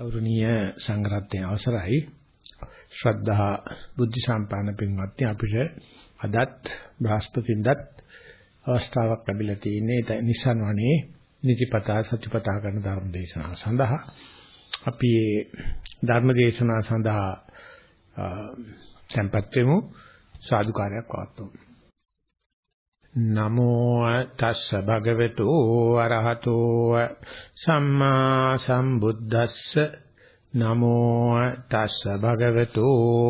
ගෞරවනීය සංඝරත්නයේ අවසරයි. ශ්‍රද්ධා බුද්ධ සම්පන්න පින්වත්නි අපිට අදත් බ්‍රහස්පතින්දත් අවස්ථාවක් ලැබිලා තියෙන්නේ නිසන් වනේ නිතිපතා සත්‍යපතා කරන ධර්ම දේශනාව සඳහා. අපි ධර්ම දේශනාව සඳහා tempත් වෙමු සාදුකාරයක් පවත්වමු. නමෝ තස්ස භගවතු අරහතෝ සම්මා සම්බුද්දස්ස. නමෝ තස්ස භගවතු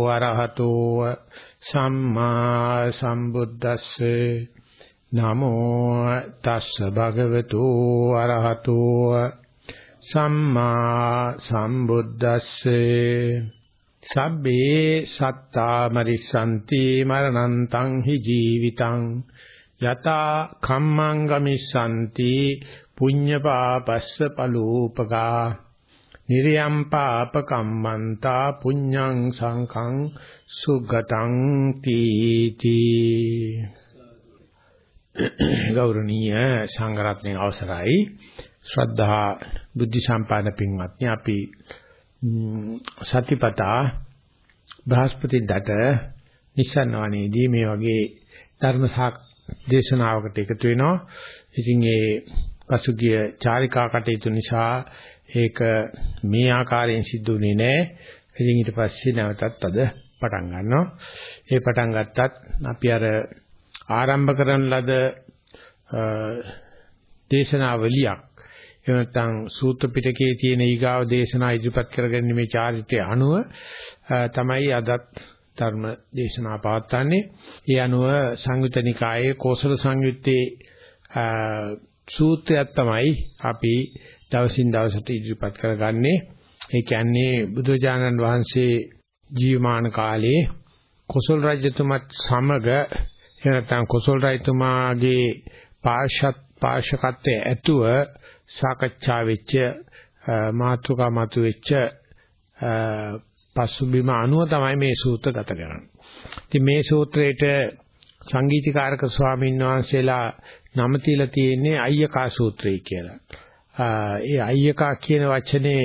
අරහතෝ සම්මා සම්බුද්දස්ස. නමෝ තස්ස භගවතු අරහතෝ සම්මා සම්බුද්දස්ස. සබ්බේ සත්තා මරිසanti මරණන්තං හි ජීවිතං. යතා කම්මං ගමිස්සanti පුඤ්ඤ පාපස්ස පලූපකා නිරියම් පාප කම්මන්තා පුඤ්ඤං සංඛං සුගතං තීති ගෞරවනීය සංඝරත්නයේ අවසරයි ශ්‍රද්ධා බුද්ධ සම්පන්න පින්වත්නි අපි සතිපතා බ්‍රහස්පති දට නිසන්වනේදී මේ වගේ ධර්ම දේශනාවකට එකතු වෙනවා. ඉතින් ඒ පසුගිය චාරිකා කටයුතු නිසා ඒක මේ ආකාරයෙන් සිද්ධ වෙන්නේ නැහැ. ඉතින් ඊට පස්සේ නැවතත් අද පටන් ගන්නවා. ඒ පටන් ගත්තත් අපි අර ආරම්භ කරන ලද දේශනාවලියක් එහෙම නැත්නම් සූත්‍ර පිටකයේ තියෙන ඊගාව දේශනා ඉදිරිපත් කරගන්න මේ චාරිත්‍රය අනුව තමයි අදත් ධර්ම දේශනා පවත්වන්නේ. ඒ අනුව සංයුත නිකායේ කෝසල සංයුත්තේ සූත්‍රයක් තමයි අපි දවසින් දවසට ඉදිරිපත් කරගන්නේ. ඒ කියන්නේ බුදුජානන් වහන්සේ ජීවමාන කාලේ කොසල් රජතුමත් සමග එනතන් කොසල් රජතුමාගේ පාර්ශත් පාර්ශකත්වයේ ඇතුව සාකච්ඡා වෙච්ච මාතෘකා මතු වෙච්ච පසුබිම අනුව තමයි මේ සූත්‍ර ගත කරන්නේ. ඉතින් මේ සූත්‍රයේට සංගීතකාරක ස්වාමීන් වහන්සේලා නම තියලා තියෙන්නේ අය්‍යකා සූත්‍රය කියලා. ඒ අය්‍යකා කියන වචනේ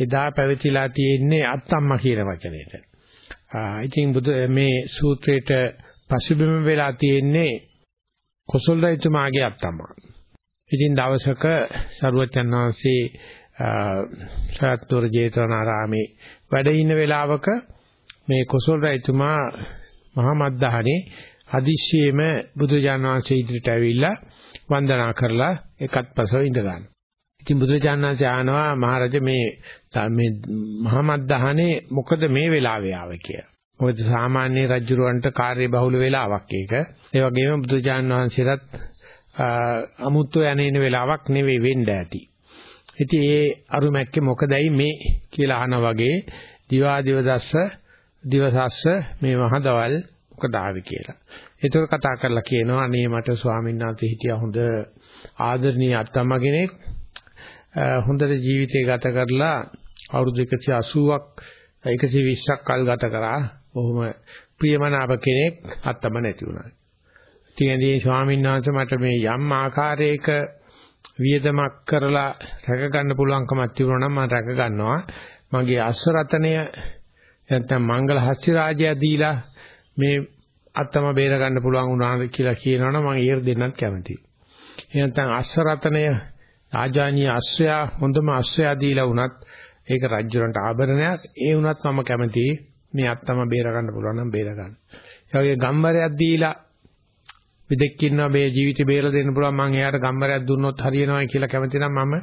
එදා පැවතිලා තියෙන්නේ අත්තම්මා කියන වචනේට. ඉතින් බුදු මේ සූත්‍රයේට පසුබිම වෙලා තියෙන්නේ කොසල් රජතුමාගේ අත්තම්මා. ඉතින් දවසක සරුවචන් වහන්සේ සත්තුර ජේතවනාරාමේ වැඩ ඉන්න වෙලාවක මේ කොසල් රජතුමා මහා මද්දහනේ හදිස්සියෙම බුදුජාණන් වහන්සේ ඉදිරියට ඇවිල්ලා වන්දනා කරලා එකත් පසව ඉඳ ගන්න. ඉතින් බුදුජාණන් වහන්සේ ආනවා මහරජා මේ මේ මහා මද්දහනේ මොකද මේ වෙලාවේ ආවේ කියලා. මොකද සාමාන්‍ය රජුරවන්ට කාර්ය බහුල වෙලාවක් ඒක. ඒ වගේම බුදුජාණන් වහන්සේටත් අමුත්ව යන්නේ වෙලාවක් නෙවෙයි වෙන්න ඇති. ඉතින් ඒ අරුමැක්කේ මොකදයි මේ කියලා අහන වගේ දිවා දිවදස්ස දිවසස්ස මේ මහදවල් මොකද ආවේ කියලා. ඒතර කතා කරලා කියනවා අනේ මට ස්වාමීන් වහන්සේ හිටියා හොඳ ආදරණීය අත්තම්මා කෙනෙක්. හොඳට ජීවිතය ගත කරලා අවුරුදු 180ක් 120ක් කල් ගත කරා. බොහොම ප්‍රියමනාප කෙනෙක් අත්තම නැති වුණා. ඉතින් ඒ ස්වාමීන් වහන්සේ මට මේ යම් ආකාරයක වියදමක් කරලා රැක ගන්න පුළුවන්කමක් තිබුණා නම් මම රැක ගන්නවා. මගේ අස්වරතනය නැත්නම් මංගල හස්ති රාජය දීලා මේ අත්තම බේර ගන්න පුළුවන් වුණා කියලා කියනවනම් මම ඊර දෙන්නත් කැමතියි. එහෙනම් අස්වරතනය රාජානීය අශ්වයා හොඳම අශ්වයා දීලා වුණත් ඒක රජුරන්ට ආභරණයක්. ඒ වුණත් මම කැමතියි මේ අත්තම බේර ගන්න පුළුවන් නම් බේර ගන්න. ඒ වගේ ගම්බරයක් දීලා විදෙක් ඉන්නවා මේ ජීවිතේ බේරලා දෙන්න පුළුවන් මම එයාට ගම්බරයක් දුන්නොත් හරියනවායි කියලා කැමති නම් මම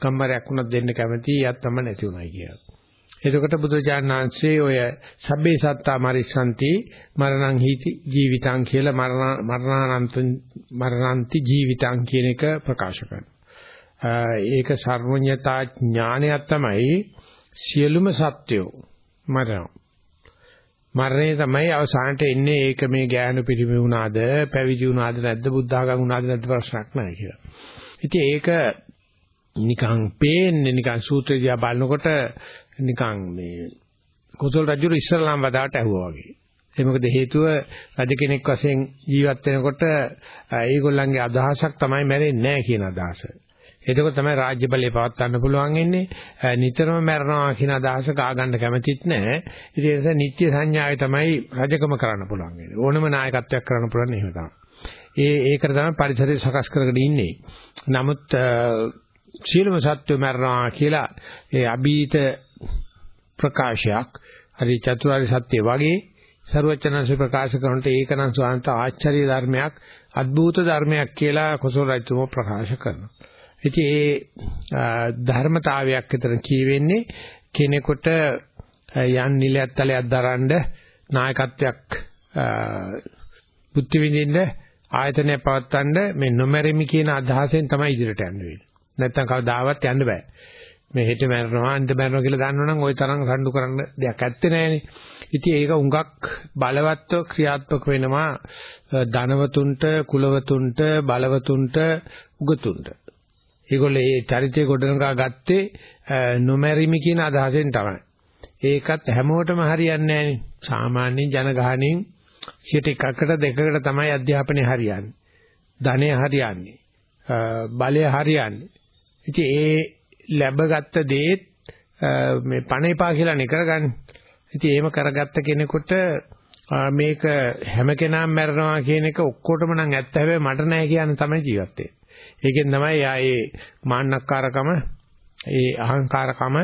ගම්බරයක් වුණත් දෙන්න කැමතියි යාත් තමයි නැති උනායි කියලා. එතකොට බුදුරජාණන් වහන්සේ ඔය සබ්බේ සත්තා මරිසanti මරණං හීති ජීවිතං කියලා මරණානන්ත මරණන්ති ජීවිතං කියන එක ප්‍රකාශ කරනවා. ඒක සර්වඥතා ඥානයක් තමයි සියලුම සත්‍යෝ මරණ මරණය තමයි අවසානට එන්නේ ඒක මේ ගෑනු පිරිමි වුණාද පැවිදි වුණාද නැද්ද බුද්ධ ආගම් වුණාද නැද්ද ප්‍රශ්නක් නැහැ කියලා. ඉතින් ඒක නිකන් පේන්නේ නිකන් සූත්‍රය දිහා බලනකොට නිකන් මේ කොසල් රජු ඉස්සරලම් වදාට ඇහුවා වගේ. ඒ මොකද හේතුව රජ කෙනෙක් වශයෙන් ජීවත් වෙනකොට ඒගොල්ලන්ගේ අදහසක් තමයි මැරෙන්නේ නැහැ කියන අදහස. එතකොට තමයි රාජ්‍ය බලය පවත් ගන්න පුළුවන් වෙන්නේ. නිතරම මැරනවා කියන අදහස ගා ගන්න කැමතිත් නැහැ. ඉතින් ඒ නිසා නිත්‍ය සංඥාවේ තමයි රජකම කරන්න පුළුවන් වෙන්නේ. ඕනම නායකත්වයක් කරන්න පුළුවන් එහෙම තමයි. ඒ ඒකට තමයි පරිසරය සකස් කරගෙන ඉන්නේ. නමුත් සීලම සත්‍ය මැරනවා කියලා ඒ අභීත ප්‍රකාශයක් හරි චතුරාර්ය සත්‍ය වගේ ਸਰවචනංශ ප්‍රකාශ කරනට ඒකනම් සාන්ත ආචාර්ය ධර්මයක් අද්භූත ධර්මයක් කියලා කොසල් රජතුමෝ ප්‍රකාශ කරනවා. ඉතින් ඒ ධර්මතාවයක් විතර කියවෙන්නේ කෙනෙකුට යන් නිලයක් තලයක් දරන්න නායකත්වයක් බුද්ධ විඳින්න ආයතනය පවත්තන්න මේ නොමැරිමි කියන අදහසෙන් තමයි ඉදිරියට යන්න වෙන්නේ. නැත්තම් කවදාවත් යන්න බෑ. මේ හෙට මැරෙනවා අන්ත මැරෙනවා කියලා දන්නවනම් ওই තරම් රණ්ඩු කරන්න දෙයක් ඇත්තේ නෑනේ. ඉතින් ඒක උඟක් බලවත්ව ක්‍රියාත්මක වෙනවා ධනවතුන්ට, කුලවතුන්ට, බලවතුන්ට, උගතුන්ට. ඒගොල්ලෝ මේ චරිතය ගොඩනගා ගත්තේ නොමැරිමි කියන අදහසෙන් තමයි. ඒකත් හැමෝටම හරියන්නේ නෑනේ. සාමාන්‍ය ජනගහණයෙන් 100කට දෙකකට තමයි අධ්‍යාපනය හරියන්නේ. ධනය හරියන්නේ. බලය හරියන්නේ. ඉතින් ඒ ලැබගත්ත දේත් මේ පණ එපා කියලා නේ කරගන්නේ. ඉතින් එහෙම කරගත්ත කෙනෙකුට මේක හැම කෙනාම මැරෙනවා කියන එක ඔක්කොටම නම් ඇත්ත හැබැයි මට නෑ කියන තමයි ජීවත් වෙන්නේ. ඒකෙන් තමයි ආයේ මාන්නක්කාරකම, ඒ අහංකාරකම,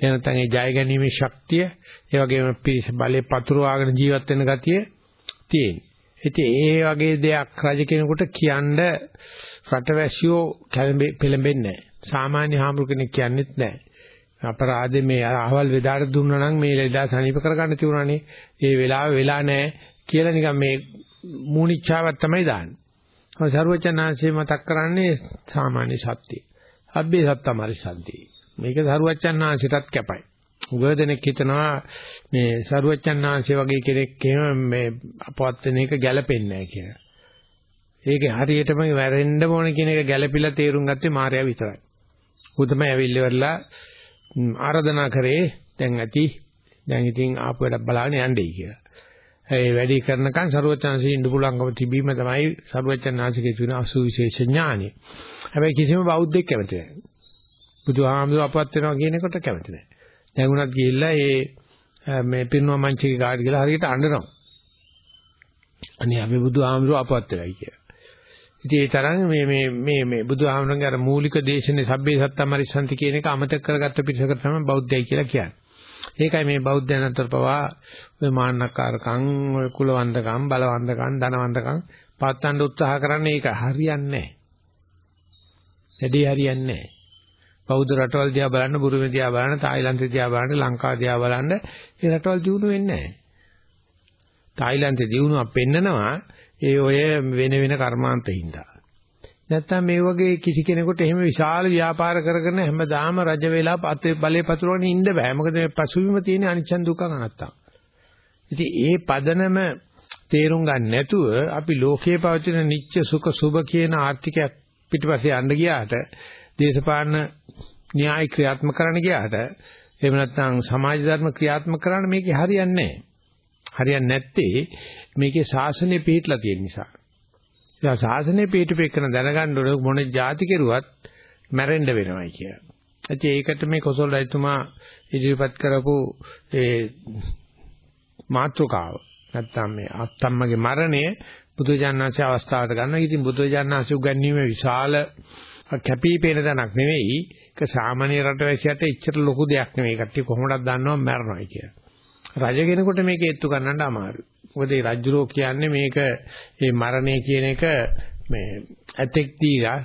එනතන් ඒ ජය ගැනීමේ ශක්තිය, ඒ වගේම පිරිස බලේ පතුරවාගෙන ජීවත් වෙන ගතිය තියෙන්නේ. ඉතින් ඒ වගේ දෙයක් රජ කෙනෙකුට කියන්න රටවැසියෝ පෙළඹෙන්නේ නැහැ. සාමාන්‍ය හාමුදුර කෙනෙක් කියන්නෙත් නැහැ. අපරාධේ මේ අහවල් වෙදාට දුන්නා නම් මේ ලෙඩා සනීප කරගන්න තියුණානේ. ඒ වෙලාව වෙලා නැහැ කියලා නිකන් මේ මූණිච්චාවක් තමයි දාන්නේ. ඔය සරුවචනාංශේ මතක් කරන්නේ සාමාන්‍ය සත්‍ය. අබ්බේ සත්තමරි සද්දී. මේක සරුවචනාංශයටත් කැපයි. උගදෙනෙක් හිතනවා මේ සරුවචනාංශය වගේ කෙනෙක් එහෙම මේ අපවත් වෙන එක ගැළපෙන්නේ නැහැ කියලා. ඒකේ හරියටම වැරෙන්න ඕන කියන එක ගැළපිලා තේරුම් ගත්තේ මාර්යා විතරයි. ඌ තමයි ඇවිල්ලිවලා ආරාධනා කරේ දැන් ඇති දැන් ඉතින් ආපු වැඩක් බලාගෙන යන්නයි කියලා. ඒ වැඩි කරනකන් ਸਰුවචනසී ඉන්න පුළුවන්කම තිබීම තමයි ਸਰුවචනනාසිකේ තියෙන අසු විශේෂ ඥානෙ. හැබැයි කිසිම බෞද්ධෙක් කැමති නැහැ. බුදුහාමුදුර අපවත් වෙනවා කියන එකට කැමති නැහැ. දැන් උනත් ගිහිල්ලා ඒ මේ පිරිනව මංචිගේ ගාඩ් ගිහලා හරියට අඬනවා. අනේ අපි බුදුහාමුදුර අපවත් වෙලයි කියලා. ඉතින් ඒ තරම් මේ මේ මේ මේ බුදුහාමුදුරන්ගේ අර මූලික දේශනේ සබ්බේ සත්තමරිසන්ති කියන එක අමතක කරගත්ත පිටසකට තමයි බෞද්ධයයි කියලා කියන්නේ. ඒකයි මේ බෞද්ධයන් අතර පවා ඔය මාන්නකාරකම්, ඔය කුලවන්තකම්, බලවන්තකම්, ධනවන්තකම් පවත්වන්න උත්සාහ කරන්නේ ඒක හරියන්නේ නැහැ. වැඩේ හරියන්නේ නැහැ. බෞද්ධ රටවල් දිහා බලන්න, බුරුමේ දිහා බලන්න, තායිලන්තේ දිහා බලන්න, ලංකාව දිහා බලන්න, ඒ රටවල් දියුණු වෙන්නේ නැහැ. තායිලන්තේ දියුණුවක් පෙන්නනවා ඒ ඔය වෙන වෙන කර්මාන්ත හින්දා. නැත්තම් මේ වගේ කිසි කෙනෙකුට එහෙම විශාල ව්‍යාපාර කරගෙන හැමදාම රජ වෙලා පතේ බලේ පතුරවගෙන ඉන්න බෑ. මොකද මේ පසුබිම තියෙන අනිච්චන් දුක්ඛ අනත්තම්. ඉතින් ඒ පදනම තේරුම් ගන්න නැතුව අපි ලෝකයේ පවතින නිච්ච සුඛ සුභ කියන ආර්ථිකයක් පිටිපස්සේ යන්න ගියාට දේශපාලන න්‍යාය ක්‍රියාත්මක කරන්න ගියාට එහෙම නැත්නම් සමාජ ධර්ම ක්‍රියාත්මක කරන්න මේකේ හරියන්නේ නැහැ. හරියන්නේ නැත්තේ මේකේ ශාසනය පිළිట్లా තියෙන නිසා. ඒ ශාසනය පිළිපෙකන දැනගන්න ඕන මොන જાති කෙරුවත් මැරෙන්න වෙනවයි කියලා. ඉතින් ඒකට මේ කොසල් රජතුමා ඉදිරිපත් කරපු ඒ මාතෘකාව නැත්තම් මේ අත්තම්මගේ මරණය බුදුජානනාංශයේ අවස්ථාවට ගන්නවා. ඉතින් බුදුජානනාංශය උගන්වීමේ විශාල කැපිපේන දණක් නෙවෙයි. ඒක සාමාන්‍ය රටවැසියට එච්චර ලොකු දෙයක් නෙවෙයි. කට්ටිය කොහොමදක් දන්නව මැරෙනවා කියලා. රජ කෙනෙකුට මේක ඒත්තු ගන්නට අමාරුයි. මොකද මේ රජුරෝ කියන්නේ මේක මේ මරණය කියන එක මේ ඇතෙක් දීලා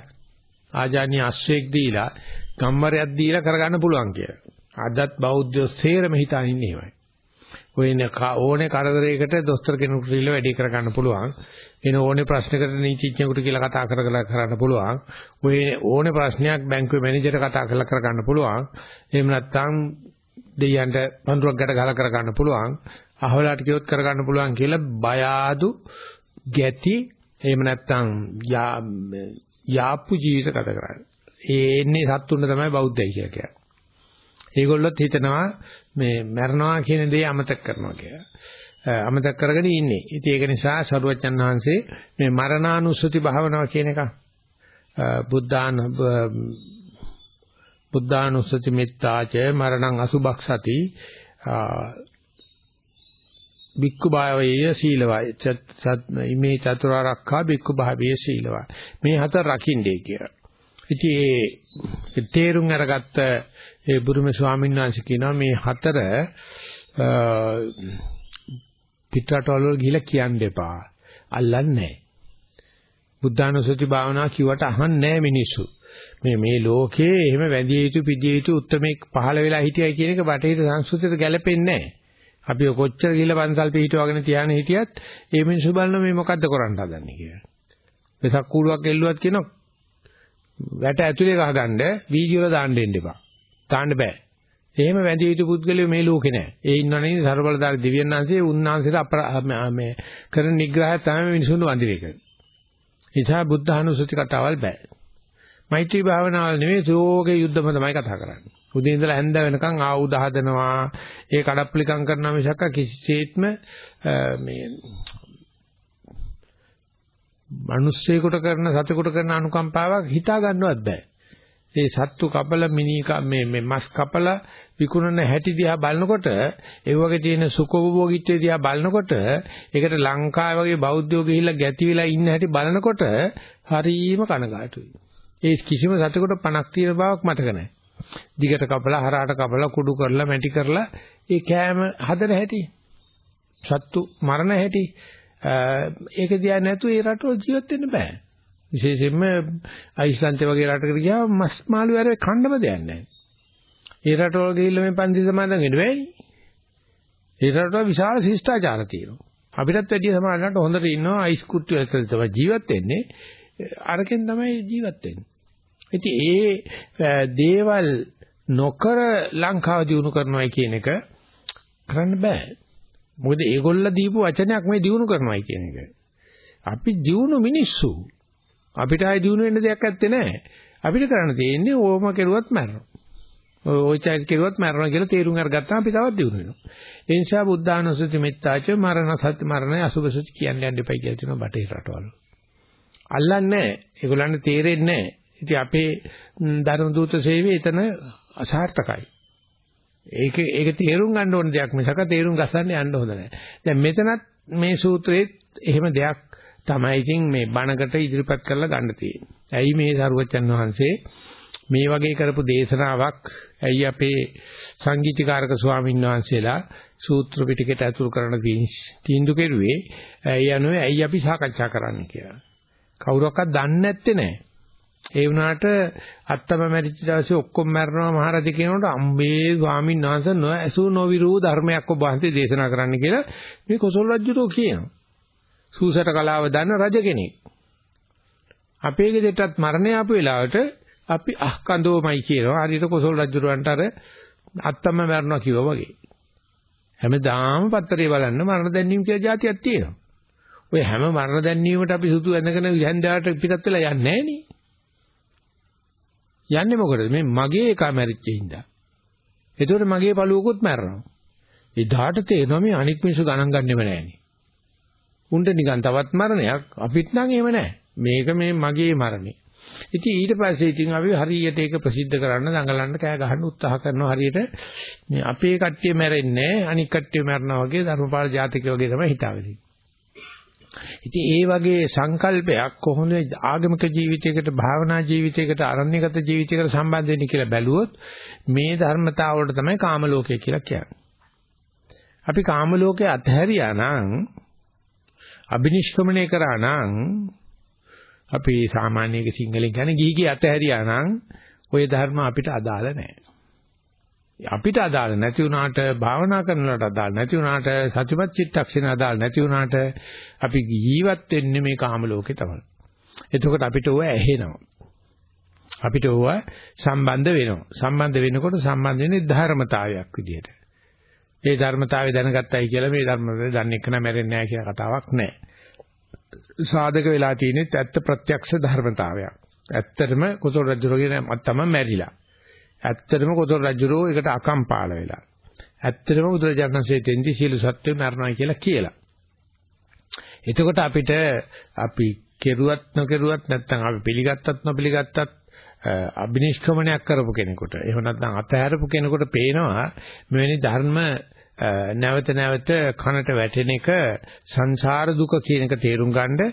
ආජානීය අශ්වයෙක් දීලා ගම්මරයක් දීලා කරගන්න පුළුවන් කියලා. අදත් බෞද්ධයෝ සේරම හිතාන ඉන්නේ එහෙමයි. ඔයන ඕනේ කරදරයකට දොස්තර කෙනෙකුට ඉල්ල වැඩි කරගන්න පුළුවන්. එන ඕනේ ප්‍රශ්නයකට නීතිඥයෙකුට කියලා කතා කර කර කරන්න පුළුවන්. ඔය ඕනේ ප්‍රශ්නයක් බැංකුවේ මැනේජර්ට කතා කරලා කරගන්න පුළුවන්. එහෙම නැත්නම් දෙයයන්ට පඳුරක් ගැට ගහලා කර ගන්න පුළුවන් අහවලාට කියොත් කර ගන්න පුළුවන් කියලා බය ආදු ගැති එහෙම නැත්නම් යාප්පු ජීවිත ගත කරන්නේ. ඒ එන්නේ සත්තුන්න තමයි බෞද්ධයි කියලා කියන්නේ. ඒගොල්ලොත් හිතනවා මේ මරණවා කියන දේ අමතක කරනවා කියලා. අමතක කරගෙන ඉන්නේ. ඉතින් ඒක නිසා සරුවච්චන් වහන්සේ මේ මරණානුස්සති භාවනාව කියන එක බුද්ධාන බුද්ධානුස්සති මෙත්තාච මරණං අසුභක්සති බික්කු භාවයේ සීලවයි ඉමේ චතුරාර්යක්ඛා බික්කු භාවයේ සීලවයි මේ හතර රකින්නේ කියලා. ඉතින් ඒ තේරුම් අරගත්ත ඒ බුදුම ස්වාමීන් වහන්සේ කියනවා මේ හතර පිටරටවල ගිහිලා කියන්න එපා. අල්ලන්නේ නැහැ. බුද්ධානුස්සති භාවනා කිව්වට අහන්නේ නැහැ මිනිස්සු. මේ මේ ලෝකේ එහෙම වැඳිය යුතු පිළිය යුතු උත්මෙක් පහළ වෙලා හිටියයි කියන එක බටහිර සංස්කෘතියට ගැලපෙන්නේ නැහැ. අපි කොච්චර ගිහලා පන්සල් පිටවගෙන තියාගෙන හිටියත් ඒ මිනිස්සු බලන මේ මොකද්ද කරන්න හදන්නේ කියලා. වෙසක් කූඩුවක් එල්ලුවත් කියනවා වැට ඇතුලේ ගහගන්න වීඩියෝ වල දාන්න දෙන්න එපා. දාන්න බෑ. එහෙම වැඳිය යුතු පුද්ගලයෝ මේ ලෝකේ නැහැ. ඒ ඉන්නවනේ ਸਰබලදාරි දිව්‍යඥාන්සේ උන්වහන්සේට මේ කරන නිග්‍රහය තමයි මිනිසුන් වඳින එක. නිසා බුද්ධ අනුසුති කතාවල් බෑ. මෛත්‍රී භාවනාවල් නෙවෙයි සෝගේ යුද්ධම තමයි කතා කරන්නේ. උදේ ඉඳලා හැන්ද වෙනකන් ආයුධ හදනවා, ඒ කඩප්පුලිකම් කරනවා මිසක් කිසිසේත්ම මේ මිනිස්සෙකුට කරන සතෙකුට කරන අනුකම්පාවක් හිතා ගන්නවත් බෑ. ඒ සත්තු කපල මිනික මේ මේ මස් කපල විකුණන හැටි දිහා බලනකොට ඒ වගේ තියෙන සුඛෝභෝගීත්වය දිහා බලනකොට ඒකට ලංකාවේ වගේ බෞද්ධයෝ ගිහිල්ලා ගැති වෙලා ඉන්න හැටි බලනකොට හරීම කනගාටුයි. ඒ කිසිම සතෙකුට පණක් තියෙන බවක් මතක නැහැ. දිගට කපලා හරහට කපලා කුඩු කරලා මැටි කරලා ඒ කෑම හදන හැටි. සත්තු මරණ හැටි. ඒක දිහා නැතුව ඒ රටවල ජීවත් වෙන්න බෑ. විශේෂයෙන්ම අයිස්ලන්තේ වගේ රටකට ගියාම මස් මාළු ඇර කණ්ඩම දෙයක් නැහැ. ඒ රටවල ගිහිල්ලා මේ පන්සල් සමාදන් වෙන්න බෑයි. ඒ රටවල විශාල ශිෂ්ටාචාර තියෙනවා. අපිටත් වැඩිය සමාජයට හොඳට ඉන්නවා අයිස් කුට්ටු ඇතුළත තමයි ජීවත් වෙන්නේ. අරකින් තමයි ජීවත් වෙන්නේ. ඉතින් ඒ දේවල් නොකර ලංකාව දිනු කරනවායි කියන එක කරන්න බෑ. මොකද ඒගොල්ල දීපු වචනයක් මේ දිනු කරනවායි කියන එක. අපි දිනු මිනිස්සු. අපිට ආයි දිනු වෙන්න දෙයක් නැත්තේ නෑ. අපිට කරන්න තියෙන්නේ ඕම කෙරුවත් මැරෙනවා. ওই චයිස් කෙරුවත් මැරෙනවා කියලා තේරුම් අරගත්තාම අපි තවත් දිනු වෙනවා. ඒ නිසා බුද්ධානුස්සති මෙත්තාච මරණ සත්‍ය මරණය අසුභ සුචි කියන්නේ යන්න එපයි කියලා තියෙනවා බටේ රටවල. අල්ලන්නේ නැහැ. ඒගොල්ලන්ට තේරෙන්නේ නැහැ. ඉතින් අපේ ධර්ම දූත සේවය එතන අසාර්ථකයි. ඒක ඒක තේරුම් ගන්න ඕන දෙයක් මිසක තේරුම් ගසන්න යන්න හොඳ නැහැ. දැන් මෙතනත් මේ සූත්‍රයේ එහෙම දෙයක් තමයි ඉතින් මේ බණකට ඉදිරිපත් කරලා ගන්න තියෙන්නේ. ඇයි මේ සරුවචන් වහන්සේ මේ වගේ කරපු දේශනාවක් ඇයි අපේ සංගීතකාරක ස්වාමීන් වහන්සේලා සූත්‍ර පිටකයට ඇතුළු කරන තීන්දුව කෙරුවේ ඇයි අනුවේ ඇයි අපි සාකච්ඡා කරන්න කියලා. කවුරක්වත් දන්නේ නැත්තේ නෑ. ඒ වුණාට අත්තම මැරිච්ච දවසේ ඔක්කොම මැරෙනවා මහරජ කියනකොට අම්බේ ස්වාමීන් වහන්සේ නොඇසු නොවිරු ධර්මයක් ඔබ වහන්සේ දේශනා කරන්න කියලා මේ කොසල් රජුරෝ කියනවා. සූසට කලාව දන්න රජ කෙනෙක්. අපේ ගෙදරටත් මරණය ආපු වෙලාවට අපි අහ කඳෝමයි කියනවා. හරියට කොසල් රජුරවන්ට අර අත්තම මැරෙනවා කිව්වා වගේ. හැමදාම පත්තරේ බලන්න මරණ දැන්නීම් කියලා જાතියක් තියෙනවා. ඔය හැම මරණ දැන්වීමට අපි සුදු ඇඳගෙන යන්දාට පිටත් වෙලා යන්නේ නැහනේ. යන්නේ මොකටද? මේ මගේ එක මැරිච්ච හින්දා. ඒතකොට මගේ පළුවකුත් මැරෙනවා. එදාට තේරෙනවා මේ අනික් මිනිස්සු ගණන් ගන්නෙම නැහනේ. උන්ට නිකන් තවත් මරණයක් අපිට නම් එහෙම නැහැ. මේක මේ මගේ මරණේ. ඉතින් ඊට පස්සේ ඉතින් අපි හරියට ඒක ප්‍රසිද්ධ කරන්න දඟලන්න කෑ ගහන්න උත්සාහ කරනවා හරියට මේ අපේ කට්ටිය මැරෙන්නේ අනික් කට්ටිය මැරනවා වගේ ධර්මපාල ජාතිකයෝ වගේ තමයි හිතාගෙන ඉතින් ඒ වගේ සංකල්පයක් කොහොමද ආගමික ජීවිතයකට භාවනා ජීවිතයකට අරණ්‍යගත ජීවිතයකට සම්බන්ධ වෙන්නේ කියලා බැලුවොත් මේ ධර්මතාවලට තමයි කාම ලෝකය කියලා කියන්නේ. අපි කාම ලෝකේ අත්හැරියා නම් අබිනිෂ්ක්‍මණය කරා නම් අපි සාමාන්‍යක සිංහලෙන් කියන්නේ ගිහිගේ අත්හැරියා නම් ওই ධර්ම අපිට අදාළ නැහැ. අපිට අදාළ නැති වුණාට භාවනා කරනවට අදාළ නැති වුණාට සතිපත් චිත්තක්ෂණ අදාළ නැති වුණාට අපි ජීවත් වෙන්නේ මේ කාම ලෝකේ තමයි. එතකොට අපිට ඕව ඇහෙනවා. අපිට ඕව සම්බන්ධ වෙනවා. සම්බන්ධ වෙනකොට සම්බන්ධ වෙන්නේ ධර්මතාවයක් විදියට. ඒ ධර්මතාවය දැනගත්තයි කියලා මේ ධර්මතාවය දන්නේ නැකන මැරෙන්නේ නැහැ කියලා කතාවක් නැහැ. සාධක වෙලා තියෙන්නේ ඇත්ත ප්‍රත්‍යක්ෂ ධර්මතාවයක්. ඇත්තටම කුසල රජුගේ තමයි මැරිලා. ඇත්තටම කොතොල් රජුරෝ ඒකට අකම්පාල වෙලා. ඇත්තටම බුදුරජාණන්සේ දෙන්දි සියලු සත්ත්වෝ මරණයි කියලා කියලා. එතකොට අපිට අපි කෙරුවත් නොකෙරුවත් නැත්නම් අපි පිළිගත්තත් නොපිළිගත්තත් අබිනිෂ්ක්‍මණයක් කරපු කෙනෙකුට එහෙම නැත්නම් අතහැරපු කෙනෙකුට පේනවා මෙවැනි ධර්ම නැවත නැවත කනට වැටෙන එක සංසාර දුක කියන එක තේරුම් ගන්න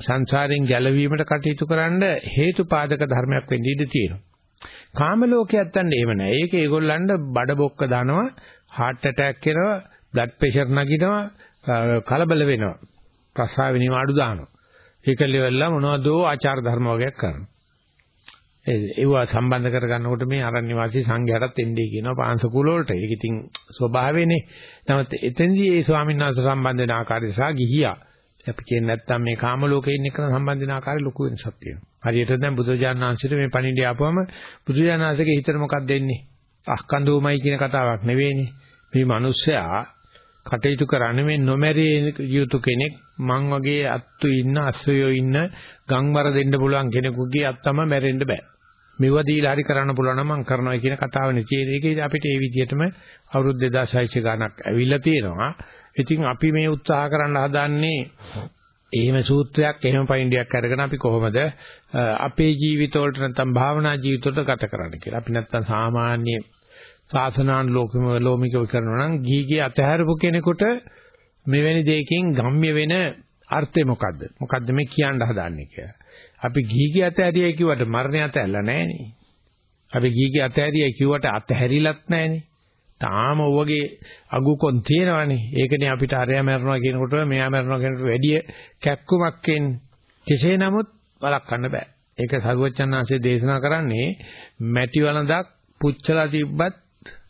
සංසාරයෙන් ගැලවීමට කටයුතු කරන්න හේතුපාදක ධර්මයක් වෙන්න ඉඩ තියෙනවා. කාම ලෝකයක් තන්නේ එහෙම නැහැ. ඒක ඒගොල්ලන්ට බඩ බොක්ක දානවා, heart attack එනවා, blood pressure නගිනවා, කලබල වෙනවා. ප්‍රසාව නිවාඩු දානවා. ඒක ලෙවල්ලා මොනවදෝ ආචාර ධර්ම වගේක් කරනවා. ඒව සම්බන්ධ කරගන්නකොට මේ අරණ්‍ය වාසී සංඝයාටත් එන්නේ කියනවා පාංශකූල වලට. ඒක ඉතින් ස්වභාවයනේ. නමුත් එතෙන්දී ඒ ස්වාමීන් වහන්සේ සම්බන්ධ වෙන ආකාරය සහ ගිහියා අපි කියන්නේ නැත්තම් මේ කාම ලෝකේ ඉන්න එක සම්බන්ධ වෙන ආකාරය ලොකු වෙනසක් තියෙනවා. හරියට දැන් බුදුජානක ආංශිත මේ පණිඩිය ආපුවම බුදුජානක ආංශගේ හිතට මොකක්ද එන්නේ? අහකන්දුමයි කියන කතාවක් නෙවෙයිනේ. මේ මිනිස්සයා කටයුතු කරන්නේ මේ නොමැරිය යුතු කෙනෙක් මං වගේ අත්තු ඉන්න අස්සයෝ ඉන්න ගම්වර දෙන්න පුළුවන් කෙනෙකුගේ අත් තමයි මැරෙන්න බෑ. මෙව දීලා හරි කරන්න පුළුවන් නම් මම කරනවා කියන කතාවනේ තියෙන්නේ. ඒකේ අපිට ඒ විදිහටම අවුරුදු 2600 ගණක් ඇවිල්ලා තියෙනවා. ඉතින් අපි මේ උත්සාහ කරන්න හදන්නේ එහෙම සූත්‍රයක් එහෙම පයින්ඩියක් අරගෙන අපි කොහොමද අපේ ජීවිතවලට නැත්නම් භාවනා ජීවිතවලට ගත කරන්න කියලා. අපි නැත්නම් සාමාන්‍ය සාසනාන් ලෝකෙම ලෝමිකව කරනවා නම් ගීගේ අතහැරපු කෙනෙකුට මෙවැනි දෙයකින් ගම්ම්‍ය වෙන අර්ථය මොකද්ද? මොකද්ද මේ කියන්න හදාන්නේ කියලා. අපි ගීගේ අතහැරියයි කිව්වට මරණය අතහැරලා නැහනේ. අපි ගීගේ අතහැරියයි කිව්වට අතහැරිලත් නැහනේ. තාම ඔවගේ අගුකොන් තියෙනවනේ. ඒකනේ අපිට අරයා මරනවා කියනකොට මෙයා මරනවා කියනකොට වැඩි කැක්කුමක් එන්නේ. කෙසේ නමුත් වළක්වන්න බෑ. ඒක සරුවච්චන්හන්සේ දේශනා කරන්නේ මැටි වළඳක් පුච්චලා තිබ්බත්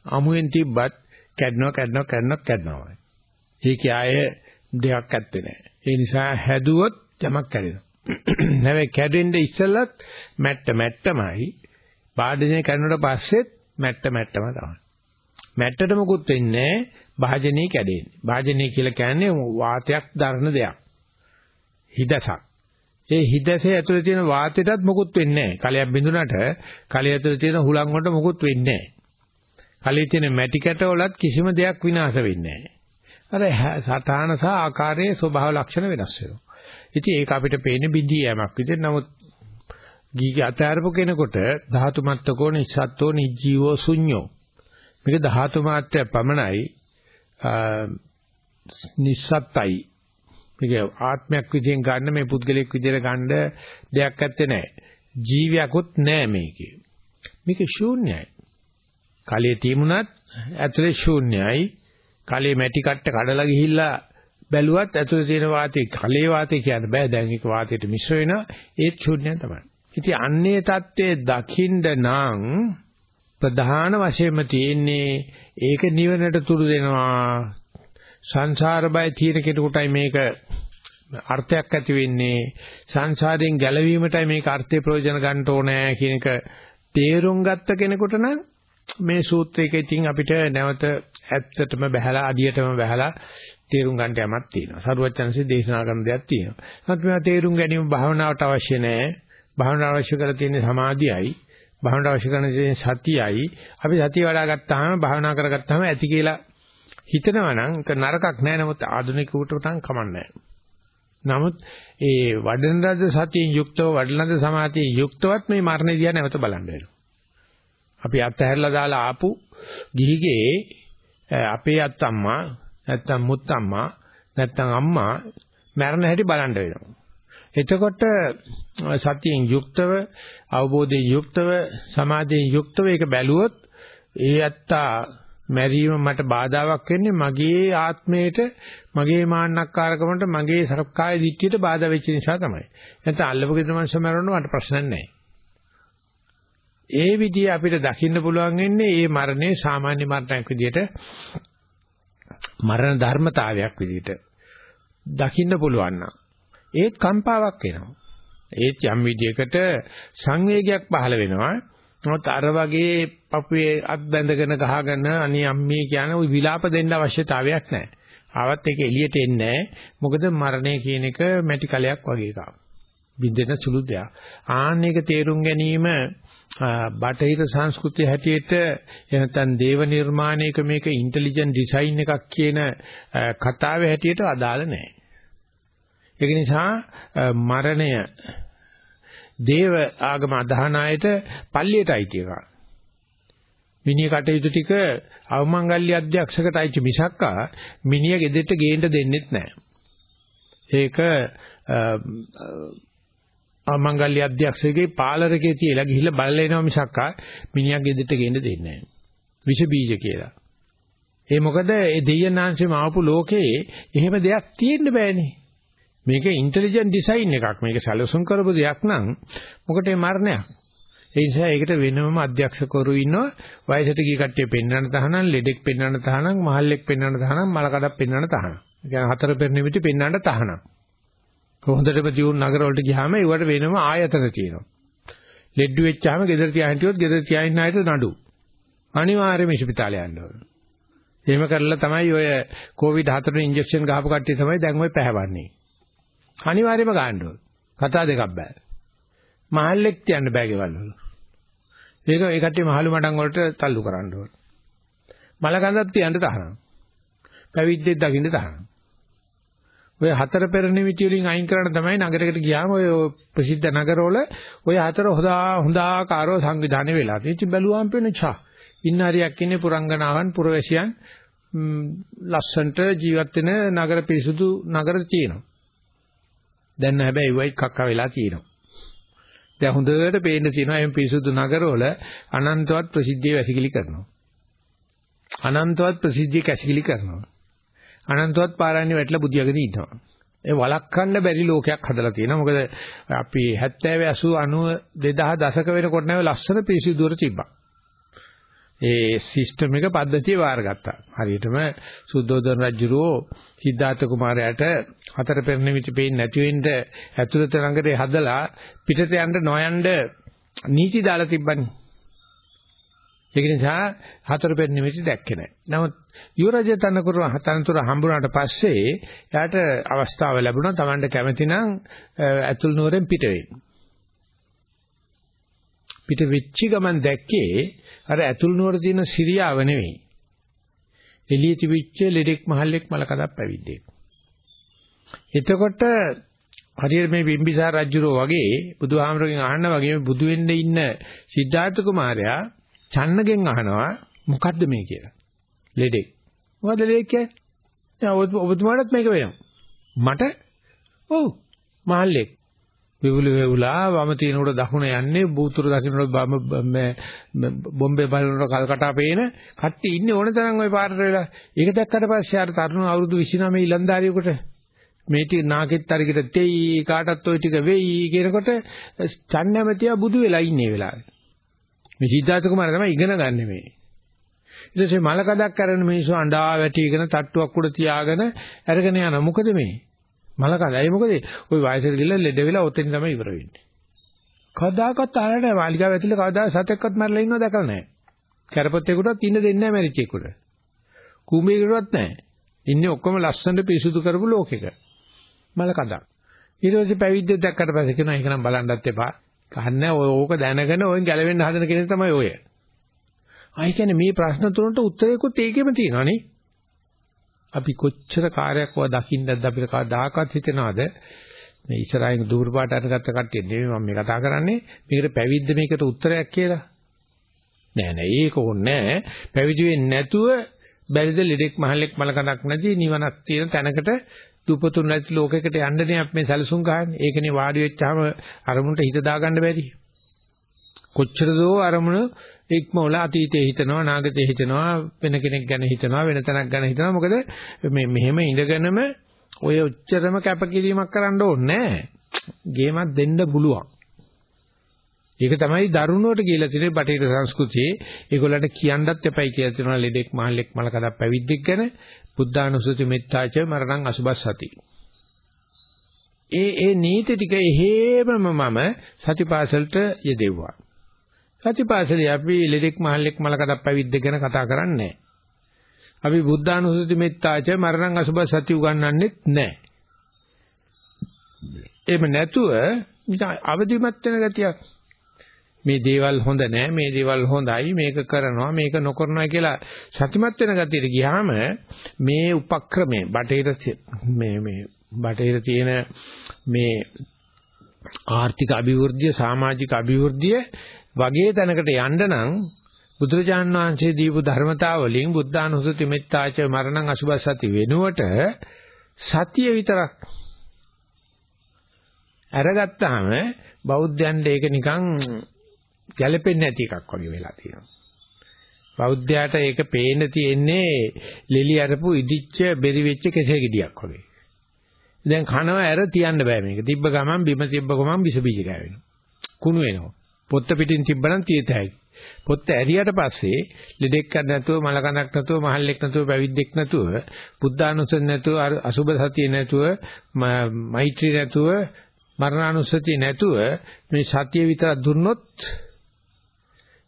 අමුයෙන් තිබ්බත් කැඩනවා කැඩනවා කැඩනවා කැඩනවා. ඒකේ ආය දෙයක් ඇත්තේ නැහැ. ඒ නිසා හැදුවොත් යමක් කැඩෙනවා. නැවේ කැඩෙන්න ඉස්සෙල්ලත් මැට්ට මැට්ටමයි වාදනය කරනකොට පස්සෙත් මැට්ට මැට්ටම තමයි. මැට්ටට මොකුත් වෙන්නේ භාජනී කැඩෙන්නේ. භාජනී කියලා කියන්නේ වාතයක් දරන දෙයක්. හිදසක්. ඒ හිදසේ ඇතුලේ තියෙන වාතයටත් මොකුත් වෙන්නේ නැහැ. කලයක් බිඳුනට කලය ඇතුලේ තියෙන හුලං වලට මොකුත් වෙන්නේ නැහැ. කලයේ තියෙන මැටි කැටවලත් කිසිම දෙයක් විනාශ වෙන්නේ නැහැ. අර සතාන සහ ආකාරයේ ස්වභාව ලක්ෂණ වෙනස් වෙනවා. ඉතින් ඒක අපිට පේන්නේ බිඳී යෑමක් විදිහට. නමුත් ගීගේ අතහැරපු කෙනෙකුට ධාතු මත්තකෝ නිස්සත්ත්වෝ නිජීවෝ ශුඤ්ඤෝ. මේක ධාතු මාත්‍ය පමණයි නිස්සත්තයි. මේක ආත්මයක් විදිහෙන් ගන්න මේ පුද්ගලෙක් විදිහට ගන්න දෙයක් ඇත්තේ නැහැ. ජීවියකුත් නැහැ මේකේ. මේක ශූන්‍යයි. කලයේ තියමුණත් ඇතුලේ ශූන්‍යයි. කලයේ මැටි කට්ට කඩලා ගිහිල්ලා බැලුවත් ඇතුලේ තියෙන වාතය කලේ වාතය කියන්න බෑ දැන් ඒක වාතයට මිශ්‍ර වෙනවා ඒත් ශූන්‍යය තමයි. ඉතින් අන්නේ தත්ත්වයේ දකින්න නම් ප්‍රධාන වශයෙන්ම තියෙන්නේ ඒක නිවනට තුරු දෙනවා සංසාර බය තියෙන කෙනෙකුටයි මේක අර්ථයක් ඇති වෙන්නේ සංසාරයෙන් ගැලවීමටයි මේක අර්ථේ ප්‍රයෝජන ගන්න ඕනේ කියන එක තේරුම් ගත්ත කෙනෙකුට නම් මේ සූත්‍රයක ඉතින් අපිට නැවත ඇත්තටම බහැලා අඩියටම බහැලා තේරුම් ගන්නට යමක් තියෙනවා. සරුවච්චන්සේ දේශනා කරන දෙයක් තියෙනවා. නමුත් මේවා තේරුම් ගැනීම භාවනාවට අවශ්‍ය නැහැ. භාවනාව අවශ්‍ය කරලා තියෙන්නේ සමාධියයි. භාවනාව අවශ්‍ය කරන සතියයි. අපි සතිය වඩා ගත්තාම භාවනා කරගත්තාම ඇති කියලා හිතනවා නම් ඒක නරකක් නෑ. නමුත් ආධුනිකවට නම් කමන්නේ නමුත් ඒ වඩන ලද සතියෙන් යුක්තව වඩන ලද සමාධියෙන් යුක්තවත් මේ මරණය දිහා නැවත බලන්න වෙනවා. අපි අත්හැරලා දාලා ආපු ගිහිගේ අපේ අත්තම්මා නැත්තම් මුත්තම්මා නැත්තම් අම්මා මරණ හැටි බලන්න වෙනවා. එතකොට සතියෙන් යුක්තව අවබෝධයෙන් යුක්තව සමාධියෙන් යුක්තව ඒක බැලුවොත් ඒ ඇත්තා මැරීම මට බාධාවක් වෙන්නේ මගේ ආත්මයට මගේ මාන්නක්කාරකමට මගේ සරකාය දිට්ඨියට බාධා වෙච්ච නිසා තමයි. නැත්නම් අල්ලපු ගෙදර මනුස්ස මරන්න මට ප්‍රශ්නයක් නැහැ. ඒ විදිහ අපිට දකින්න පුළුවන් වෙන්නේ මේ මරණය සාමාන්‍ය මරණයක් විදිහට මරණ ධර්මතාවයක් විදිහට දකින්න පුළුවන් නම් ඒත් කම්පාවක් වෙනවා. ඒත් යම් විදියකට සංවේගයක් පහළ වෙනවා. නමුත් අර වගේ පපුවේ අත් බැඳගෙන ගහගෙන අනේ අම්මේ කියන ওই විලාප දෙන්න අවශ්‍යතාවයක් නැහැ. ආවත් ඒක එළියට එන්නේ නැහැ. මොකද මරණය කියන එක මැටි කලයක් වගේ එකක්. බින්දෙන සුළු දෙයක්. ආන්න එක තේරුම් ගැනීම බටහිර සංස්කෘතිය හැටියට එනතන් දේව නිර්මාණයක මේක ඉන්ටෙලිජන්ට් ඩිසයින් එකක් කියන කතාවේ හැටියට අදාළ නැහැ. ඒක නිසා මරණය දේව ආගම අදහන අයට පල්ලියට අයිති එකක්. මිනිහ කටයුතු ටික අවමංගල්‍ය අධ්‍යක්ෂකට අයිති මිසක්කා මිනිහ ගෙදෙට්ට ගේන්න දෙන්නෙත් නැහැ. ඒක අවමංගල්‍ය අධ්‍යක්ෂකගේ පාලරකේ තියලා ගිහිල්ලා බලලා එනවා මිසක්කා මිනිහා ගෙදෙට්ට ගේන්න දෙන්නේ නැහැ. විෂ බීජ කියලා. ඒ මොකද ඒ දෙයයන්ාංශෙම ආපු ලෝකේ එහෙම දෙයක් තියෙන්න බෑනේ. මේක ඉන්ටෙලිජන්ට් ඩිසයින් එකක්. මේක සැලසුම් කරපු දෙයක් නම් මොකටේ මරණයක්. ඒ නිසා ඒකට වෙනම අධ්‍යක්ෂකවරු ඉන්නවා. වයසට ගිය කට්ටිය පෙන්වන්න තහනම්, ලෙඩෙක් පෙන්වන්න තහනම්, මහල්ලෙක් පෙන්වන්න තහනම්, මලකඩක් පෙන්වන්න තහනම්. ඒ කියන්නේ හතර පෙර නිමිති පෙන්වන්න තහනම්. හොඳටම දියුණු නගර වලට ගියාම ඒවට වෙනම ආයතන තියෙනවා. ලෙඩ්ඩු වෙච්චාම ගෙදර තියා හිටියොත් ගෙදර තියා ඉන්න අයට නඩු. අනිවාර්යයෙන්ම ඉස්පිතාලේ යන්න ඕන. එහෙම කරලා තමයි ඔය කොවිඩ් හතරේ ඉන්ජෙක්ෂන් ගහපු කට්ටිය තමයි දැන් ඔය පැහැවන්නේ. අනිවාර්යයෙන්ම ගන්න ඕන. කතා දෙකක් බෑ. මහල්ලෙක් තියන්න බෑ ගෙවල් වල. ඒක ඒ කට්ටිය මහලු මඩම් වලට තල්ලු කරන්න ඕන. මල කඳක් තියන්න තහනම්. පැවිද්දෙක් දකින්න තහනම්. ඔය හතර පෙර නිමිති වලින් අයින් කරන්න තමයි නගරයකට ගියාම ඔය ප්‍රසිද්ධ නගරවල ඔය හතර හොදා හොඳාකාරව සංවිධානය වෙලා. ඉතින් බැලුවාම පේන ඡා. ඉන්න හරියක් ඉන්නේ පුරංගනාවන් පුරවැසියන් ලස්සන්ට ජීවත් වෙන නගර පිරිසුදු නගර තියෙනවා. දැන් හැබැයි වයි කක්ක වෙලා තියෙනවා. දැන් හොඳට පේන්න තියෙනවා මේ පිරිසුදු නගරවල අනන්තවත් ප්‍රසිද්ධිය වැසිකිලි කරනවා. අනන්තවත් ප්‍රසිද්ධිය කැසිකිලි කරනවා. අනන්තවත් පාරාණ්‍ය වැටලා බුදියාගෙන ඉන්නවා. ඒ වළක්වන්න බැරි ලෝකයක් හදලා තියෙනවා. මොකද අපි 70 80 90 2000 දශක වෙනකොට නැව ලස්සන පිරිසිදුවර තිබ්බා. ඒ සිස්ටම් එක පද්ධතිය වාරගත්තා. හරියටම සුද්ධෝදන රජුරෝ සිද්ධාර්ථ කුමාරයාට හතර පෙර නිමිති පේන්නේ නැති වෙන්න ඇතුළත ළඟට හදලා පිටට යන්න නොයන්න නීති දාලා තිබ්බනේ. ඒක නිසා හතර පෙර නිමිති දැක්කේ නැහැ. නමුත් යුවරජ තනතුර තනතුර හම්බුනාට පස්සේ එයාට අවස්ථාව ලැබුණා Tamanට කැමති නම් ඇතුල් නුවරෙන් පිට වෙන්න. පිට වෙච්ච ගමන් දැක්කේ අර ඇතුල් නුවර තියෙන සිරියාව නෙවෙයි. එළිය තිබිච්ච ලෙඩෙක් මහල්ලෙක් මලකඩක් පැවිද්දෙක්. එතකොට හරියට මේ බිම්බිසාර රජුරෝ වගේ බුදුහාමරගෙන් අහන්න වගේ බුදු වෙන්න ඉන්න සිද්ධාර්ථ කුමාරයා චන්නගෙන් අහනවා මොකද්ද මේ කියලා. ලෙඩෙක්. මොකද්ද ලෙඩෙක් කියන්නේ? ඔබතුමාටත් මේක වෙනවා. මට? ඔව්. මහල්ලෙක්. විවුල වේවුලා වම තිනකොට දකුණ යන්නේ බූතුරු දකින්නට බොම්බේ බලනකොට කල්කටා පේන කට්ටිය ඉන්නේ ඕන තරම් ওই පාරට වෙලා ඒක දැක්කට පස්සේ අර තරුණ අවුරුදු 29 ඉලන්දාරියෙකුට මේ ටික නාකෙත් අරගෙන තෙයි කාටත් ওই ටික වෙයි කියනකොට චන්නමැතියා බුදු වෙලා ඉන්නේ වෙලාවේ මේ සිද්ධාර්ථ කුමාර තමයි ඉගෙන ගන්න මේ ඊට පස්සේ මලකඩක් කරන මිනිස්සු අඬා වැටිගෙන තට්ටුවක් උඩ තියාගෙන අරගෙන යන මොකද මේ මලකඳ. ඒ මොකද ওই වයසට ගිහලා ලෙඩ වෙලා ඔතෙන් තමයි ඉවර වෙන්නේ. කවදාකවත් ආරට මාලිගාව ඇතුලේ කවදා සතෙක්වත් මරලා ඉන්නව දැකලා නැහැ. කැරපොත්තෙකුටවත් ඉන්න දෙන්නේ නැහැ මැරිච්චෙකුට. කුඹේකටවත් නැහැ. ඉන්නේ ඔක්කොම ලස්සනට පිරිසුදු කරපු ලෝකෙක. මලකඳක්. ඊට පස්සේ පැවිද්දෙක් දැක්කට පස්සේ කියනවා ඒක නම් බලන්නත් එපා. කහන්නේ ඕක දැනගෙන ඔයෙන් ගැලවෙන්න හදන කෙනෙක් තමයි ඔය. ආයි කියන්නේ මේ ප්‍රශ්න තුනට උත්තරයකුත් ඒකෙම තියෙනවනේ. අපි කොච්චර කාර්යයක් වා දකින්නද අපිට කවදාකවත් හිතනවාද? මේ ඉස්සරහින් දුර පාට අරගත්ත කට්ටිය නෙමෙයි මම මේ කතා කරන්නේ. මේකට පැවිද්ද මේකට උත්තරයක් කියලා? නෑ නෑ. ඒක ඕනේ නෑ. පැවිදි වෙන්නේ නැතුව බැරිද ලෙඩෙක් මහල්ලෙක් මලකණක් නැති නිවනක් තියෙන තැනකට දුපතුන් නැති ලෝකයකට යන්නනේ අපි මේ සැලසුම් ගහන්නේ. ඒකනේ වාඩි වෙච්චාම අරමුණට හිත දාගන්න බැරි. කොච්චර දෝ අරමුණ ඉක්මවල අතීතේ හිතනවා නාගතේ හිතනවා වෙන කෙනෙක් ගැන හිතනවා වෙන තැනක් ගැන හිතනවා. මොකද මේ මෙහෙම ඉඳගෙනම ඔය උච්චරම කැපකිරීමක් කරන්න ඕනේ ගේමක් දෙන්න පුළුවන්. ඒක තමයි දරුණුවට කියලා තියෙන්නේ බටහිර සංස්කෘතියේ ඒගොල්ලන්ට කියන්නත් එපයි කියලා තියෙනවා. ලෙඩෙක් මහල්ලෙක් මලකඩක් පැවිද්දෙක් ගැන. බුද්ධානුසුති මෙත්තාච මරණං අසුබස්සති. ඒ ඒ නීති ටික එහෙමම මම සතිපාසලට යෙදෙව්වා. සතිපාසලේ අපි ලෙඩෙක් මහල්ලෙක් මලකටක් පැවිද්ද ගැන කතා කරන්නේ අපි බුද්ධානුස්සති මෙත්තාච මරණං අසුබ සති උගන්වන්නෙත් නැහැ. එහෙම නැතුව අවදිමත් වෙන ගතියක් මේ දේවල් හොඳ නෑ මේ දේවල් හොඳයි මේක කරනවා මේක නොකරනවා කියලා සතිමත් වෙන ගතියට ගියාම මේ උපක්‍රමේ බටේර මේ මේ බටේර තියෙන මේ ආර්ථික අභිවෘද්ධිය සමාජික අභිවෘද්ධිය වගේ තැනකට යන්න නම් බුදුරජාණන් වහන්සේ දීපු ධර්මතාව වලින් බුද්ධානුස්සති මෙත්තාච මරණං අසුභසති වෙනුවට සතිය විතරක් අරගත්තාම බෞද්ධයන්ට ඒක නිකන් ගැළපෙන්නේ නැති එකක් වගේ වෙලා තියෙනවා. බෞද්ධයාට ඒක පේන්න තියෙන්නේ ලෙලි අරපු ඉදිච්ච බෙරි වෙච්ච කෙසේ ගෙඩියක් වගේ. දැන් කනවා ඇර තියන්න බෑ මේක. තිබ්බ ගමන් බිම තිබ්බ ගමන් විස බීජ ගෑවෙනවා. කුණු වෙනවා. පොත්ත පිටින් තිබ්බනම් තියෙත හැකි. පොත්ත ඇරියට පස්සේ ලෙඩෙක් ගන්න නැතුව මල කනක් නැතුව මහල්ලෙක් නැතුව පැවිද්දෙක් නැතුව බුද්ධානුස්සති නැතුව අසුබ සතිය නැතුව මෛත්‍රී නැතුව මරණානුස්සතිය නැතුව මේ සතිය විතර දුන්නොත්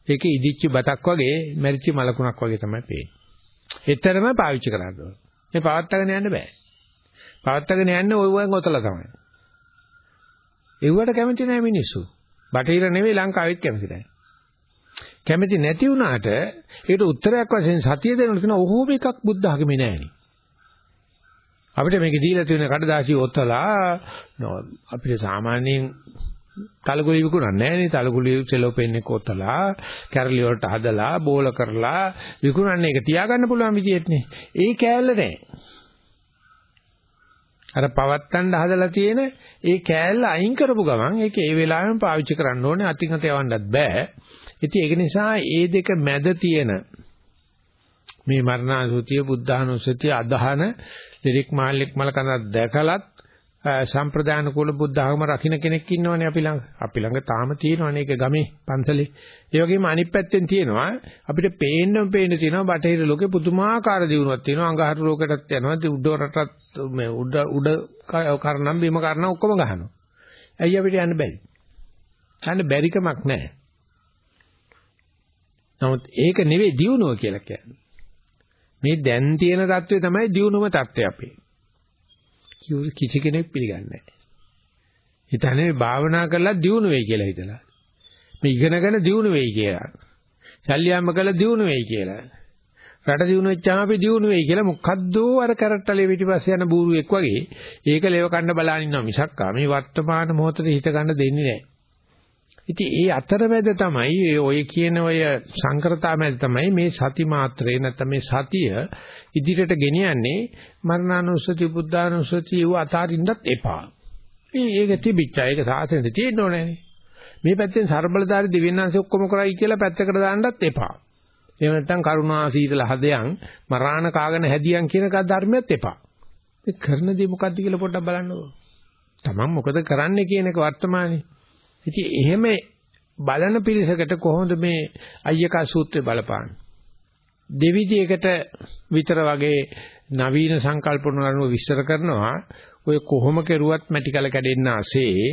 ඒක ඉදිච්ච බතක් වගේ මැරිච්ච මලකුණක් වගේ තමයි පේන්නේ. එතරම් පාවිච්චි කරන්න ඕන. මේ පවත්තගෙන යන්න බෑ. පවත්තගෙන යන්නේ ওই වගේ ඔතල තමයි. ඒවට කැමති නැහැ මිනිස්සු. බටහිර නෙවෙයි ලංකාවෙත් කැමති නැහැ. කැමති නැති වුණාට ඒකට උත්තරයක් වශයෙන් සතිය දෙනකොට කියන ඔහොම එකක් බුද්ධ ආගමේ නැහැනේ. අපිට මේක දීලා තියෙන කඩදාසි ඔතලා අපිට සාමාන්‍යයෙන් තලගුලි විකුණන්නේ නැහැ නේ තලගුලි සෙලෝපෙන් එක ඔතලා කැරලි වලට හදලා බෝල කරලා විකුණන්නේ ඒක තියාගන්න පුළුවන් විදියෙත්නේ. ඒ කෑල්ල නැහැ. අර පවත්තන්න හදලා තියෙන ඒ කෑල්ල අයින් කරපු ගමන් ඒක ඒ වෙලාවෙම පාවිච්චි කරන්න ඕනේ අතින් අත යවන්නත් බෑ. ඉතින් ඒක නිසා ඒ දෙක මැද තියෙන මේ මරණාසුතිය බුද්ධානුස්සතිය අදහන ලිරික් මාල්ලෙක් මල කඳක් දැකලත් සම්ප්‍රදාන කුල බුද්ධ ආගම රකින්න කෙනෙක් ඉන්නවනේ අපි ළඟ. අපි ළඟ තාම තියෙනවනේ ඒක ගමේ පන්සලේ. ඒ වගේම අනිත් පැත්තෙන් තියෙනවා අපිට පේන්නම පේන්න තියෙනවා බටහිර ලෝකේ පුදුමාකාර දියුණුවක් තියෙනවා. අඟහරු ලෝකයටත් යනවා. උඩ රටත් මේ උඩ උඩ කරනම් බීම කරනම් ඔක්කොම ගහනවා. ඇයි අපිට යන්න බැරි? යන්න බැරිකමක් නැහැ. නමුත් ඒක නෙවෙයි දියුණුව කියලා කියන්නේ. මේ දැන් තියෙන தત્ත්වය තමයි දියුණුවම தત્ත්වය අපේ. කිසි කෙනෙක් පිළිගන්නේ නැහැ. හිතන්නේ භාවනා කරලා දියුණු වෙයි කියලා හිතලා. මේ ඉගෙනගෙන දියුණු වෙයි කියලා. ශල්‍යම්ම කළා දියුණු වෙයි කියලා. රට දියුණු වෙච්චාම අපි දියුණු වෙයි කියලා මොකද්ද අර කරට්ටලේ පිටිපස්සේ යන බූරුවෙක් වගේ ඒක ලේව කන්න බලන් ඉන්නවා මිසක් මේ වර්තමාන මොහොතේ හිත ගන්න දෙන්නේ නැහැ. ඉතින් ඒ අතරමැද තමයි ඔය කියන ඔය සංකරතාවමැද තමයි මේ සති මාත්‍රේ නැත්නම් මේ සතිය ඉදිරියට ගෙනියන්නේ මරණානුස්සති බුද්ධානුස්සති ඒව අතාරින්නත් එපා. ඒක තිබිච්චා ඒක සාසනෙට තියෙන්න ඕනේ. මේ පැත්තෙන් ਸਰබලදාරි දිව්‍යඥාන්සේ ඔක්කොම කරයි කියලා පැත්තකට දාන්නත් එපා. එහෙම නැත්නම් කරුණා සීතල හදයන් මරාණ කාගෙන හැදියන් කියන ධර්මයක් එපා. මේ කරන දේ මොකද්ද කියලා පොඩ්ඩක් බලන්නකෝ. Taman මොකද කරන්නේ කියන එක වර්තමානයේ ඉතින් එහෙම බලන පිරිසකට කොහොමද මේ අය්‍යකා සූත්‍රය බලපාන්නේ? දෙවිදියකට විතර වගේ නවීන සංකල්පන අනුව විස්තර කරනවා ඔය කොහොම කෙරුවත් මැටි කල කැඩෙන්න ASCII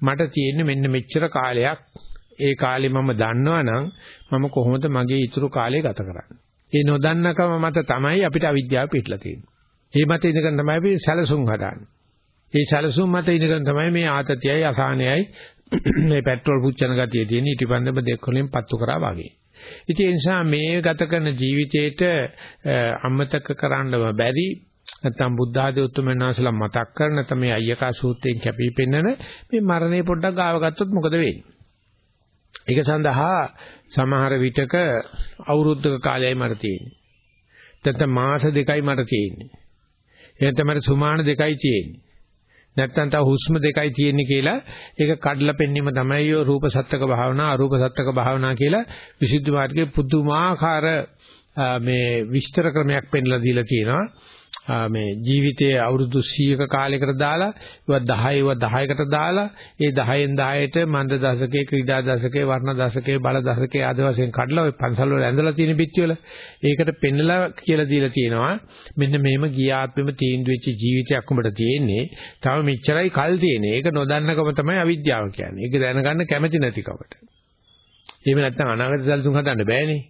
මට තියෙන්නේ මෙන්න මෙච්චර කාලයක් ඒ කාලේ මම දන්නවනම් මම කොහොමද මගේ ඊතුරු කාලය ගත කරන්නේ ඒ නොදන්නකම මත තමයි අපිට අවිද්‍යාව පිටලා තියෙන්නේ. ඒ මත ඉඳගෙන තමයි අපි සැලසුම් හදාන්නේ. ඒ සැලසුම් මත ඉඳගෙන තමයි මේ ආතතියයි අසහනයයි මේ පෙට්‍රල් පුච්චන ගතිය තියෙන ඊටිපන්දම දෙක වලින් පත්තු කරා වගේ. ඉතින් ඒ නිසා මේ ගත කරන ජීවිතේට අමතක කරන්නම බැරි නැත්නම් බුද්ධ ආදී උතුම්මනාසලා මතක් කරන නැත්නම් මේ අය්‍යකා සූත්‍රයෙන් කැපී පෙන්නන මේ මරණය පොඩ්ඩක් ගාව ගත්තොත් මොකද වෙන්නේ? ඒක සඳහා සමහර විටක අවුරුද්දක කාලයයි මට තියෙන්නේ. නැත්නම් මාස දෙකයි මට තියෙන්නේ. එහෙනම් මට සුමාන දෙකයි තියෙන්නේ. නැත්තම් තව හුස්ම දෙකයි තියෙන්නේ කියලා. ඒක කඩලා පෙන්වීම තමයි ඔය රූප සත්‍යක භාවනා අරූප සත්‍යක භාවනා කියලා විසුද්ධි මාර්ගයේ පුදුමාකාර මේ විස්තර ක්‍රමයක් පෙන්ලා දීලා තියෙනවා. මේ ජීවිතයේ අවුරුදු 100ක කාලයකට දාලා ඒවා 10 ඒවා 10කට දාලා ඒ 10න් 10ට මන්ද දශකයේ ක්‍රීඩා දශකයේ වර්ණ දශකයේ බල දශකයේ ආද වශයෙන් කඩලා ඔය පන්සල් වල ඇඳලා තියෙන පිටි වල ඒකට පෙන්නලා කියලා දීලා තියෙනවා. මෙන්න මේම ගියාත්මෙම තීන්දුව වෙච්ච ජීවිතයක් උඹට තියෙන්නේ. තව මෙච්චරයි කල් තියෙන්නේ. ඒක නොදන්නකම තමයි අවිද්‍යාව කියන්නේ. ඒක දැනගන්න කැමැති නැතිකමට. එහෙම නැත්නම් අනාගත සැලසුම් හදන්න බෑනේ.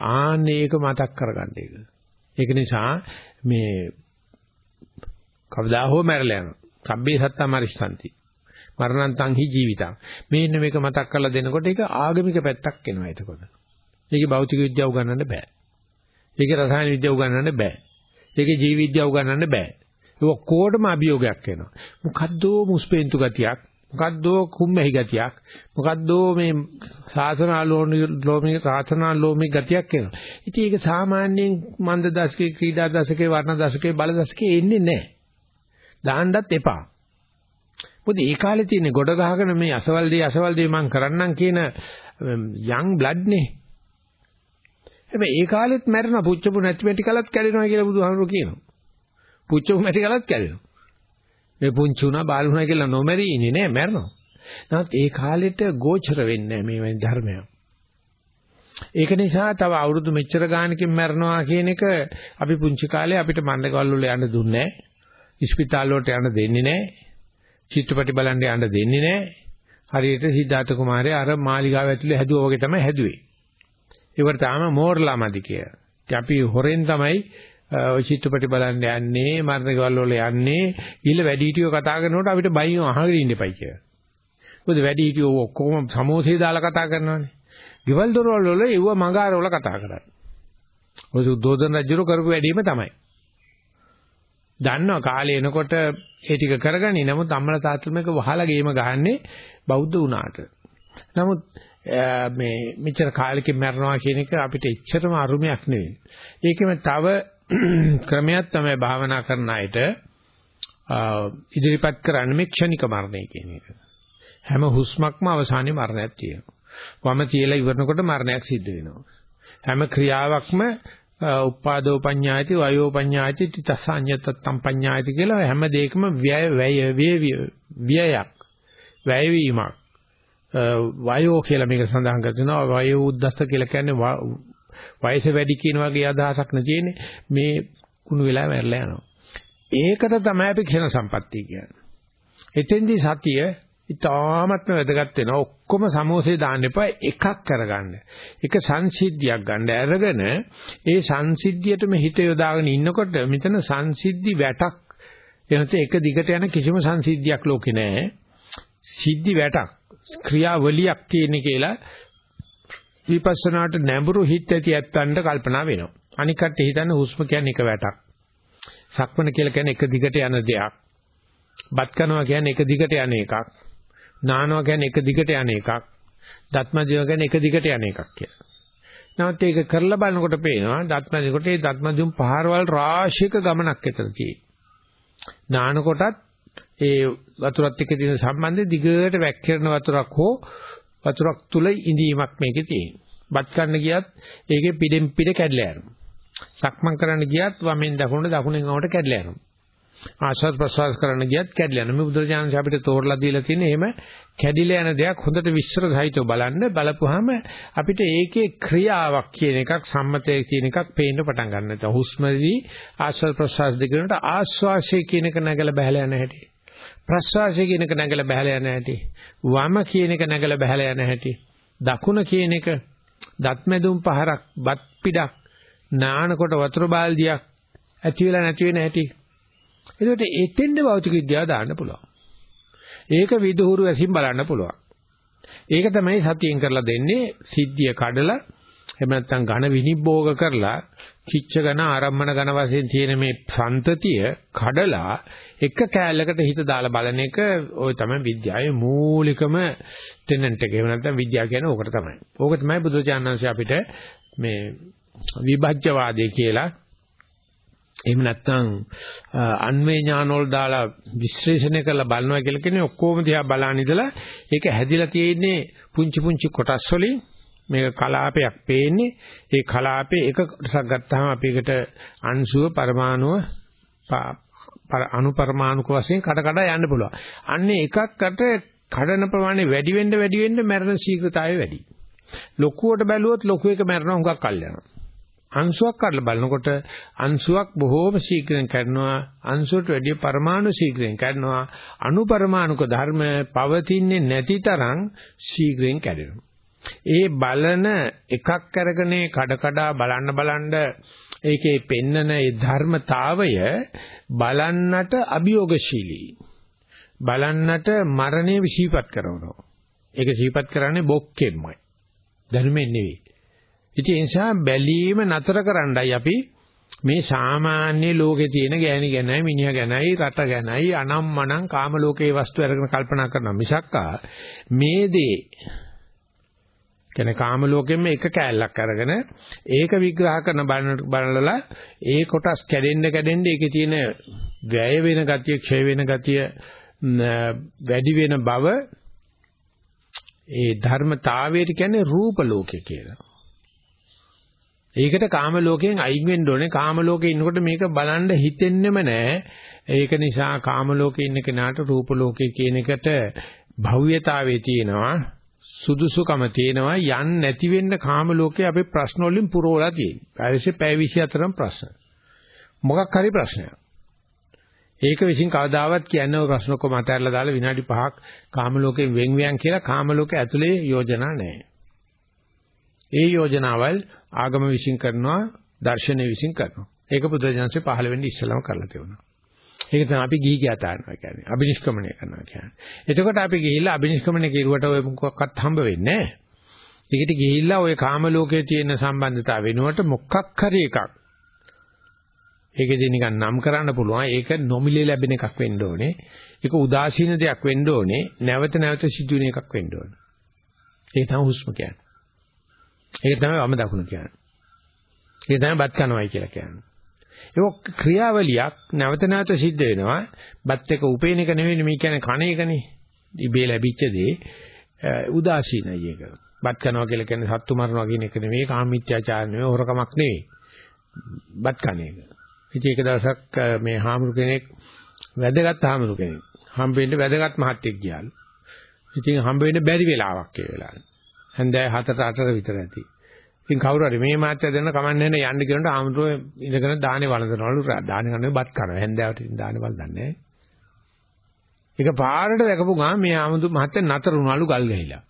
ආන්නේ ඒක මතක් කරගන්න ඒක ඒක නිසා මේ කවදා හෝ මැරලා යනවා. කබ්බේ සත්තා මරිස්සanti. මරණන්තං හි ජීවිතං. මේන්න මේක මතක් කරලා දෙනකොට ඒක ආගමික පැත්තක් එනවා එතකොට. ඒකේ භෞතික විද්‍යාව උගන්වන්න බෑ. ඒකේ රසායන විද්‍යාව උගන්වන්න බෑ. ඒකේ ජීව විද්‍යාව උගන්වන්න බෑ. ඒක කොහොමද අභියෝගයක් වෙනවා. මොකද්ද මුස්පෙන්තු ගතියක් මොකද්දෝ කුම්මැහි ගතියක් මොකද්දෝ මේ සාසනාලෝමී සාසනාලෝමී ගතියක් එනවා. ඉතින් ඒක සාමාන්‍යයෙන් මන්ද දශකේ ක්‍රීඩා දශකේ වර්ණ දශකේ බල දශකේ එන්නේ නැහැ. දාන්නත් එපා. මොකද ඒ කාලේ තියෙන ගොඩ ගහගෙන මේ අසවල් දේ අසවල් දේ මං කරන්නම් කියන යං බ්ලඩ් නේ. හැබැයි ඒ කාලෙත් මැරෙන පුච්චපු නැති මැටි කලත් කැඩෙනවා කියලා බුදුහාමුදුරුවෝ කියනවා. පුච්චපු මැටි කලත් කැඩෙනවා. මේ පුංචි උනා බාල උනා කියලා නොමැරි ඉන්නේ නෑ මැරෙනවා. නමුත් ඒ කාලෙට ගෝචර වෙන්නේ මේ වැනි ධර්මයක්. ඒක නිසා තව අවුරුදු මෙච්චර ගානකින් මැරෙනවා කියන එක අපි පුංචි කාලේ අපිට මණ්ඩකවල වල යන්න දුන්නේ නෑ. ඉස්පිතාල වලට යන්න දෙන්නේ නෑ. චිත්‍රපටි බලන්න යන්න දෙන්නේ නෑ. හරියට සිද්ධාර්ථ කුමාරයා අර මාලිගාව ඇතුලේ හැදුවා වගේ තමයි හැදුවේ. ඒවට තාම මෝරලාමදි කිය. අපි හොරෙන් තමයි ඔය චිත්‍රපටි බලන්න යන්නේ මරණ ගෙවල් වල යන්නේ ඊළ වැඩි හිටියෝ කතා කරනකොට අපිට බයින් අහගෙන ඉන්න එපයි කියලා. මොකද වැඩි හිටියෝ ඔක්කොම සමෝසේ දාලා කතා කරනවානේ. ගෙවල් දොරවල් වල ඒව මඟාරවල කතා කරන්නේ. ඔය සුද්ධෝදන රජුර කරපු වැඩේම තමයි. දන්නවා කාලේ එනකොට ඒ ටික කරගනි. නමුත් අම්මලා තාත්තලා මේක වහලා ගේම ගහන්නේ බෞද්ධ වුණාට. නමුත් මේ මෙච්චර කාලෙකින් මැරනවා කියන එක අපිට එච්චරම අරුමයක් නෙවෙයි. ඒකෙම තව ක්‍රමයක් තමයි භාවනා කරන අයට ඉදිරිපත් කරන්නේ මේ ක්ෂණික මරණය කියන එක. හැම හුස්මක්ම අවසානයේ මරණයක් තියෙනවා. වම තියලා ඉවරනකොට මරණයක් සිද්ධ වෙනවා. හැම ක්‍රියාවක්ම උපාදෝ පඤ්ඤායති වයෝ පඤ්ඤායති තිතසඤ්ඤතත්තම් පඤ්ඤායති කියලා හැම දෙයකම ව්‍යය වැය ව්‍යයක් වැය වීමක් වයෝ කියලා මේක සඳහන් කරනවා වයෝ උද්දස්ත කියලා කියන්නේ වයස වැඩි කියන වගේ අදහසක් නැතිනේ මේ කුණු වෙලා මැරලා යනවා. ඒකට තමයි අපි ක්ෂණ සම්පත්තිය කියන්නේ. එතෙන්දී සතිය ඉතාමත්ම වැදගත් වෙනවා. ඔක්කොම සමෝසේ දාන්න එපා එකක් කරගන්න. එක සංසිද්ධියක් ගන්න අරගෙන ඒ සංසිද්ධියටම හිත යොදාගෙන ඉන්නකොට මෙතන සංසිද්ධි වැටක් එනත එක දිගට යන කිසිම සංසිද්ධියක් ලෝකේ නැහැ. සිද්ධි වැටක් ක්‍රියාවලියක් තියෙන කියලා විපස්සනාට නැඹුරු හිත ඇති ඇත්තන්ට කල්පනා වෙනවා. අනික කට්ටිය හිතන්නේ හුස්ම කියන්නේ එක වැටක්. සක්මන කියලා කියන්නේ එක දිගට යන දෙයක්. බත් කනවා කියන්නේ එක දිගට යන එකක්. නානවා කියන්නේ එක දිගට යන එකක්. දත්මදිව කියන්නේ එක දිගට යන එකක් කියලා. නමුත් ඒක කරලා බලනකොට පේනවා දත්මදිවකට ඒ දත්මදිවුම් පහරවල් රාශියක ගමනක් ඇතර තියෙන්නේ. නානකොටත් ඒ වතුරත් එක්ක තියෙන සම්බන්ධය දිගට වැක්කිරන වතුරක් හෝ වතුරක් තුල ඉඳීමක් මේකේ තියෙනවා. බත් කන්න ගියත් ඒකේ පිටෙන් පිට කැඩලා යනවා. සක්මන් කරන්න ගියත් වමෙන් දකුණට දකුණෙන් අවුවට කැඩලා යනවා. ආශ්වාස ප්‍රශ්වාස කරන්න ගියත් කැඩලා යනවා. මේ බුදුරජාණන් අපිට තෝරලා දීලා තියෙන එහෙම කැඩිලා යන දෙයක් හොඳට විස්තර සහිතව බලන්න බලපුවාම අපිට ඒකේ ක්‍රියාවක් කියන එකක් සම්මතය කියන එකක් පේන්න පටන් ගන්නවා. හුස්මදී ආශ්වාස ප්‍රශ්වාස දෙකකට ආශ්වාසය කියන එක නැගලා බහැලා යන හැටි. ප්‍රශ්වාසය කියන එක නැගලා බහැලා යන හැටි. වම කියන එක නැගලා බහැලා යන හැටි. දකුණ කියන එක දත්මැදුම් පහරක් බත් පිටක් නානකොට වතුර බාල්දියක් ඇති වෙලා නැති වෙන හැටි. ඒකට එතෙන්ද භෞතික විද්‍යාව දාන්න පුළුවන්. ඒක විදුහුරු ඇසින් බලන්න පුළුවන්. ඒක තමයි සතියෙන් කරලා දෙන්නේ සිද්ධිය කඩලා එහෙම නැත්නම් ඝන විනිභෝග කරලා කිච්ච ඝන ආරම්මන ඝන වශයෙන් තියෙන මේ සන්තතිය කඩලා එක කෑල්ලකට හිත දාලා බලන එක ওই තමයි විද්‍යාවේ මූලිකම ටෙනන්ට් එක. එහෙම නැත්නම් විද්‍යාව කියන්නේ ඕකට තමයි. ඕක තමයි බුදුචානන්සේ අපිට මේ විභජ්‍යවාදය කියලා එහෙම නැත්නම් අන්වේ ඥානවල දාලා විශ්ලේෂණය කරලා බලනවා කියලා කියන්නේ ඔක්කොම දිහා බලන ඉඳලා ඒක හැදිලා තියෙන්නේ පුංචි පුංචි කොටස් වලින් මේක කලාපයක් පේන්නේ ඒ කලාපේ එක කොටසක් ගත්තාම අපි එකට අංශුව පරමාණුව අණුපරමාණුක වශයෙන් කඩ කඩ යන්න පුළුවන්. අන්නේ එකක්කට කඩන ප්‍රමාණය වැඩි වෙන්න වැඩි වෙන්න මරණ ශීඝ්‍රතාවය වැඩි. ලොකුවට බැලුවොත් ලොකු එක මරණ හුඟක් කල් යනවා. අංශුවක් කඩලා බලනකොට අංශුවක් බොහෝම ශීඝ්‍රයෙන් කඩනවා අංශුවට වැඩිය පරමාණු ශීඝ්‍රයෙන් කඩනවා අණුපරමාණුක ධර්ම පවතින්නේ නැති තරම් ශීඝ්‍රයෙන් කැඩෙනවා ඒ බලන එකක් අරගෙන කඩ කඩා බලන්න බලන්න ඒකේ පෙන්නන ඒ ධර්මතාවය බලන්නට අභියෝගශීලී. බලන්නට මරණය විශ්ීපත් කරනවා. ඒක සිහිපත් කරන්නේ බොක්කෙම්මයි ධර්මෙන් නෙවෙයි. ඉතින් ඒ නිසා බැලීම නතර කරන්නයි අපි මේ සාමාන්‍ය ලෝකේ තියෙන ගෑණි ගැනයි මිනිහා ගැනයි රට ගැනයි අනම්මනම් කාම ලෝකයේ වස්තු අරගෙන කල්පනා කරනවා. මිසක්කා මේ දේ කියන්නේ කාම ලෝකෙම එක කෑල්ලක් අරගෙන ඒක විග්‍රහ කරන බලනලා ඒ කොටස් කැඩෙන්න කැඩෙන්න ඒකේ තියෙන වැය වෙන ගතිය ක්ෂය වෙන ගතිය වැඩි වෙන බව ඒ ධර්මතාවයට කියන්නේ රූප ලෝකේ කියලා. ඒකට කාම ලෝකයෙන් අයින් වෙන්න ඕනේ. කාම ලෝකේ ඉන්නකොට මේක බලන්න හිතෙන්නෙම නැහැ. ඒක නිසා කාම ලෝකේ ඉන්න කෙනාට රූප ලෝකේ කියන එකට භව්‍යතාවයේ තියෙනවා සුදුසුකම තියෙනවා යන්න නැති වෙන්න කාම ලෝකේ අපේ ප්‍රශ්න වලින් පුරවලා තියෙනවා. පැරිසේ පැය 24ම් ප්‍රශ්න. මොකක් හරි ප්‍රශ්නයක්. ඒක විසින් කවදාවත් කියන්නේ ඔය ප්‍රශ්න ඔක්කොම අතහැරලා දාලා විනාඩි 5ක් කාම ලෝකයෙන් වෙන් වෙයන් කියලා කාම ලෝකේ ඇතුලේ යෝජනා නැහැ. ඒ යෝජනාවල් ආගම විශ්ින් කරනවා, දර්ශනය විශ්ින් කරනවා. ඒක බුදුරජාණන්සේ පහළ වෙන්නේ ඉස්සලම කරලා තිබුණා. ඒක තමයි අපි ගිහි ගියා තානවා කියන්නේ. අබිනිෂ්ක්‍මණය කරනවා කියන්නේ. එතකොට අපි ගිහිල්ලා අබිනිෂ්ක්‍මණය කෙරුවට ඔය මොකක්වත් හම්බ වෙන්නේ නැහැ. ඒකට ගිහිල්ලා ওই කාම ලෝකයේ තියෙන සම්බන්ධතාව වෙනුවට මොකක් හරි එකක් ඒකෙදී නිකන් නම් කරන්න පුළුවන්. ඒක නොමිලේ ලැබෙන එකක් වෙන්න ඕනේ. ඒක උදාසීන දෙයක් වෙන්න ඕනේ. නැවත නැවත සිදුවෙන එකක් වෙන්න ඕනේ. ඒක තමයි හුස්ම කියන්නේ. ඒක තමයි වම දකුණ කියන්නේ. ඒක තමයි බත් කනවයි කියලා කියන්නේ. ඒක ක්‍රියාවලියක් නැවත නැවත සිද්ධ වෙනවා. බත් එක උපේන එක නෙවෙයි මේ කියන්නේ කණ එකනේ. ඉබේ ලැබිච්ච දේ උදාසීනයි ඒක. බත් කනවා කියලා කියන්නේ සත්තු මරනවා කියන එක නෙවෙයි කාමීත්‍යාචාර නෙවෙයි හොරකමක් නෙවෙයි. බත් කන එක. ඉතින් එක දවසක් මේ හාමුදුර කෙනෙක් වැදගත් හාමුදුර කෙනෙක් හම්බ වෙන්න වැදගත් මහත්තයෙක් ගියාලු. ඉතින් හම්බ වෙන්න බැරි වෙලාවක් ඒ වෙලාවේ. හන්දෑ 7ට 8ට විතර ඇති. ඉතින් කවුරු හරි මේ මාත්‍ය දෙන්න කමන්නේ නැහැ යන්න කියනකොට ආමතුරු ඉඳගෙන දානේ වළඳනවලු. දානේ ගන්නේ බත් කරනවා හැන්දෑවට ඉතින් දානේ වළඳන්නේ ඒක පාරට දැකපු ගමන් මේ ආමතුරු මාත්‍ය නතර වුණාලු ගල් ගහිලා.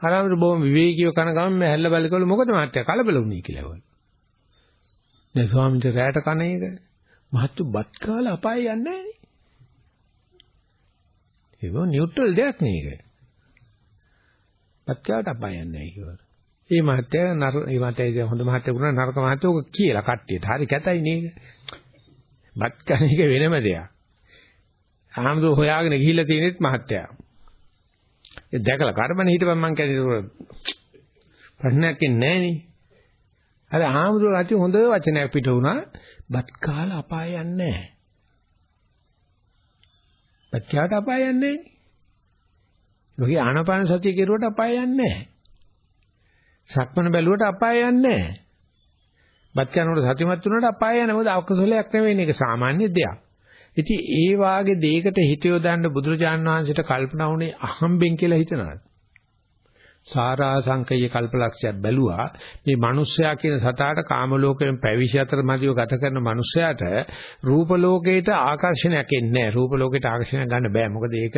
අරාමතුරු බොහොම විවේකීව කන ගමන් මේ හැල්ල බල්කවල මොකද මාත්‍ය කලබල වුණේ කියලා වගේ දැන් ස්වාමීන් වහන්සේ රැයට කන එක. මහත්තු බත් කාලා අපාය යන්නේ නැහැ ඒක නියුට්‍රල් දෙයක් නේ ඒක. බත් කාලට අපාය යන්නේ නැහැ කියලා. මේ මහත්තයා නර මේ මහත්තයා හොඳ මහත්තයා වුණා නරක මහත්තයා ඔක කියලා කට්ටියට. හරි කැතයි නේද? බත් කන එක වෙනම දෙයක්. ආම්දෝ හොයාගෙන ගිහිල්ලා තියෙනෙත් මහත්තයා. ඒ දැකලා කර්මනේ හිටපන් මං කියන්නේ ප්‍රශ්නයක් ඉන්නේ නැහැ නේ. අර ආමුදුර ඇති හොඳ වචනයක් පිට වුණා. බත් කාලා අපාය යන්නේ නැහැ. බත් කාට අපාය යන්නේ නැහැ. ලෝකේ ආනපාන සතිය කෙරුවට අපාය යන්නේ නැහැ. සක්මන බැලුවට අපාය යන්නේ නැහැ. බත් කනකොට සතිමත් වුණාට අපාය යන්නේ මොකද අකුසලයක් නෙවෙයි මේක සාමාන්‍ය දෙයක්. ඉතින් ඒ වාගේ දෙයකට හිත යොදන්න බුදුරජාණන් වහන්සේට කල්පනා වුණේ අහම්බෙන් කියලා හිතනවාද? සාරා සංකේය කල්පලක්ෂයක් බැලුවා මේ මිනිස්සයා කියන සතාට කාම ලෝකයෙන් පැවිසි අතර මැදිව ගත කරන මිනිස්සයාට රූප ලෝකයට ආකර්ෂණයක් එන්නේ නැහැ රූප ලෝකයට ආකර්ෂණයක් ගන්න බෑ මොකද ඒක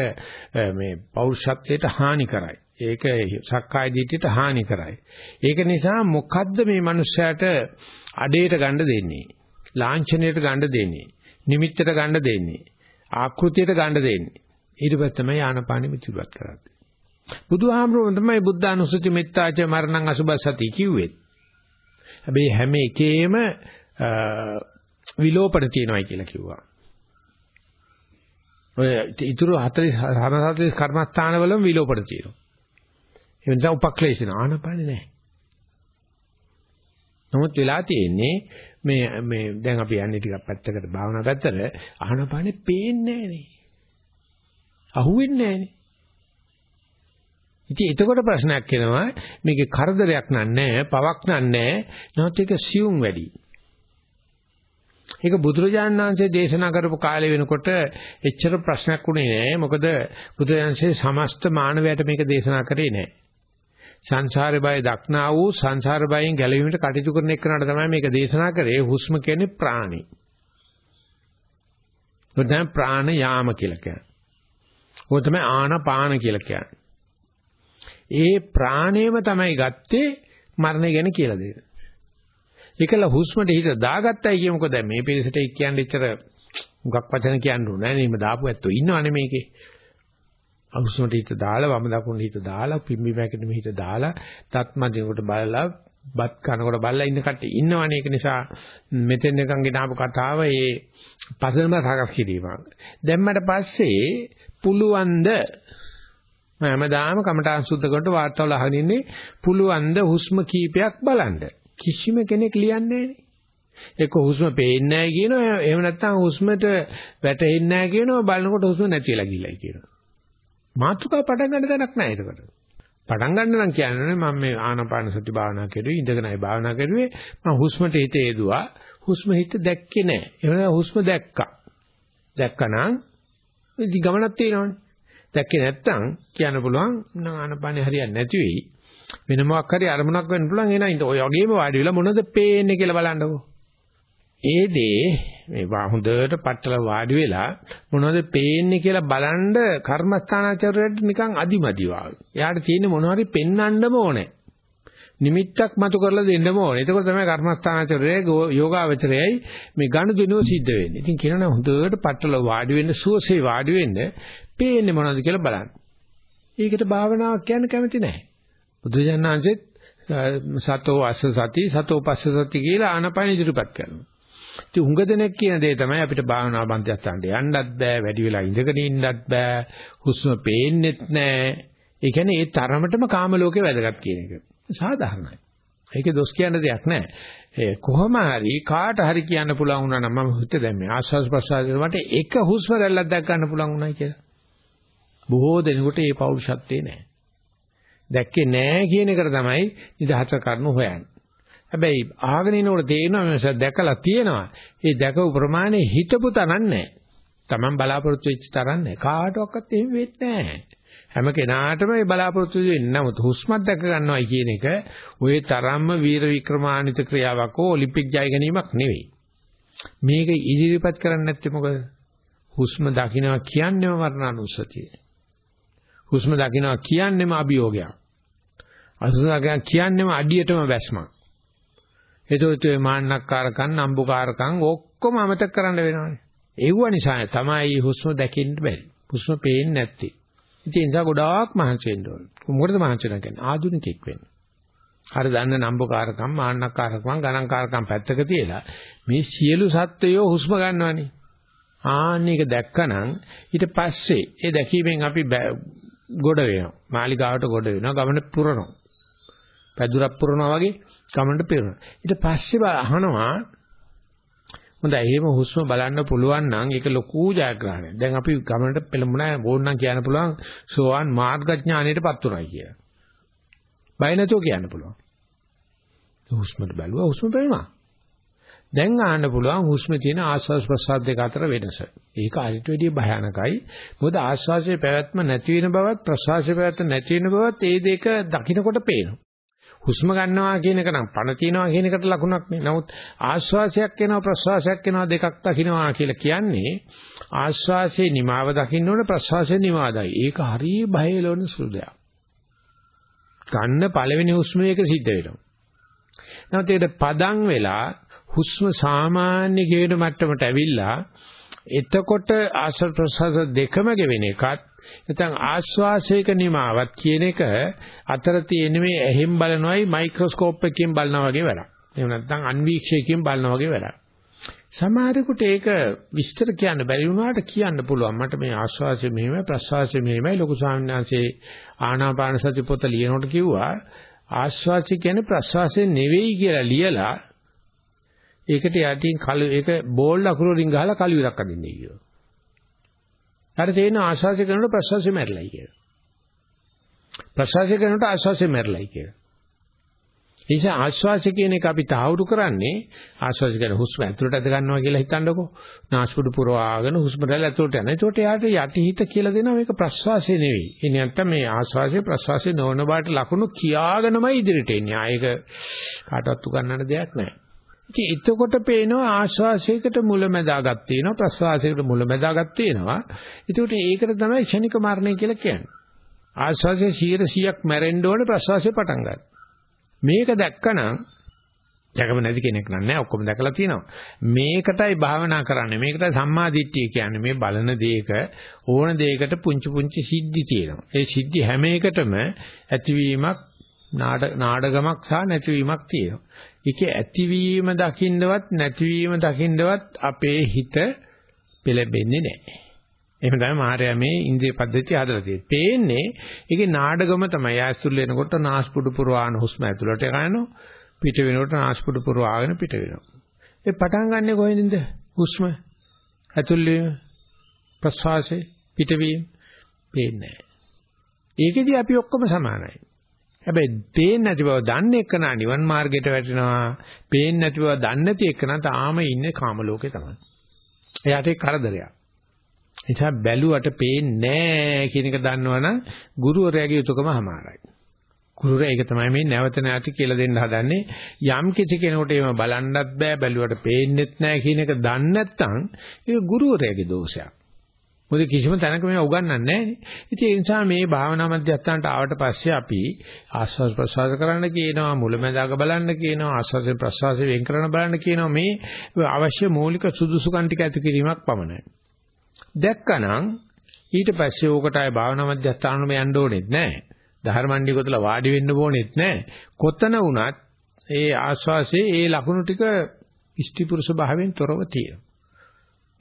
මේ පෞරුෂත්වයට හානි කරයි ඒක සක්කාය දිට්ඨියට හානි කරයි ඒක නිසා මොකද්ද මේ මිනිස්සයාට අඩේට ගන්න දෙන්නේ ලාංඡනයට ගන්න දෙන්නේ නිමිත්තට ගන්න දෙන්නේ ආකෘතියට ගන්න දෙන්නේ ඊට පස්සේ තමයි ආනපානෙ මිතුරුවත් කරන්නේ බුදුහාමුදුරුවෝ තමයි බුද්ධානුස්සති මෙත්තාච මරණං අසුබසති කිව්වෙත්. හැබැයි හැම එකේම විලෝපණ තියෙනවායි කියලා කිව්වා. ඔය ඊතුරු 40 40 කර්මස්ථානවලම විලෝපණ තියෙනවා. ඒ නිසා උපක්ලේශන ආනපානේ නැහැ. නමුත් වෙලා තියෙන්නේ මේ මේ දැන් අපි යන්නේ ටිකක් පැත්තකට භාවනා පැත්තට ආනපානේ පේන්නේ නැහැ නේ. අහුවෙන්නේ නැහැ නේ. ඉතින් එතකොට ප්‍රශ්නයක් එනවා මේකේ කරදරයක් නෑ පවක් නෑ නමුත් ඒක සියුම් වැඩි. ඒක බුදුරජාණන් වහන්සේ දේශනා කරපු කාලේ වෙනකොට එච්චර ප්‍රශ්නයක් උනේ නෑ මොකද බුදුරජාණන්සේ සමස්ත මානවයට මේක දේශනා කරේ නෑ. සංසාරේ බය දක්නා වූ සංසාර බයෙන් ගැලවීමට කටයුතු කරන එක්කනට තමයි මේක දේශනා කරේ හුස්ම කියන්නේ ප්‍රාණි. ඔය තමයි ප්‍රාණ යාම කියලා කියන්නේ. ඔය තමයි ආනපාන කියලා කියන්නේ. ඒ ප්‍රාණයම තමයි ගත්තේ මරණය ගැන කියලා දෙන්න. ඒකල හුස්මට හිත දාගත්තයි කිය මොකද මේ පිළිසෙට කියන්නේ ඉතර මුගක් වචන කියන්න ඕනේ නෑ නේ දාපු ඇත්තෝ ඉන්නවනේ මේකේ. හුස්මට හිත දාලා වම දකුණට හිත දාලා පිම්බි මැකෙට හිත දාලා තත්මදිනකොට බලලා බත් කනකොට බල්ලා ඉන්න කට්ටිය ඉන්නවනේ ඒක නිසා මෙතෙන් නිකන් ගෙනාවු කතාව ඒ පදනම සකස් කිරීමක්. දැම්මට පස්සේ පුළුවන්ද මම හැමදාම කමටහන් සුද්ධ කරනකොට වාර්තාවල අහගෙන ඉන්නේ පුළුවන්ද හුස්ම කීපයක් බලන්න. කිසිම කෙනෙක් ලියන්නේ නැහැ. ඒක හුස්ම පේන්නේ නැහැ කියනවා එහෙම නැත්නම් හුස්මට වැටෙන්නේ නැහැ කියනවා බලනකොට හුස්ම නැතිලා ගිලයි කියනවා. මාතෘකාව පටන් ගන්න තැනක් නැහැ ඒකට. පටන් ගන්න නම් කියන්නේ මම මේ ආනාපාන සති භාවනා කරුවේ ඉඳගෙනයි භාවනා කරුවේ මම හුස්මට හිත හේදුවා හුස්ම හිත දැක්කේ නැහැ. එහෙනම් හුස්ම දැක්කා. දැක්කනම් ඉදි ගමනක් තියෙනවනේ. දැක්කේ නැත්තම් කියන්න පුළුවන් නම් ආනාපානේ හරියන්නේ නැති වෙයි. වෙන මොකක් හරි අරමුණක් වෙන්න පුළුවන් එහෙනම් ඔය වගේම වාඩි වෙලා මොනවද පේන්නේ කියලා බලන්නකෝ. ඒ දේ මේ හොඳට පట్టල වාඩි වෙලා මොනවද පේන්නේ කියලා බලන්න කර්මස්ථානාචාරයට නිකන් අදිමදි වාගේ. එයාට තියෙන්නේ මොනවාරි පෙන්වන්නම ඕනේ. නිමිත්තක් මතු කරලා දෙන්නම ඕනේ. එතකොට තමයි කර්මස්ථානාචරයේ යෝගාවචරයයි මේ ගනුදෙනුව සිද්ධ වෙන්නේ. ඉතින් කියනවා හොඳට පట్టල වාඩි වෙන්න සුවසේ වාඩි වෙන්න පේන්නේ මොනවද කියලා බලන්න. ඒකට භාවනාවක් කියන්න කැමති නැහැ. බුදුජානනාංශෙත් සතෝ අස්ස සති සතෝ පස්ස සති කියලා ආනපන ඉදිරිපත් කරනවා. ඉතින් උඟ දෙනෙක් කියන දේ තමයි අපිට භාවනා බන්ධයන්ට යන්නත් බෑ වැඩි වෙලා ඉඳගෙන ඉන්නත් බෑ හුස්ම පේන්නෙත් නෑ. ඒ කියන්නේ ඒ තරමටම කාම ලෝකේ වැදගත් කියන එක. සාධාරණයි. ඒකේ දොස් කියන්න දෙයක් නෑ. ඒ කොහොම හරි කාට හරි කියන්න පුළුවන් වුණා නම් මම හිත දැම්මේ ආස්වාද ප්‍රසආදේ මට එක හුස්ම රැල්ලක් දැක් ගන්න පුළුවන් වුණා කියලා. බොහෝ දෙනෙකුට ඒ පෞරුෂත්වේ නෑ. දැක්කේ නෑ කියන එකට තමයි නිදහස කරනු හොයන්නේ. හැබැයි ආගෙන ඉනකොට තේරෙනවා මේක දැකලා තියෙනවා. ඒ දැකපු ප්‍රමාණය හිතපු තරම් නැහැ. Taman බලාපොරොත්තු වෙච්ච තරම් නැහැ. කාටවත් එහෙම වෙන්නේ නැහැ. හැම කෙනාටම ඒ බලාපොරොත්තු වෙන්නේ. නමුත් හුස්මත් දැක ගන්නවයි කියන එක ওই තරම්ම වීර වික්‍රමානිත ක්‍රියාවක් හෝ ඔලිම්පික් ජය ගැනීමක් නෙවෙයි. මේක ඉදිරිපත් කරන්නේ නැත්තේ මොකද? හුස්ම දකින්නවා කියන්නේම මරණානුස්සතිය. හුස්ම දකින්නවා කියන්නේම අභියෝගයක්. අසුසගා කියන්නේම අඩියටම වැස්මක්. එතකොට මේ මාන්නක්කාරකම් නම්බුකාරකම් ඔක්කොම අමතක කරන්න වෙනවානේ. ඒව නිසා තමයි හුස්ම දැකින්න බැරි. හුස්ම පේන්නේ නැත්තේ. ඉතින් ඒ නිසා ගොඩාක් මහන්සි වෙන්න ඕන. මොකටද මහන්සි වෙනවා කියන්නේ? ආධුනිකෙක් වෙන්න. හරි දන්න නම්බුකාරකම් මාන්නක්කාරකම් ගණන්කාරකම් පැත්තක තියලා මේ සියලු සත්වයෝ හුස්ම ගන්නවනේ. ආන්න එක දැක්කනම් ඊට පස්සේ ඒ දැකීමෙන් අපි ගොඩ වෙනවා. මාලිගාවට ගොඩ වෙනවා. ගමන පුරනවා. පැදුරක් පුරනවා වගේ ගමනට පෙරනවා. ඊට පස්සේ අහනවා හොඳයි එහෙම හුස්ම බලන්න පුළුවන් නම් ඒක ලොකු ජයග්‍රහණයක්. දැන් අපි ගමනට පෙළඹුණා ඕනනම් කියන්න පුළුවන් සෝවාන් මාර්ගඥානයටපත් උනායි කියලා. බය නැතුව කියන්න පුළුවන්. හුස්මට බැලුවා හුස්ම පේනවා. දැන් ආන්න පුළුවන් හුස්මේ තියෙන ආස්වාස් ප්‍රසාද දෙක අතර වෙනස. ඒක අරිට වැඩිය භයානකයි. මොකද ආස්වාසේ පැවැත්ම නැති වෙන බවත් ප්‍රසවාසයේ පැවැත්ම නැති වෙන බවත් ඒ දෙක දකින්නකොට පේනවා. හුස්ම ගන්නවා කියන එක නම් පණ තියනවා කියන එකට ලකුණක් නේ. නමුත් ආශ්වාසයක් එනවා ප්‍රශ්වාසයක් එනවා දෙකක් දකින්නවා කියලා කියන්නේ ආශ්වාසයේ නිමාව දකින්න ඕනේ ප්‍රශ්වාසයේ නිමාදයි. ඒක හරිය බයලොන සුළුදයක්. ගන්න පළවෙනි හුස්මේක සිද්ධ වෙනවා. නැවත ඒකට පදන් වෙලා හුස්ම සාමාන්‍ය ගේන මට්ටමට ඇවිල්ලා එතකොට ආශ්වාස ප්‍රශ්වාස දෙකම ගෙවෙන එකත් නැත්නම් ආශ්වාසයක නිමාවත් කියන එක අතර තියෙන මේ ඇහෙන් බලනවයි මයික්‍රොස්කෝප් එකකින් බලනවා වගේ වැඩක්. එහෙම නැත්නම් අන්වීක්ෂයකින් බලනවා වගේ වැඩක්. සමහරෙකුට ඒක විස්තර කියන්න බැරි වුණාට කියන්න පුළුවන්. මට මේ ආශ්වාසය මෙහෙමයි ප්‍රශ්වාසය මෙහෙමයි ලොකු ස්වාමීන් වහන්සේ ආනාපාන සති පොත ලියනකොට කිව්වා ආශ්වාසය කියන්නේ ප්‍රශ්වාසය නෙවෙයි කියලා ලියලා ඒකට යටින් කළු ඒක බෝල් අකුරු රින් ගහලා කළු විරක් අදින්නේ කියනවා. හරි තේන ආශාසය කරනකොට ප්‍රසවාසය මැරලයි කියලා. ප්‍රසවාසය කරනකොට ආශාසය මැරලයි කියලා. ඒ නිසා ආශ්වාසය කියන එක අපි තාවුරු කරන්නේ ආශ්වාසය කියන හුස්ම ඇතුළට ඇද ගන්නවා කියලා හිතන්නකෝ. නාස්පුඩු පුරවාගෙන හුස්ම රැල්ල ඇතුළට යන. ඒකට යාට යටිහිත කියලා දෙනවා මේක ප්‍රශ්වාසය නෙවෙයි. ඒ නැත්තම් මේ ආශ්වාසය ප්‍රශ්වාසය නොවන බාට ලකුණු කියාගෙනමයි ඉදිරියට එන්නේ. ආයක කාටවත් උගන්නන්න දෙයක් නැහැ. ඉතින් එතකොට පේනවා ආශ්වාසයකට මුලැමැදාගක් තියෙනවා ප්‍රශ්වාසයකට මුලැමැදාගක් තියෙනවා. ඒකට ඒකට තමයි ක්ෂණික මරණය කියලා කියන්නේ. ආශ්වාසයේ 100%ක් මැරෙන්න ඕනේ ප්‍රශ්වාසය පටන් ගන්න. මේක දැක්කනම් දැකම නැති කෙනෙක් නෑ ඔක්කොම දැකලා තියෙනවා. මේකටයි භාවනා කරන්නේ. මේකටයි සම්මා දිට්ඨිය කියන්නේ. මේ බලන දෙයක ඕන දෙයකට පුංචි පුංචි සිද්ධි තියෙනවා. ඒ සිද්ධි හැම එකටම ඇතිවීමක් නාඩගමක් සහ නැතිවීමක් තියෙනවා. ඒකේ ඇතිවීම දකින්නවත් නැතිවීම දකින්නවත් අපේ හිත පෙළඹෙන්නේ නැහැ. එහෙම තමයි මාර්යා මේ ඉන්ද්‍රිය පද්ධතිය හදලා තියෙන්නේ. පේන්නේ ඒකේ නාඩගම තමයි. ආස්තුල් වෙනකොට නාස්පුඩු පුරවාන හුස්ම ඇතුළට යනවා. පිට වෙනකොට නාස්පුඩු පුරවාගෙන පිට වෙනවා. ඒ පටන් ගන්නෙ කොහෙන්ද? හුස්ම ඇතුල් වීම ප්‍රශ්වාසය පිටවීම පේන්නේ ඒකෙදි අපි ඔක්කොම සමානයි. හැබැයි පේන්නේ නැති බව දන්නේ එක්කන නිවන් මාර්ගයට වැටෙනවා. පේන්නේ නැති බව දන්නේ නැති එක්කන තාම ඉන්නේ කාම ලෝකේ තමයි. එයාට ඒ කරදරයක්. නිසා බැලුවට පේන්නේ නැහැ කියන එක දන්නවනම් ගුරුවරයාගේ යුතුයකම හමාරයි. ගුරුවරයා ඒක තමයි මේ නැවත නැති කියලා දෙන්න හදන්නේ. යම් කිසි කෙනෙකුට එහෙම බලන්නත් බෑ බැලුවට පේන්නෙත් නැහැ කියන එක දන්නේ නැත්නම් ඒක ගුරුවරයාගේ දෝෂයක්. මොකද කිසිම තැනක මේවා උගන්වන්නේ නැහැනේ. ඉතින් ඒ නිසා මේ භාවනා මධ්‍යස්ථානට ආවට පස්සේ අපි ආස්වාද ප්‍රසවාස කරන්න කියනවා, මුලැමැදාක බලන්න කියනවා, ආස්වාද ප්‍රසවාස වෙන් කරන බලන්න කියනවා. මේ අවශ්‍ය මූලික සුදුසුකම් ටික ඇති කිරීමක් පමණයි. දැක්කනම් ඊට පස්සේ ඕකට ආය භාවනා මධ්‍යස්ථානෙම යන්න ඕනෙත් නැහැ. ධර්මණ්ඩි කොතල වාඩි වෙන්න ඕනෙත් නැහැ. කොතන වුණත් ඒ ආස්වාසේ ඒ ලකුණු ටික ඉෂ්ටි පුරුෂ භාවයෙන් තොරව තියෙනවා.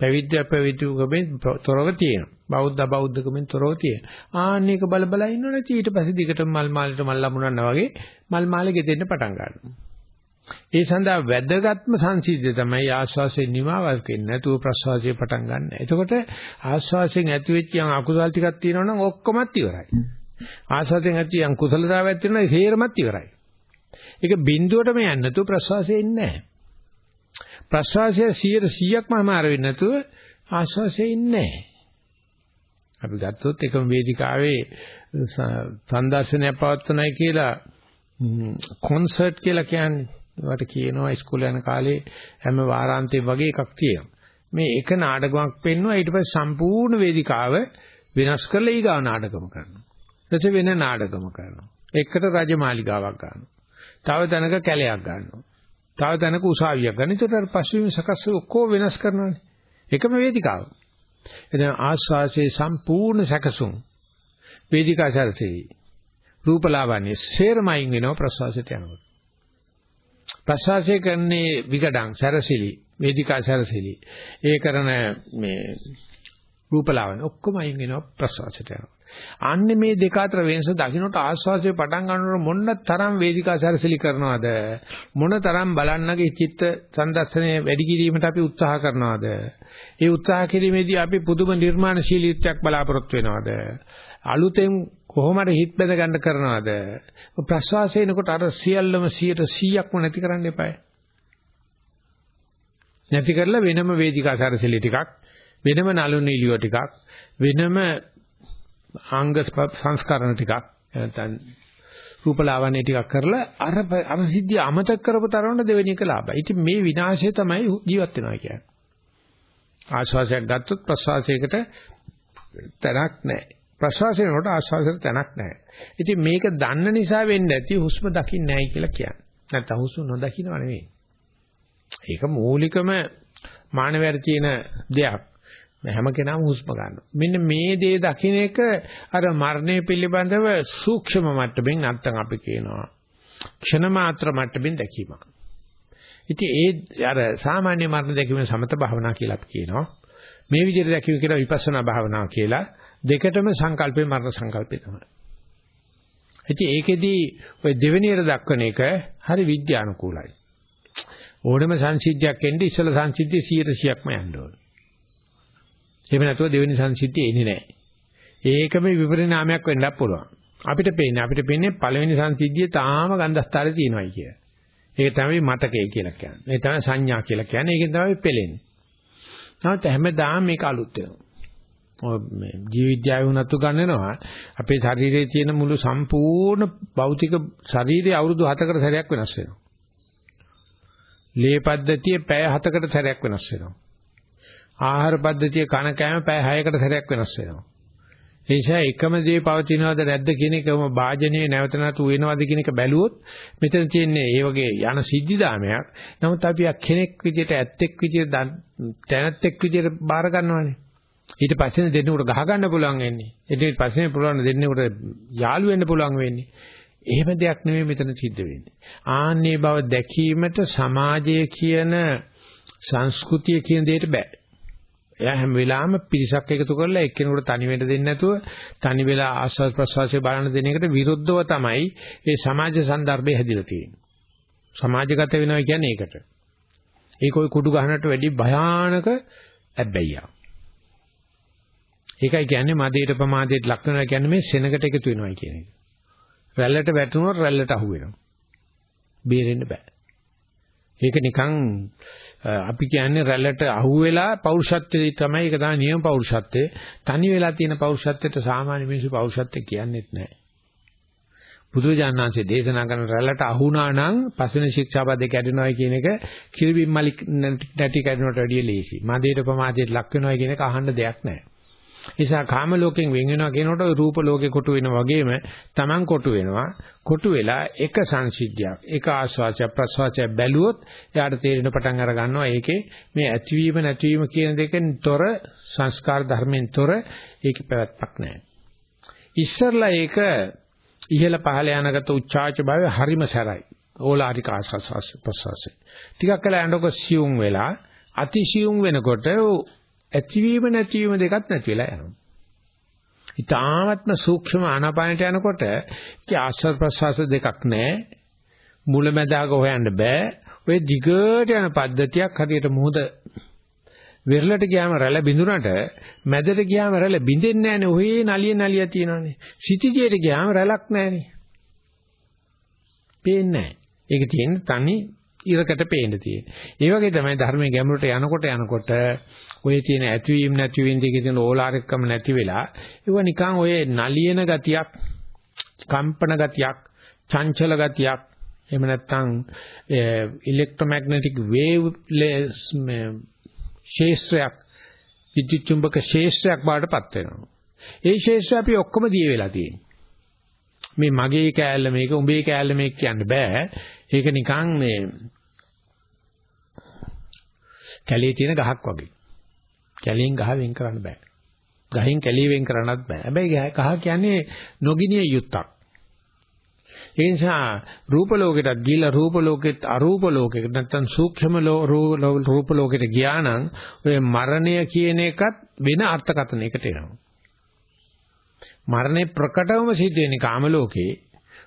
පැවිද්ද පැවිදුකමෙන් තොරව තියෙනවා. බෞද්ධ බෞද්ධකමෙන් තොරව තියෙනවා. ආන්නේක බල බල ඉන්නවනේ ඊට පස්සේ දිගටම මල් මාලට මල් ලැබුණා වගේ මල් මාලේ ගෙදෙන්න පටන් ගන්නවා. ඒ සඳහා වැදගත්ම සංසිද්ධිය තමයි ආශ්වාසයේ නිමාවල් වෙන්නේ නැතුව ප්‍රශ්වාසයේ පටන් ගන්න. එතකොට ආශ්වාසයෙන් ඇති වෙච්ච යම් අකුසල් ටිකක් තියෙනවා නම් ඔක්කොමත් ඉවරයි. ආශ්වාසයෙන් ඇති යම් කුසලතාවයක් තියෙනවා ඒ හේරමත් ඉවරයි. ඒක බිඳුවටම යන්නේ නැතුව ප්‍රශ්වාසයේ ඉන්නේ නැහැ. ප්‍රශ්වාසය 100%ක්ම අමාරු වෙන්නේ නැතුව ආශ්වාසයේ ඉන්නේ නැහැ. අපි ගත්තොත් එකම වේදිකාවේ සංදර්ශනයක් පවත්වනයි කියලා කොන්සර්ට් කියලා කියන්නේ ඒවට කියනවා ඉස්කෝලේ යන කාලේ හැම වාරාන්තේ වගේ එකක් තියෙනවා. මේ එක නාටකයක් පෙන්වුවා ඊට පස්සේ සම්පූර්ණ වේදිකාව වෙනස් කරලා ඊගාව නාටකම කරනවා. ඊට වෙන නාටකම කරනවා. එකට රජමාලිගාවක් ගන්නවා. තව තැනක කැලයක් ගන්නවා. තව තැනක උසාවියක් ගන්න. ඒකට පස්වීම සකස් ඔක්කොම වෙනස් කරනවානේ. එකම වේදිකාව. එතන ආස්වාසේ සම්පූර්ණ සැකසුම් වේදිකා සැරසෙයි. රූපලාවන්‍ය සේරමයින් වෙනවා ප්‍රසවාසයට යනකොට. ප්‍රසවාසය කරන්නේ විකඩං සැරසිලි වේදිකා සැරසිලි. ඒ කරන මේ රූපලාවන්‍ය ඔක්කොම අයින් වෙනවා ප්‍රසවාසයට යනකොට. අන්නේ මේ දෙක අතර වෙනස දකින්නට ආස්වාසිය පටන් ගන්නකොට මොන තරම් වේදිකා සැරසිලි කරනවද? මොන තරම් බලන්නගේ චිත්ත සංදර්ශනය වැඩි කිරීමට අපි උත්සාහ කරනවද? ඒ උත්සාහ කිරීමේදී අපි පුදුම නිර්මාණශීලීත්වයක් බලාපොරොත්තු වෙනවද? අලුතෙන් කොහොමද හිත බඳ ගන්න කරනවද? ප්‍රසවාසයෙන්කොට අර සියල්ලම 100%ක්ම නැති කරන්න එපායි. නැති කරලා වෙනම වේදිකා සැරසිලි ටිකක් වෙනම නලු නිලියෝ ටිකක් වෙනම ආංග සංස්කරණ ටිකක් නැත්නම් රූපලාවන්‍ය ටිකක් කරලා අර අර සිද්ධිය අමතක කරපු තරමට දෙවෙනි එක ලාභයි. ඉතින් මේ විනාශය තමයි ජීවත් වෙනවා කියන්නේ. ආශ්වාසයක් ගත්තොත් ප්‍රශ්වාසයකට තැනක් නැහැ. ප්‍රශ්වාසයකට ආශ්වාසයට තැනක් නැහැ. ඉතින් මේක දන්න නිසා වෙන්නේ නැති හුස්ම දකින්නේ නැහැ කියලා කියන්නේ. නැත්නම් හුස්ම නොදකින්නව නෙවෙයි. ඒක මූලිකම මානවයර තියෙන දෙයක්. හැම කෙනාම හුස්ම ගන්නවා. මෙන්න මේ දේ දකින්න එක අර මරණය පිළිබඳව සූක්ෂම මට්ටමින් නැත්තම් අපි කියනවා ක්ෂණ මාත්‍ර මට්ටමින් දැකීමක්. ඉතින් ඒ අර සාමාන්‍ය මරණ දැකීම සමත භාවනා කියලා අපි කියනවා. මේ විදිහට දැකීම කියලා විපස්සනා භාවනාව කියලා දෙකටම සංකල්පේ මරණ සංකල්පේ තමයි. ඉතින් ඒකෙදි ওই දෙවෙනියට දක්වන එක හරි විද්‍යානුකූලයි. ඕනම සංසිද්ධියක් එන්නේ ඉස්සල සංසිද්ධිය 100%ක්ම යන්න ඕනේ. එහෙම නැතුව දෙවෙනි සංසිද්ධිය එන්නේ නැහැ. ඒකම විපරිණාමයක් වෙන්නත් පුළුවන්. අපිට පේන්නේ අපිට පේන්නේ පළවෙනි සංසිද්ධිය තාම ගන්ධස්තරේ තියෙනවායි කිය. ඒක තමයි මතකය කියලා කියන්නේ. ඒ තමයි සංඥා කියලා කියන්නේ. ඒකෙන් තමයි පෙලෙන්නේ. නමුත් හැමදාම මේක අලුත් වෙනවා. ඔය මේ ජීවිද්‍යාව උනතු ගන්නනවා අපේ ශරීරයේ තියෙන මුළු සම්පූර්ණ භෞතික ශරීරයේ අවුරුදු 7කට සැරයක් වෙනස් වෙනවා. ලේ පද්ධතිය පැය 7කට සැරයක් වෙනස් වෙනවා. ආහාර පද්ධතිය කන කෑම පැය 6කට සැරයක් වෙනස් වෙනවා. ඒ නිසා එකම දේ පවතිනවද නැද්ද කියන එකම වාජනීය නැවත නැතු වෙනවද කියන එක බැලුවොත් මෙතන තියෙන්නේ ඒ වගේ යන සිද්ධිදාමයක්. නමුත් අපි කෙනෙක් විදිහට ඇත්තෙක් විදිහට තැනැත්තෙක් විදිහට බාර ගන්නවානේ. ඊට පස්සේ දෙන්නෙකුට ගහ ගන්න පුළුවන් වෙන්නේ. ඊට පස්සේ පුළුවන් දෙන්නෙකුට යාළු වෙන්න පුළුවන් වෙන්නේ. එහෙම දෙයක් නෙමෙයි මෙතන සිද්ධ වෙන්නේ. ආන්නේ බව දැකීමට සමාජය කියන සංස්කෘතිය කියන දෙයට බෑ. එයා හැම වෙලාවෙම පිරිසක් එකතු කරලා එක්කෙනෙකුට තනි වෙන්න දෙන්නේ නැතුව තනි වෙලා ආස්වාද ප්‍රසවාසය බලන දෙන එකට විරුද්ධව තමයි මේ සමාජ સંદર્ભය හැදිලා තියෙන්නේ. සමාජගත වෙනවා කියන්නේ ඒකට. ඒක ওই කුඩු ගහනට වැඩි භයානක ඇබ්බැයියා. ඒකයි කියන්නේ මදේට ප්‍රමාදයට ලක් වෙනවා කියන්නේ මේ සෙනකට එකතු වෙනවා කියන එක. රැල්ලට වැටුණොත් රැල්ලට අහු වෙනවා. බේරෙන්න බෑ. ඒක නිකන් අපි කියන්නේ රැල්ලට අහු වෙලා පෞරුෂත්වයේ තමයි ඒක තමයි නියම පෞරුෂත්වයේ. තනි වෙලා තියෙන පෞරුෂත්වයට සාමාන්‍ය මිනිස්සු පෞරුෂත්වය කියන්නේත් නැහැ. බුදුරජාණන්සේ දේශනා කරන රැල්ලට අහුණා නම් පස්වෙනි ශික්ෂාපදේ කැඩෙනවා කියන එක කිරිබිම් මලි නැටි කැඩෙනවට වැඩිය ලේසි. මදේට ප්‍රමාදයට ලක් වෙනවා කියන එක අහන්න දෙයක් නැහැ. නිසා කාම ලෝකෙන් වෙන් වෙනවා කියනකොට ওই රූප ලෝකේ කොටු වෙනා වගේම Taman කොටු වෙනවා. කොටු වෙලා එක සංසිද්ධියක්, එක ආස්වාචය ප්‍රසවාචය බැලුවොත් එයාට තේරෙන පටන් අර ගන්නවා ඒකේ මේ ඇතිවීම නැතිවීම කියන දෙකෙන් තොර සංස්කාර ධර්මෙන් තොර ඒකේ පැවැත්මක් නැහැ. ඉස්සරලා ඒක ඉහළ පහළ යනගත උච්චාච භාවය හරිම සැරයි. ඕලාරික ආස්වාස් ප්‍රසවාසය. ටිකක් කළා යනකොට සියුම් වෙලා අතිසියුම් වෙනකොට ඇතිවීම නැතිවීම දෙකක් නැති වෙලා යනවා. ඊටාත්ම සූක්ෂම ආනාපානයට යනකොට ඒක ආශ්වාස ප්‍රශ්වාස දෙකක් නැහැ. මුලැමැදාක හොයන්න බෑ. ඔය දිගට යන පද්ධතියක් හරියට මොහොත වෙරළට ගියාම රැළ බිඳුනට මැදට ගියාම රැළ බිඳෙන්නේ නැහනේ. ඔහේ නලිය නලිය තියෙනවානේ. සිටිජේට ගියාම රැළක් නැහනේ. පේන්නේ නැහැ. ඒක තියෙන්නේ තනි ඉරකට පේන්න තියෙන. ඒ වගේ තමයි ධර්මයේ ගැඹුරට යනකොට යනකොට ඔය තියෙන ඇතිවීම නැතිවීම දෙකේ තියෙන ඕලාරිකම නැති වෙලා ඒව නිකන් ඔය නලියන ගතියක්, කම්පන ගතියක්, චංචල ගතියක් එහෙම නැත්නම් ඉලෙක්ට්‍රොමැග්නටික් වේව් ශේෂ්ත්‍රයක් විද්‍යුත් චුම්බක ශේෂ්ත්‍රයක් බාටපත් වෙනවා. ඒ ශේෂ්ත්‍රය අපි ඔක්කොම දිය වෙලා තියෙනවා. මේ මගේ කෑල්ල මේක උඹේ කෑල්ල මේක කියන්න බෑ. ඒක නිකන් මේ කැලේ තියෙන ගහක් වගේ. කැලෙන් ගහ වෙන් කරන්න බෑ. ගහෙන් කැලේ වෙන් කරන්නත් බෑ. හැබැයි ගහ කියන්නේ නොගිනිය යුත්තක්. ඒ නිසා රූප ලෝකෙටත් ගිහිලා රූප ලෝකෙත් අරූප ලෝකෙට නැත්තම් සූක්ෂම රූප ලෝකෙට ගියා නම් ඔය මරණය කියන එකත් වෙන අර්ථකථනයකට එනවා. මරණය ප්‍රකටවම සිද්ධ වෙන්නේ කාම ලෝකේ.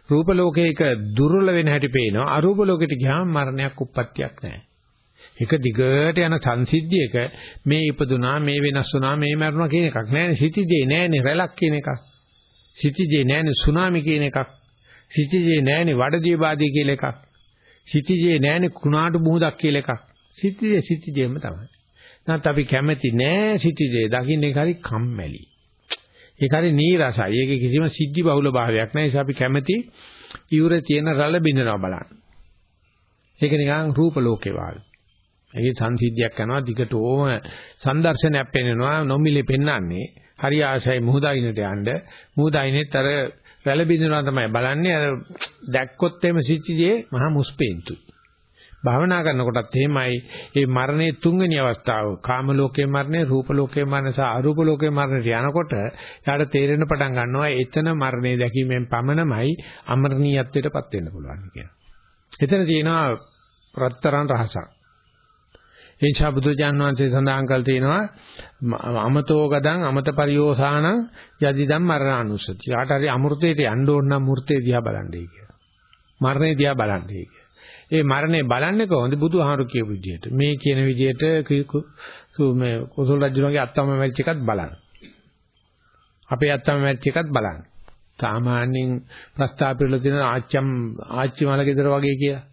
රූප ලෝකයක දුර්වල වෙන හැටි පේනවා. අරූප ලෝකෙට ගියාම මරණයක් උප්පත්තියක් නැහැ. එක දිගට යන සංසිද්ධියක මේ ඉපදුනා මේ වෙනස් වුණා මේ මරුණා කියන එකක් නෑනේ. සිටිජේ නෑනේ රැලක් කියන එකක්. සිටිජේ නෑනේ සුනාමි කියන එකක්. සිටිජේ නෑනේ වඩදිය බාදී කියලා එකක්. සිටිජේ නෑනේ කුණාටු බුහුදක් කියලා එකක්. සිටිජේ සිටිජේම තමයි. නැත්නම් අපි කැමති නෑ සිටිජේ. දකින්නේ හරි කම්මැලි. ඒක හරි නීරසයි. ඒකේ කිසිම සිද්ධි බහුල භාවයක් නෑ. ඒ අපි කැමති ඉවුරේ තියෙන රළ බින්දනවා බලන්න. ඒක නිකන් රූප ලෝකේ වගේ. ඒ සංසිද්ධියක් කරනවා? දිගට ඕම සංදර්ශනයක් පෙන්වනවා. නොමිලේ පෙන්වන්නේ හරි ආසයි මුහුදයින්ට යන්න. මුහුදයිනෙත් අර වැල බින්දනවා තමයි බලන්නේ. අර දැක්කොත් එimhe සිච්චිදී මහා මුස්පෙන්තුයි භාවනා කරනකොටත් එහෙමයි. මේ මරණයේ තුන්වෙනි අවස්ථාව කාම ලෝකයේ මරණය රූප ලෝකයේ මරණය සහ අරූප ලෝකයේ මරණයට යනකොට යාට තේරෙන පටන් ගන්නවා එතන මරණය දැකීමෙන් පමණමයි අමරණීයත්වයටපත් වෙන්න පුළුවන් කියලා. එතන තියෙනවා රත්තරන් රහසක්. ඒ නිසා බුදුජාන් වහන්සේ සඳහන් කළ තියෙනවා අමතෝ ගදං අමත පරියෝසානං යදිදම් මරණානුසති. යාට හරි අමෘතයට යන්න ඕන නම් මූර්තේ දිහා බලන්නයි කියලා. මරණේ දිහා බලන්නයි කියලා. ඒ මරණය බලන්නේ කොහොමද බුදුහාරු කියපු විදිහට. මේ කියන විදිහට මේ කොසල් රජුගේ අත්තම මැරිච් එකත් බලන්න. අපේ අත්තම මැරිච් එකත් බලන්න. සාමාන්‍යයෙන් ප්‍රස්තාව පිළිලා තියෙන ආච්චම් ආච්චි මල ගෙදර වගේ කියලා.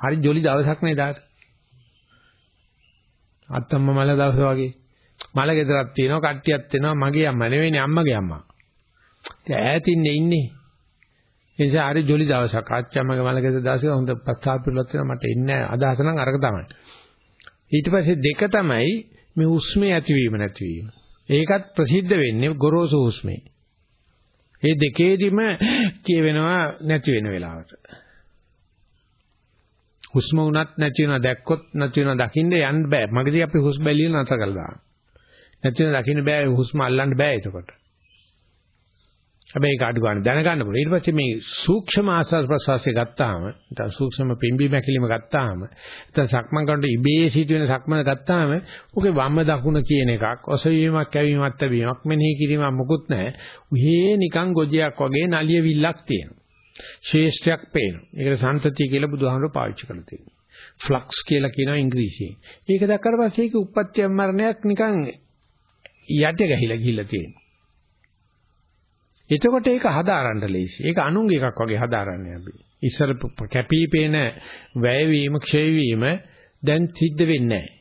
හරි ජොලි දවසක් නේ දාට. අත්තම්ම මල දවස වගේ. මල ගෙදරක් තියෙනවා කට්ටියක් තියෙනවා මගේ අම්මා නෙවෙයිනේ අම්මගේ අම්මා. ඉතින් ඈතින්නේ ඉන්නේ. ඒ නිසා හරි ජොලි දවසක් ආච්චම්මගේ මල ගෙදර දවසේ හොඳ පස්තාව පිළිලොත් වෙනවා මට ඉන්නේ අදහස නම් අරක තමයි. ඊට පස්සේ දෙක තමයි මේ හුස්මේ ඇතිවීම නැතිවීම. ඒකත් ප්‍රසිද්ධ වෙන්නේ ගොරෝසු හුස්මේ. මේ දෙකේදිම කියවෙනවා නැති වෙන වෙලාවට. හුස්ම උනත් නැති වෙනවා දැක්කොත් නැති වෙනවා දකින්න යන්න බෑ. මගදී අපි හුස්ම බැලිය නතර කළා. නැති වෙන දකින්න බෑ හුස්ම අල්ලන්න බෑ එතකොට. හැබැයි ඒක අඩු ගන්න දැනගන්න පුළුවන්. ඊට පස්සේ මේ සූක්ෂම ආස්වාද ප්‍රසවාසය ගත්තාම, නැත්නම් සූක්ෂම පිම්බි මැකිලිම ගත්තාම, නැත්නම් සක්මන් කරනකොට ඉබේ සිදුවෙන සක්මන ගත්තාම, ඔකේ වම් දකුණ කියන එකක්, ඔසවීමක්, කැවීමක්, තැබීමක් මෙනෙහි කිරීමක් මොකුත් නැහැ. උහේ නිකන් ගොජයක් වගේ නලිය විල්ලක් තියෙනවා. ශේෂ්ඨයක් පේනවා. ඒකට සම්තතිය කියලා බුදුහාමුදුරුවෝ පාවිච්චි කරලා තියෙනවා. ෆ්ලක්ස් කියලා කියනවා ඉංග්‍රීසියෙන්. ඒක දැක්කට පස්සේ ඒක උප්පත්ති මරණයක් නිකන් යට ගහිලා ගිහිල්ලා තියෙනවා. එතකොට ඒක හදාරන්න ලේසි. ඒක අනුන්ගේ එකක් වගේ හදාරන්නේ අපි. ඉස්සර කැපිපේන වැයවීම, ක්ෂය දැන් සිද්ධ වෙන්නේ නැහැ.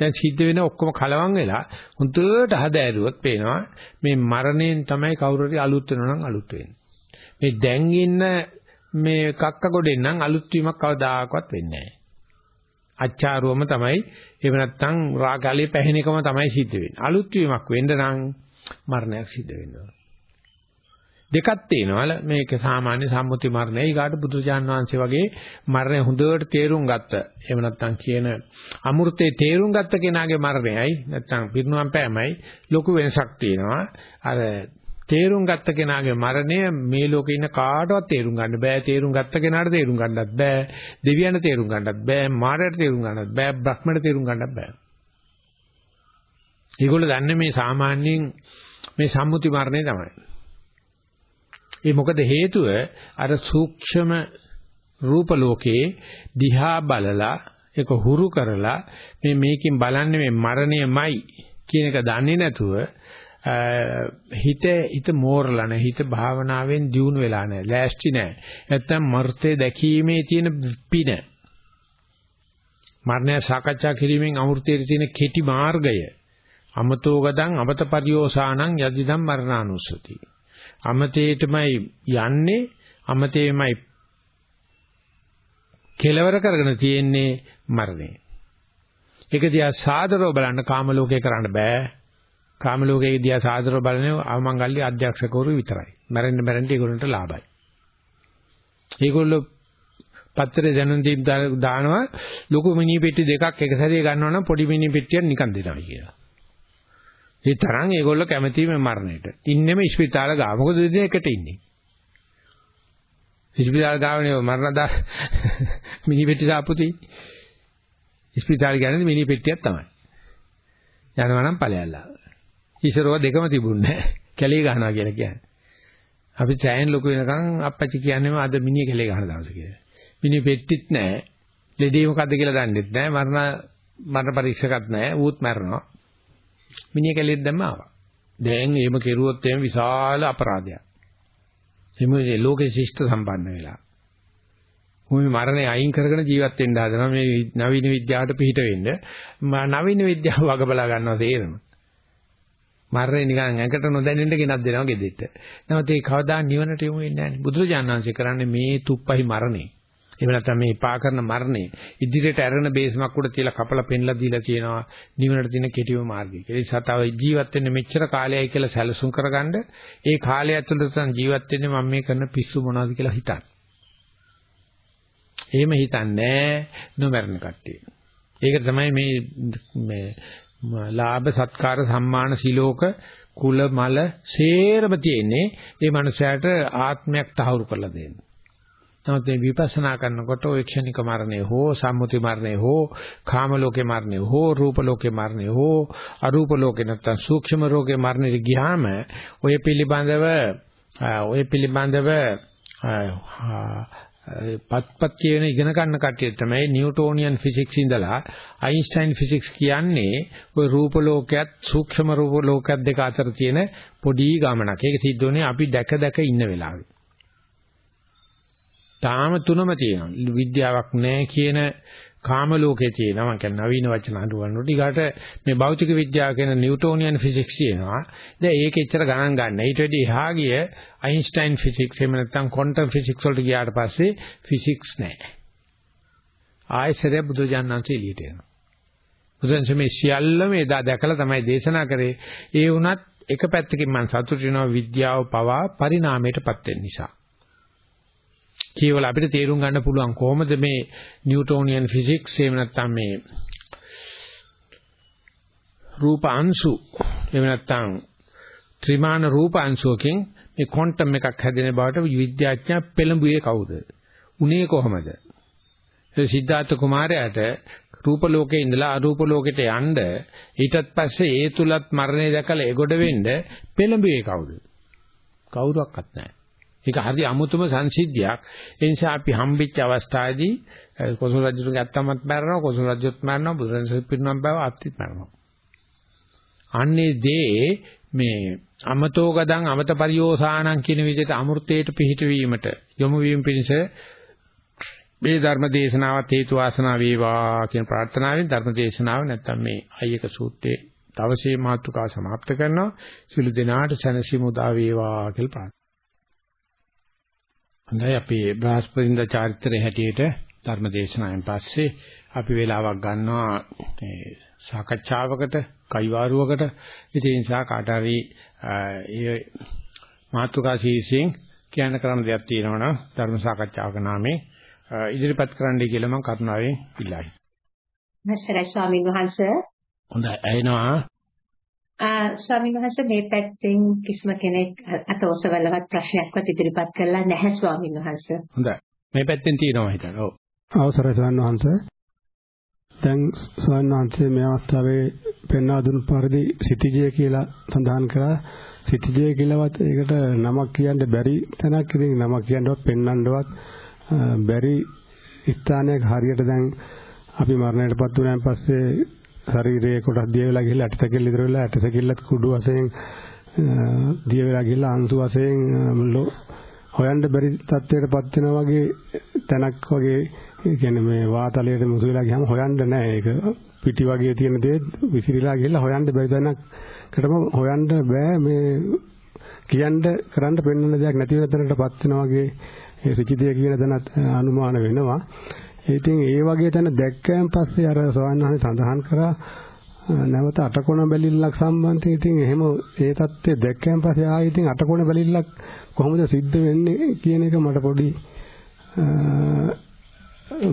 දැන් සිද්ධ වෙන ඔක්කොම කලවම් වෙලා හුදුට හදාරුවොත් පේනවා මේ මරණයෙන් තමයි කවුරු හරි අලුත් වෙනවා නම් අලුත් වෙන්නේ. මේ දැන් ඉන්න මේ කක්ක ගොඩෙන් නම් අලුත් වීමක් කවදාකවත් වෙන්නේ නැහැ. අච්චාරුවම තමයි එහෙම නැත්නම් රාගාලිය පැහැෙන එකම තමයි සිද්ධ වෙන්නේ. අලුත් වීමක් වෙන්න නම් මරණයක් සිද්ධ වෙනවා. දෙකක් තියෙනවා මේක සාමාන්‍ය සම්මුති මරණය ඊගාට බුදුජාන් වහන්සේ වගේ මරණය හොඳට තේරුම් ගත්ත එහෙම නැත්නම් කියන අමෘතේ තේරුම් ගත්ත කෙනාගේ මරණයයි නැත්නම් පිරිනුවම් පෑමයි ලොකු වෙනසක් තියෙනවා අර තේරුම් ගත්ත කෙනාගේ මරණය මේ ලෝකේ ඉන්න කාටවත් තේරුම් ගන්න බෑ. තේරුම් ගත්ත කෙනාට තේරුම් ගන්නත් බෑ. දෙවියන්ට තේරුම් ගන්නත් බෑ. මාරයට තේරුම් ගන්නත් බෑ. බ්‍රහ්මණයට තේරුම් ගන්නත් බෑ. ඒගොල්ලෝ දන්නේ මේ සාමාන්‍යයෙන් මේ සම්මුති මරණය තමයි. ඒ මොකද හේතුව? අර සූක්ෂම රූප ලෝකේ දිහා බලලා ඒක හුරු කරලා මේ මේකෙන් බලන්නේ මේ මරණයමයි කියන එක දන්නේ නැතුව හිත හිත මෝරලා නැහැ. හිත භාවනාවෙන් දියුණු වෙලා නැහැ. ලෑස්ති නැහැ. නැත්තම් මර්ථය දැකීමේ තියෙන පින. මරණය සාකච්ඡා කිරීමෙන් අමෘතයේ තියෙන කෙටි මාර්ගය. අමතෝ ගදං අමත පරියෝසානං යදිදම් මරණානුස්සති. අමතේටමයි යන්නේ. අමතේමයි කෙලවර කරගෙන තියෙන්නේ මරණය. ඒක දිහා සාදරව බලන්න කාම ලෝකේ කරන්න බෑ. කාම ලෝකයේ දිහා සාදරව බලන්නේ අවමංගල්‍ය අධ්‍යක්ෂකවරු විතරයි. මැරෙන්න මැරෙන්න ඒගොල්ලන්ට ලාභයි. ඒගොල්ලෝ පත්‍රේ දැනුම් දීම් දානවා ලොකු මිනි පෙට්ටි දෙකක් එක සැරේ ගන්නවා නම් පොඩි මිනි පෙට්ටියක් නිකන් දෙනවා කියලා. ඒ තරම් ඒගොල්ලෝ කැමති මේ මරණයට. ඉන්නෙම ඉස්පිතාල ගාව. මොකද දෙදෙන එකට ඉන්නේ. ඉස්පිතාල ගාවනේ මරණ දා මිනි පෙට්ටි දාපුති. ඉස්පිතාල කියන්නේ මිනි පෙට්ටියක් තමයි. යනවා නම් ඵලයල්ලා. ඉස්සරව දෙකම තිබුණේ නැහැ. කැලේ ගහනවා කියලා කියන්නේ. අපි සෑහෙන ලොකු වෙනකන් අප්පච්චි කියන්නේම අද මිනිහ කැලේ ගහන දවස කියලා. මිනි පෙට්ටිත් නැහැ. ලෙඩේ මොකද්ද කියලා දන්නෙත් නැහැ. මරණ මරණ පරීක්ෂකත් නැහැ. ඌත් මැරෙනවා. මිනිහ කැලේට දැම්ම ආවා. දැන් එහෙම කෙරුවොත් එහෙම විශාල අපරාධයක්. එමේ ලෝකේ ශිෂ්ට සම්පන්න වෙලා. මොහොමේ මරණය අයින් කරගෙන ජීවත් වෙන්න හදනවා මේ නවීන විද්‍යාවට පිහිට වෙන්න. නවීන විද්‍යාව වග බලා ගන්නවා තේරෙන. මරණය නිකන් ඇඟට නොදැනෙන්න ගෙනත් දෙනවා ගෙදෙට්ට. නමුත් ඒ කවදා නිවනට යමු වෙන්නේ නැහැ. බුදුරජාණන් වහන්සේ කරන්නේ මේ තුප්පහි මරණේ. එහෙම නැත්නම් මේ පා කරන මරණය ඉදිරියට ඇරෙන බේස්මක් උඩ තියලා කපලා පෙන්ලා දීලා තියෙනවා නිවනට තියෙන කෙටිම මාර්ගය. ඒ නිසා තව ජීවත් වෙන්න මෙච්චර කාලයයි කියලා සැලසුම් කරගන්න ඒ කාලය ඇතුළත තන් ජීවත් වෙන්නේ මම මේ කරන පිස්සු මොනවද කියලා හිතන්න. එහෙම හිතන්නේ නොමරණ කට්ටිය. ඒක තමයි මේ මේ ලාභ සත්කාර සම්මාන සිලෝක කුල මල සේරම තියෙන්නේ ඒ මනුස්සයාට ආත්මයක් තහවුරු කරලා දෙන්න. නමුත් මේ විපස්සනා කරනකොට ඔය ක්ෂණික මරණය හෝ සම්මුති මරණය හෝ කාම ලෝකේ මරණය හෝ රූප ලෝකේ මරණය හෝ අරූප ලෝකේ නැත්තම් සූක්ෂම රෝගේ මරණයට ගියාම ඔය පිළිබඳව ඔය පිළිබඳව පත්පත් කියන ඉගෙන ගන්න කට්ටිය තමයි නිව්ටෝනියන් ෆිසික්ස් ඉඳලා අයින්ස්ටයින් ෆිසික්ස් කියන්නේ ওই රූප ලෝකයක් සූක්ෂම රූප ලෝකයක් දෙක අතර තියෙන පොඩි ගමනක්. ඒක සිද්ධ වුණේ අපි දැක දැක ඉන්න වෙලාවේ. තාම තුනම තියෙනවා. විද්‍යාවක් නැහැ කියන කාම ලෝකේ තියෙනවා. මම කියන්නේ නවීන වචන හඳුන්වනකොට ඊගාට මේ භෞතික විද්‍යාව කියන නිව්ටෝනියන් ෆිසික්ස් තියෙනවා. දැන් ඒක එච්චර ගණන් ගන්න. ඊට වැඩි එහා ගිය අයින්ස්ටයින් ෆිසික්ස් එහෙම නැත්නම් ක්වොන්ටම් ෆිසික්ස් වලට ගියාට පස්සේ ෆිසික්ස් නැහැ. ආයසරය බුදුජානනාංශ එළියට එනවා. බුදුන්සේ මේ සියල්ලම එදා දැකලා තමයි දේශනා කරේ. ඒ වුණත් එක පැත්තකින් මම සතුටු වෙනවා විද්‍යාව පවා පරිණාමයටපත් වෙන නිසා. කියවල අපිට තේරුම් ගන්න පුළුවන් කොහොමද මේ නිව්ටෝනියන් ෆිසික්ස් එහෙම නැත්නම් මේ රූප අංශු එහෙම නැත්නම් ත්‍රිමාන රූප අංශුවකින් මේ ක්වොන්ටම් එකක් හැදෙන බවට විද්‍යාඥයා පෙළඹුවේ කවුද? උනේ කොහමද? සිද්ධාර්ථ කුමාරයාට රූප ලෝකේ ඉඳලා අරූප ලෝකෙට යන්න ඊටත් පස්සේ ඒ තුලත් මරණය දැකලා එගොඩ වෙන්න පෙළඹුවේ කවුද? කවුරක්වත් නැහැ. ඒක හරි අමුතුම සංසිද්ධියක්. ඒ නිසා අපි හම්බෙච්ච අවස්ථාවේදී කොසල් රජුගේ අත්තමත් මරනවා, කොසල් රජුත් මරනවා, බුදුරජාණන් පිරිනමන බව අත්‍තිත් මරනවා. අන්නේ දේ මේ අමතෝ ගදං අමත පරියෝසානං කියන විදිහට අමෘතයට පිහිටවීමට යොමු වීම පිණිස මේ ධර්ම දේශනාවත් හේතු වාසනා වේවා කියන ප්‍රාර්ථනාවෙන් ධර්ම දේශනාව නැත්තම් මේ අයක සූත්‍රයේ තවසේ මාතෘකාව સમાપ્ત කරනවා සිළු දෙනාට සැනසීම උදා වේවා කියලා ප්‍රාර්ථනා. හොඳයි අපි බ්‍රහස්පතින්ද චාරිත්‍රයේ හැටියට ධර්ම දේශනාවෙන් පස්සේ අපි වේලාවක් ගන්නවා මේ සාකච්ඡාවකට කයිවාරුවකට ඉතින් ඒ නිසා කාට හරි ඒ මාතෘකා ශීර්ෂයෙන් කියන්න කරන්න දෙයක් තියෙනවා නම් ධර්ම සාකච්ඡාවක නාමයෙන් ඉදිරිපත් කරන්නයි කියලා මම කරුණාවෙන් ඉල්ලයි. මස්සරයි ස්වාමීන් වහන්සේ. හොඳයි ඇහෙනවා. ආ ස්වාමීන් වහන්සේ මේ පැත්තෙන් කිසිම කෙනෙක් අත ඔසවලවත් ප්‍රශ්නයක්වත් ඉදිරිපත් කළා නැහැ ස්වාමීන් වහන්සේ. හොඳයි. මේ පැත්තෙන් තියෙනවා හිතන්න. ඔව්. අවසරයි ස්වාමීන් වහන්සේ. දැන් ස්වාමීන් වහන්සේ මේ අවස්ථාවේ පෙන්වා දුන් පරිදි සිටිජය කියලා සඳහන් කරා සිටිජය කියලාවත් ඒකට නමක් කියන්න බැරි තැනක් ඉතින් නමක් කියන්නවත් පෙන්වන්නවත් බැරි ස්ථානයක හරියට දැන් අපි මරණයටපත් වුණාන් පස්සේ ශරීරයේ කොටස් දිය වෙලා ගිහලා ඇටසැකිල්ල ඉදිරිය වෙලා ඇටසැකිල්ලත් කුඩු වශයෙන් දිය වෙලා ගිහලා අංශු වශයෙන් හොයන්න බැරි තත්ත්වයකටපත් වෙනා වගේ තැනක් වගේ ඒ කියන්නේ මේ වාතලයට මුසු වෙලා ගියාම හොයන්න නැහැ ඒක පිටි වගේ තියෙන දේ විසිරීලා ගිහලා හොයන්න බැරි තැනකටම හොයන්න බෑ. මේ කියන්න කරන්න පෙන්වන්න දෙයක් නැති වෙන තැනකටපත් වෙනා වගේ ඒ ඍචිතය කියන තැනත් අනුමාන වෙනවා. ඉතින් ඒ වගේ තැන දැක්කයන් පස්සේ අර සවන්හනේ සඳහන් කරා නැවත අටකොණ බැලිල්ලක් සම්බන්ධයෙන් ඉතින් එහෙම ඒ தත්ත්වය දැක්කයන් පස්සේ ආයෙ ඉතින් අටකොණ බැලිල්ලක් කොහොමද සිද්ධ වෙන්නේ? කියන එක මට පොඩි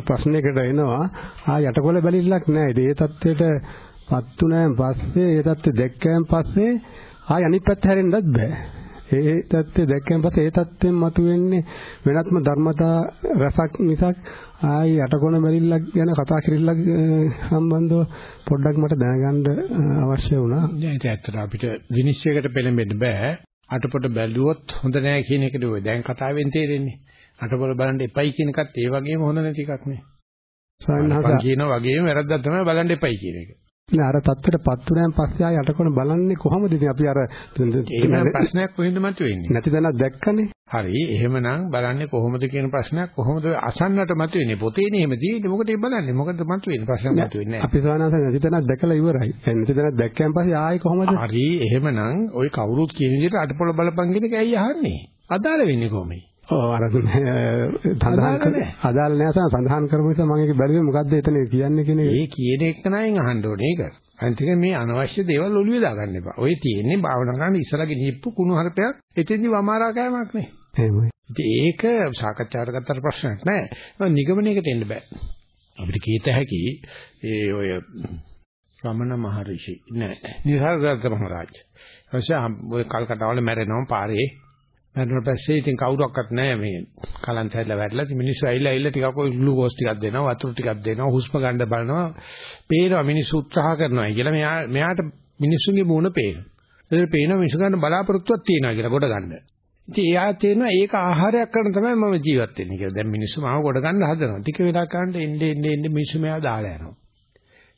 ප්‍රශ්නයකට එනවා. ආයෙ අටකොණ බැලිල්ලක් නැහැ ඒ தත්ත්වයට පත්තු නැන් පස්සේ ඒ தත්ත්වය දැක්කයන් පස්සේ ආයෙ අනිත් පැත්ත හැරෙන්නත් බෑ. ඒ தත්ත්වය දැක්කයන් පස්සේ ඒ தත්ත්වෙන් මතුවෙන්නේ වෙනත්ම ධර්මතා රසක් මිසක් ආයි යටකොණ බැලිල්ලක් ගැන කතා කරILLක් සම්බන්ධව පොඩ්ඩක් මට දැනගන්න අවශ්‍ය වුණා. දැන් ඒක ඇත්තට අපිට විනිශ්චයකට පෙළඹෙන්න බෑ. අටපොට බැලුවොත් හොඳ නෑ කියන එකද ඔය දැන් කතාවෙන් තේරෙන්නේ. අටපොල බලන්න එපයි කියන එකත් ඒ වගේම හොඳ නැති එකක් නේ. සාන්නහස කියන වගේම වැරද්දක් තමයි බලන්න එපයි කියන එක. මේ අර தත්ත්වයටපත් උනාන් පස්සේ ආය යටකොන බලන්නේ කොහොමද ඉතින් අපි අර එහෙම ප්‍රශ්නයක් කොහෙන්ද මතුවෙන්නේ? නැති දැනක් දැක්කනේ. හරි එහෙමනම් බලන්නේ කොහොමද කියන ප්‍රශ්නයක් කොහොමද අසන්නට මතුවෙන්නේ? පොතේනේ එහෙම තියෙන්නේ. මොකටද බලන්නේ? මොකටද මතුවෙන්නේ? ප්‍රශ්නයක් මතුවෙන්නේ නැහැ අපි සවනාසන නැති දැනක් දැකලා ඉවරයි. දැන් නැති දැනක් දැක්කන් පස්සේ ආයි කොහොමද? හරි එහෙමනම් ওই කවුරුත් කියන විදිහට අටපොළ බලපං කියන එක ඇයි අහන්නේ? අදාළ වෙන්නේ කොහොමද අර සඳහන් කර අදාළ නැහැ සඳහන් කරපු නිසා මම ඒක බැලුවේ මොකද්ද එතන කියන්නේ කියන එක. ඒ කියන එක නයින් අහන්න ඕනේ ඒක. අනිත් එක මේ අනවශ්‍ය දේවල් ඔළුවේ දාගන්න එපා. ඔය තියෙන්නේ භාවනා කරන ඉස්සරගේ නිප්පු කුණු හරපයක් එතෙන්දි වමාරා කෑමක් නේ. එහෙමයි. ඒක සාකච්ඡාවට ගත්තට ප්‍රශ්නයක් නෑ. නිගමනයකට එන්න බෑ. අපිට කීත හැකි ඒ ඔය රමණ මහරිෂි නෑ. නිසාරගත මහරජ. ඊපස්සේ ඔය කල්කටාවල මැරෙනවා පාරේ මැරුණට පස්සේ ඉතින් කවුරක්වත් නැහැ මේ කලන්ත හැදලා වැටලා. ඉතින් මිනිස්සු ඇවිල්ලා ඇවිල්ලා ටිකක් ඔය ග්ලූකෝස් ටිකක් දෙනවා වතුර ටිකක් දෙනවා හුස්ම ගන්න බලනවා. පේනවා මිනිස්සු උත්සාහ කරනවා කියලා. මෙයා මෙයාට මිනිස්සුන්ගේ මූණ පේනවා. ඒක පේනවා මිනිස්සු ගන්න බලාපොරොත්තුවක් තියෙනවා කියලා කොට ගන්න. ඉතින් එයා තේරෙනවා ඒක ආහාරයක් කරන තමයි මම ජීවත් වෙන්නේ කියලා. දැන් මිනිස්සු මාව කොට ගන්න හදනවා. ටික වෙලා කරන්න එන්නේ එන්නේ එන්නේ මිනිස්සු මෙයා දාලා යනවා.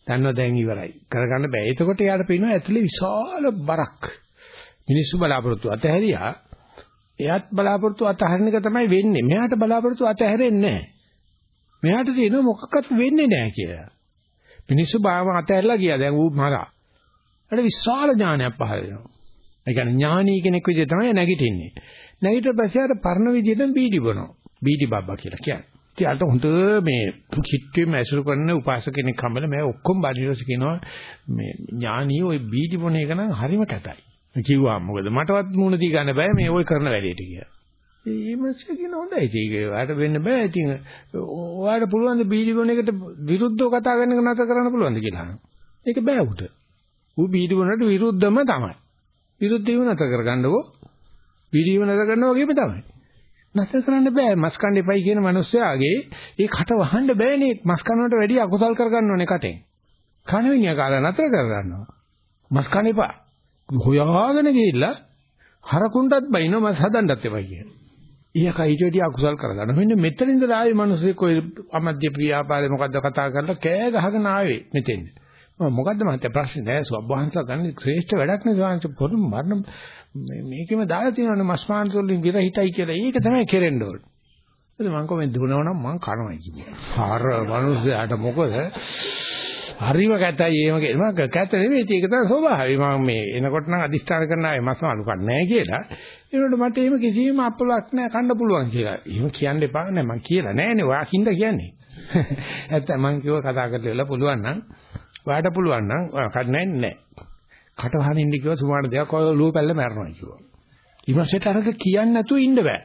දන්නවා දැන් ඉවරයි. කරගන්න බෑ. එතකොට එයාට පේනවා ඇතුලේ විශාල බරක්. මිනිස්සු බලාපොරොත්තු. අතහැරියා. එයාත් බලාපොරොත්තු අතහරින එක තමයි වෙන්නේ. මෙයාට බලාපොරොත්තු අතහැරෙන්නේ නැහැ. මෙයාට තියෙන මොකක්වත් වෙන්නේ නැහැ කියලා. මිනිස්සු බාම අතහැරලා ගියා. දැන් ඌ මරා. ඒකට විශාල ඥානයක් පහළ වෙනවා. ඒ කියන්නේ ඥානී කෙනෙක් විදිහට තමයි නැගිටින්නේ. නැගිට පස්සේ අර පරණ විදිහටම බීඩි බොනවා. බීඩි බබ්බා කියලා කියන්නේ. ඉතින් අර හොඳ මේ කිට්ටුවෙම ඇසුරු කරන උපාසක කෙනෙක් හම්බෙල මම ඔක්කොම බඩිරස කියනවා මේ ඥානී ওই බීඩි බොන එක නම් හරිම කැතයි. කිව්වා මොකද මටවත් මුණ දී ගන්න බෑ මේ ওই කරන වැඩේට කියලා. ඒ මස්සේ කියන හොඳයි ඒක ඔයාලට වෙන්න බෑ ඉතින් ඔයාලට පුළුවන් ද බීඩි බොන එකට විරුද්ධව කතා කරන එක නැතර කරන්න පුළුවන්ද කියලා අහනවා. ඒක බෑ උට. ඌ බීඩි බොනට විරුද්ධම තමයි. විරුද්ධ වීම නැතර කරගන්නකෝ. පිළිවීම නැතර කරනවා වගේම තමයි. නැතර කරන්න බෑ. මස් කන්න එපයි කියන මිනිස්සයාගේ ඒ කට වහන්න බෑනේ. මස් කනවට වැඩිය අකුසල් කරගන්න ඕනේ කටෙන්. කන විඤ්ඤා කාලා නැතර කරගන්නවා. මස් කන්න එපා. හොයාගෙන ගිහිල්ලා හරකුණ්ඩත් බයිනෝ මස් හදන්නත් එපා කියන. ඊයක ඊට වැඩිය අකුසල් කරගන්න. මෙන්න මෙතන ඉඳලා ආවේ මිනිස්සෙක් ඔය අමධ්‍ය ව්‍යාපාරේ මොකද්ද කතා කරලා කෑ ගහගෙන ආවේ මෙතෙන්. මොකද්ද මහත්තයා ප්‍රශ්නේ නෑ සුවබ්බහන්සලා ගන්න ශ්‍රේෂ්ඨ වැඩක් නේ ස්වාමීන් පොඩු මරණ මේකෙම දාලා තියෙනවනේ මස් මාංශ වලින් විර හිටයි කියලා. ඒක තමයි කෙරෙන්න ඕනේ. එතන මං කොහෙන්ද දුනවනම් මං කනවයි කිව්වා. අර මිනිස්සයාට මොකද? හරිම කැතයි එහෙම කියනවා. කැත නෙවෙයි ඒක තමයි ස්වභාවය. මම මේ එනකොට නම් අදිස්ථාන කරන ආයේ මස් මාළු කන්නේ නැහැ කියලා. ඒනකොට මට එහෙම කිසිම අපලක් නැහැ කන්න පුළුවන් කියලා. එහෙම කියන්න එපා නෑ මං කියලා නෑනේ. ඔයා කින්ද කියන්නේ. නැත්නම් මං කිව්වා කතා කරලා පුළුවන් නම් ඔයාට පුළුවන් නම් ඔයා කන්නේ නැහැ. කට වහන ඉන්න කිව්වා සුමාන දෙයක් ඔය ලුව පැල්ල මැරනවා කිව්වා. ඊමසෙට අරක කියන්නේ නැතුව ඉන්න බෑ.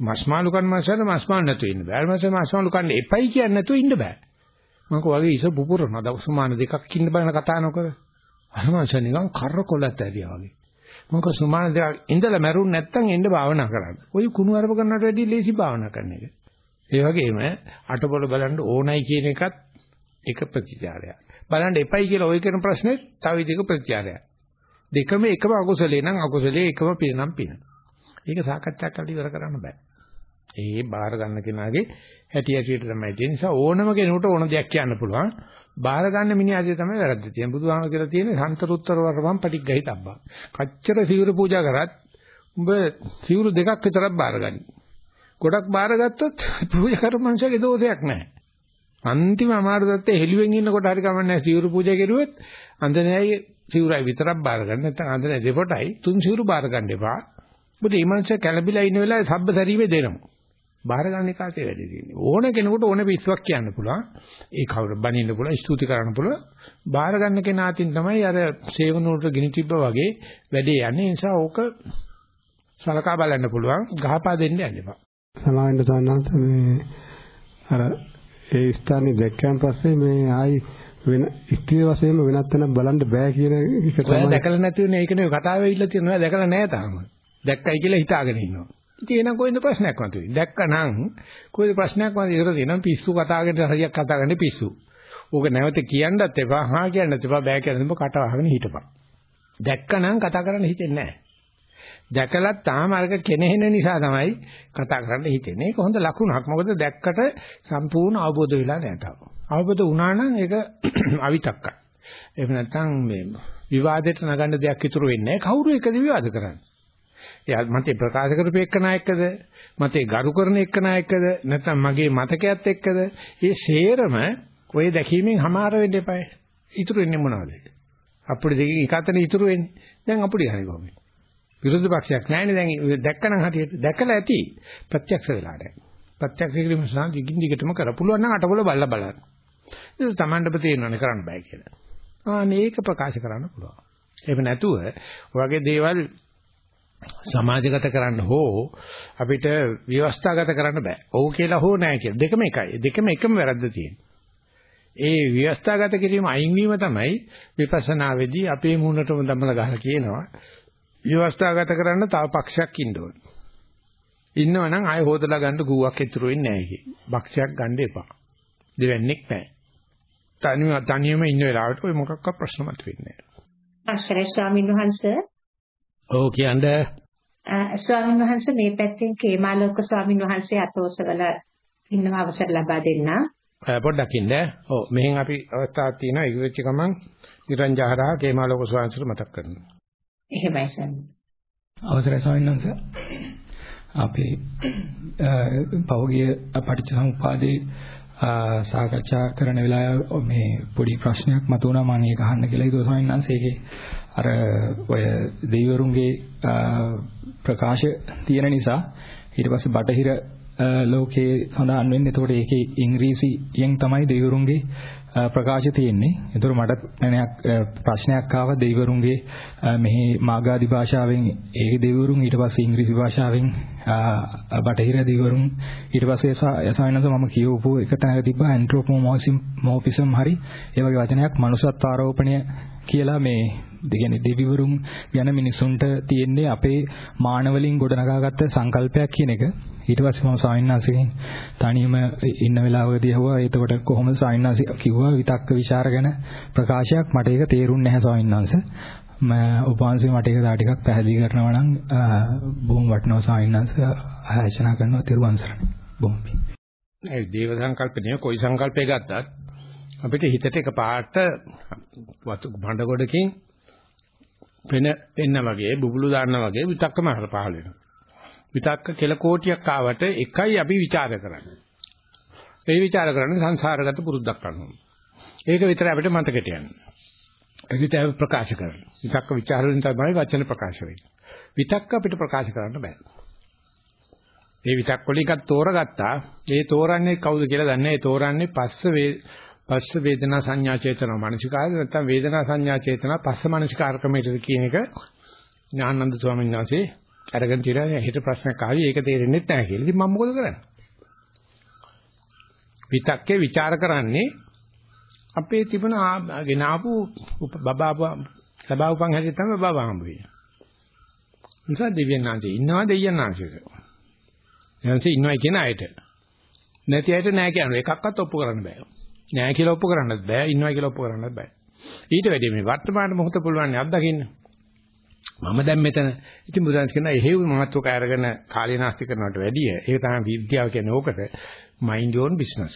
මස් මාළු කන්න මාසෙට මස් මාළු නැතුව ඉන්න බෑ. ඊමසේ මස් මාළු කන්න එපයි කියන්නේ නැතුව ඉන්න බෑ. මම කෝවගේ ඉස පුපුරන දවසමාන දෙකක් ඉන්න බලන කතා නොකර. අර මාස නිකන් කරකොලත් ඇරියා වගේ. මම කෝ සුමාන දෙකක් ඉඳලා මැරුන් නැත්තම් එන්න භාවනා කරන්න. ওই කුණු අරප කරනට වැඩිය ලේසි භාවනා කරන එක. ඒ වගේම අටපොළ බලන්න ඕනයි කියන එකත් එක ප්‍රතිචාරයක්. බලන්න එපයි කියලා ওই කරන ප්‍රශ්නේ තව විදිහක ප්‍රතිචාරයක්. දෙකම එකම අකුසලේ නම් අකුසලේ එකම පින නම් පින. ඒක සාකච්ඡා කරලා ඉවර කරන්න බෑ. ඒ බාහිර ගන්න කෙනාගේ හැටි හැටියට තමයි තියෙන නිසා ඕනම කෙනෙකුට ඕන දෙයක් කියන්න පුළුවන්. බාහිර ගන්න මිනිහාදී තමයි වැරද්ද තියෙන්නේ. බුදුහාම කියලා තියෙන්නේ සන්තරුත්තර වරවම් පටිග්ගහි තබ්බා. කච්චර සිවුරු පූජා කරත් උඹ සිවුරු දෙකක් විතරක් බාරගනි. ගොඩක් බාරගත්තොත් පූජා කරපු මනුස්සයගේ දෝෂයක් නැහැ. අන්තිම අමාරු දත්තේ හෙළුවෙන් ඉන්නකොට හරි කමන්නේ සිවුරු පූජා කරුවොත් අන්දනෑයි සිවුරයි විතරක් බාර ගන්න නැත්නම් අන්දනෑ දෙපොටයි තුන් සිවුරු බාර ගන්න එපා. මොකද මේ මනුස්සය කැළඹිලා ඉන්න වෙලාවේ සබ්බ සරීවේ දෙනවා. බාර ගන්න එකාසේ වැඩි තියෙන්නේ. ඕන කෙනෙකුට ඕන පිස්සුවක් කියන්න පුළුවන්. ඒ කවුරු බනින්න පුළුවන්, ස්තුති කරන්න පුළුවන්. බාර ගන්න කෙනාටින් තමයි අර සේවනුවට ගිනි තිබ්බ වගේ වැඩේ යන්නේ. ඒ නිසා ඕක සලකා බලන්න පුළුවන්. ගහපා දෙන්න යන්න එපා. සමාවෙන්න තවන්නත් මේ අර ඒ ස්ථානේ දැක්කන් පස්සේ මේ ආයි වෙන ස්ත්‍රී වශයෙන්ම වෙනත් තැනක් බලන්න බෑ කියන එක තමයි. ඔයා දැකලා නැති වෙන ඒක නෙවෙයි කතාවේ ඉල්ල තියෙනවා. දැකලා නැහැ තාම. දැක්කයි කියලා හිතාගෙන ඉන්නවා. ඉතින් එනං කොහෙන්ද ප්‍රශ්නයක් මතුවේ? දැක්කනම් කොහෙද ප්‍රශ්නයක් මතුවේ? ඉතර තියෙනවා පිස්සු කතාගෙන හරියක් කතා කරන්නේ පිස්සු. ඕක නැවත කියන්නත් එපා, හා කියන්නත් එපා, බෑ කියන්නත් එපා, කට වහගෙන හිටපන්. දැක්කනම් කතා කරන්න හිතෙන්නේ නැහැ. දැකලා තාම අරක කෙනෙහෙන නිසා තමයි කතා කරන්න හිතෙන්නේ. ඒක හොඳ ලකුණක්. මොකද දැක්කට සම්පූර්ණ අවබෝධ වෙලා නැතව. අවබෝධ වුණා නම් ඒක අවිතක්කයි. එහෙම නැත්නම් මේ විවාදයට නගන්න දෙයක් ඉතුරු වෙන්නේ නැහැ. කවුරු එකද විවාද කරන්නේ? එයා මතේ ප්‍රකාශ කරපු එක්කනායකද? මතේ ගරු කරන එක්කනායකද? නැත්නම් මගේ මතකයත් එක්කද? මේ සේරම ඔය දැකීමෙන් හමාර වෙන්න එපායි. ඉතුරු වෙන්නේ මොනවද? අපුඩි දෙකකින් එකතන ඉතුරු වෙන්නේ. දැන් අපුඩි හරි කොහොමද? විරුද්ධ පක්ෂයක් නැහැනේ දැන් දැක්කනම් හරියට දැකලා ඇති ප්‍රත්‍යක්ෂ වෙලා නැහැ. ප්‍රත්‍යක්ෂ කිරීම සඳහා දිගින් දිගටම කර පුළුවන් නම් අටවල බලලා බලන්න. ඒක Tamandට තේරෙනවනේ කරන්න බෑ කියලා. ආනේ ඒක ප්‍රකාශ කරන්න පුළුවන්. එහෙම නැතුව වගේ දේවල් සමාජගත කරන්න හෝ අපිට ව්‍යවස්ථාගත කරන්න බෑ. ඔව් කියලා හෝ නැහැ කියලා. දෙකම එකයි. දෙකම එකම වැරද්ද තියෙනවා. ඒ ව්‍යවස්ථාගත කිරීම අයින් වීම තමයි විපස්සනා වෙදී අපේ මූණටම දමලා ගහලා කියනවා. ව්‍යවස්ථාගත කරන්න තව පක්ෂයක් ඉන්න ඕනේ. ඉන්නවනම් ආයෙ හොදලා ගන්න ගුවක් ඉතුරු වෙන්නේ නැහැ කි. බක්ෂයක් ගන්න එපා. දෙවන්නේක් නැහැ. තනියම තනියම ඉන්න වෙලාවට ඔය මොකක්වත් ප්‍රශ්න මතුවෙන්නේ නැහැ. අශ්‍රේ ස්වාමීන් වහන්සේ ඔව් කියන්නේ ස්වාමීන් වහන්සේ මේ පැත්තෙන් කේමාලෝක ස්වාමීන් වහන්සේ අතෝසවල ඉන්නව අවසර ලබා දෙන්න. පොඩ්ඩක් ඉන්න. ඔව් මෙහෙන් අපි අවස්ථාවක් තියෙනවා ඉවිච්ච ගමන් නිරංජහරා කේමාලෝක ස්වාමීන් වහන්සේට මතක් කරනවා. එහෙමයි ස්වාමීන්. අවසරයි ස්වාමීන් වහන්සේ. අපි පෞගිය පටිච්චසමුපාදේ සාකච්ඡා කරන වෙලාවේ මේ පොඩි ප්‍රශ්නයක් මතුවුණා මම ඒක අහන්න කියලා හිතුවා ස්වාමීන් වහන්සේ. ඒකේ අර ඔය දෙවිවරුන්ගේ ප්‍රකාශ තියෙන නිසා ඊට පස්සේ බටහිර ලෝකයේ සඳහන් වෙන්නේ. එතකොට ඒකේ ඉංග්‍රීසියෙන් තමයි දෙවිවරුන්ගේ ප්‍රකාශ තියෙන්නේ. ඒතර මට නැණයක් ප්‍රශ්නයක් ආවා. දෙවිවරුන්ගේ මෙහි මාගාදි භාෂාවෙන් ඒ දෙවිවරුන් ඊට පස්සේ ඉංග්‍රීසි භාෂාවෙන් බටහිර දෙවිවරුන් ඊට පස්සේ යසායනස මම කියවපු එක තැනක තිබ්බා ඇන්ට්‍රොපෝමෝසිම් මොෆිසම් හරි. ඒ වගේ වචනයක් මනුෂ්‍යත්ව ආරෝපණය කියලා මේ කියන්නේ දෙවිවරුන් ගැන මිනිසුන්ට තියෙන්නේ අපේ මානවලින් ගොඩනගාගත්ත සංකල්පයක් කියන එක. ඊට පස්සේ මම සාවින්නාසිකෙන් තනියම ඉන්න වෙලාවකදී අහුවා එතකොට කොහොමද සාවින්නාසික කිව්වා විතක්ක ਵਿਚාර ගැන ප්‍රකාශයක් මට ඒක තේරුන්නේ නැහැ සාවින්නාංශ. මම උපවාසයේ මට ඒක දා ටිකක් පැහැදිලි කරනවා නම් බොහොම වටිනවා සාවින්නාංශ ආයෝජනා කරනවා තිරුවන් සරණයි. බොහොම පිං. ඒ දේව සංකල්පනේ කොයි සංකල්පය ගත්තත් අපිට හිතට එක පාට වතු භණ්ඩ ගොඩකින් වෙන වෙන්න වගේ බුබුලු දාන්න වගේ විතක්ක මහර පහළ වෙනවා. විතක්ක කෙල කෝටියක් ආවට එකයි අපි ਵਿਚාර කරන්නේ. ඒ ਵਿਚාර කරන්නේ සංසාරගත පුරුද්දක් අනුව. ඒක විතරයි අපිට මතකයට යන්නේ. ඒක විතරයි ප්‍රකාශ කරන්නේ. විතක්ක ਵਿਚාර වලින් තමයි වචන ප්‍රකාශ වෙන්නේ. විතක්ක අපිට ප්‍රකාශ කරන්න බෑ. ඒ විතක්ක වලින් එකක් තෝරගත්තා. ඒ තෝරන්නේ කවුද කියලා දන්නේ නැහැ. ඒ තෝරන්නේ පස්ස වේ පස්ස වේදනා සංඥා චේතන මානසිකාරය නැත්නම් වේදනා සංඥා චේතන පස්ස මානසිකාර ක්‍රමයටද කියන එක ඥානানন্দ ස්වාමීන් වහන්සේ අරගෙන තියෙනවා හිත ප්‍රශ්නයක් ආවි ඒක තේරෙන්නේ නැහැ කියලා. ඉතින් මම මොකද කරන්නේ? විතක්කේ ਵਿਚාර කරන්නේ අපේ තිබුණ ගෙනාවු බබා සබා උපන් හැටි තමයි බබා හම්බ වෙන්නේ. නිසා දෙවියන් ආන්සේ ඉන්නවා දෙවියන් ආන්සේක. එයාන්සේ ඉන්නවා කියන අයට. නැති අයට නෑ කියනවා. එකක්වත් ඔප්පු කරන්න බෑ. නෑ කියලා ඔප්පු කරන්නත් බෑ. ඉන්නවයි කියලා ඔප්පු කරන්නත් බෑ. ඊට වැඩි මේ වර්තමාන මොහොත පුළුවන් අත්දකින්න. මම දැන් මෙතන ඉතින් බුදුන්ස් කියනවා එහෙව් මමත්වක අරගෙන කාලය නාස්ති කරනවට වැඩිය ඒක තමයි විද්‍යාව කියන්නේ ඕකට mind your own business.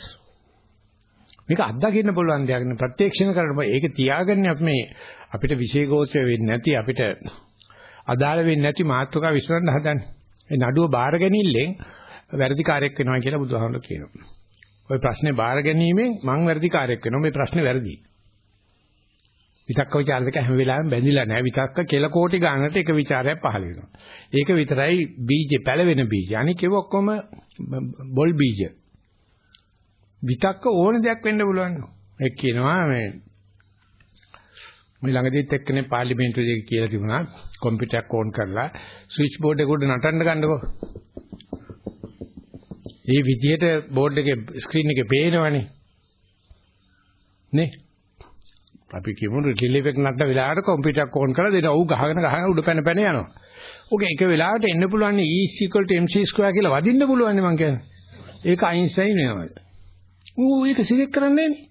මේක අත්දකින්න පුළුවන් දෙයක් නේ ප්‍රත්‍යක්ෂණ කරන්න බෑ. ඒක තියාගන්නේ අපි මේ අපිට විශේෂෝත්සව වෙන්නේ නැති අපිට අදාළ වෙන්නේ නැති මාතෘකා විශ්ලේෂණ හදන්නේ. ඒ නඩුව බාර ගැනීමෙන් වැරදිකාරයක් වෙනවා කියලා බුදුහාමුදුරුවෝ කියනවා. ওই ප්‍රශ්නේ බාර ගැනීමෙන් මං වැඩිකාරයක් වෙනවා. මේ ප්‍රශ්නේ වැරදි. විතක්ක ਵਿਚාර දෙක හැම වෙලාවෙම බැඳිලා නැහැ. විතක්ක කෙල කෝටි ගන්නට එක ਵਿਚාරයක් පහළ වෙනවා. ඒක විතරයි බීජ පැලවෙන බීජ. අනික ඒව ඔක්කොම බොල් බීජ. විතක්ක ඕන දෙයක් වෙන්න පුළුවන්. ඒ කියනවා මේ මේ ළඟදිත් එක්කනේ පාර්ලිමේන්තුවේ කියලා තිබුණා. කම්පියුටරයක් ඕන් කරලා ස්විච් බෝඩ් එක උඩ නටන්න ගන්නකො. මේ විදිහට බෝඩ් එකේ ස්ක්‍රීන් එකේ පේනවනේ. නේ? අපි කියමු රිලීව් එක නටන වෙලාවට කම්පියුටර් එක ඕන් කරලා දෙන ඔව් ගහගෙන ගහගෙන උඩ පැන පැන යනවා. ඕකේ එක වෙලාවට එන්න පුළුවන් E mc2 කියලා වදින්න පුළුවන් මං කියන්නේ. ඒක අයින්ස්ටයින් වෙනවද? ඌ ඒක සිලෙක්ට් කරන්නේ නෑනේ.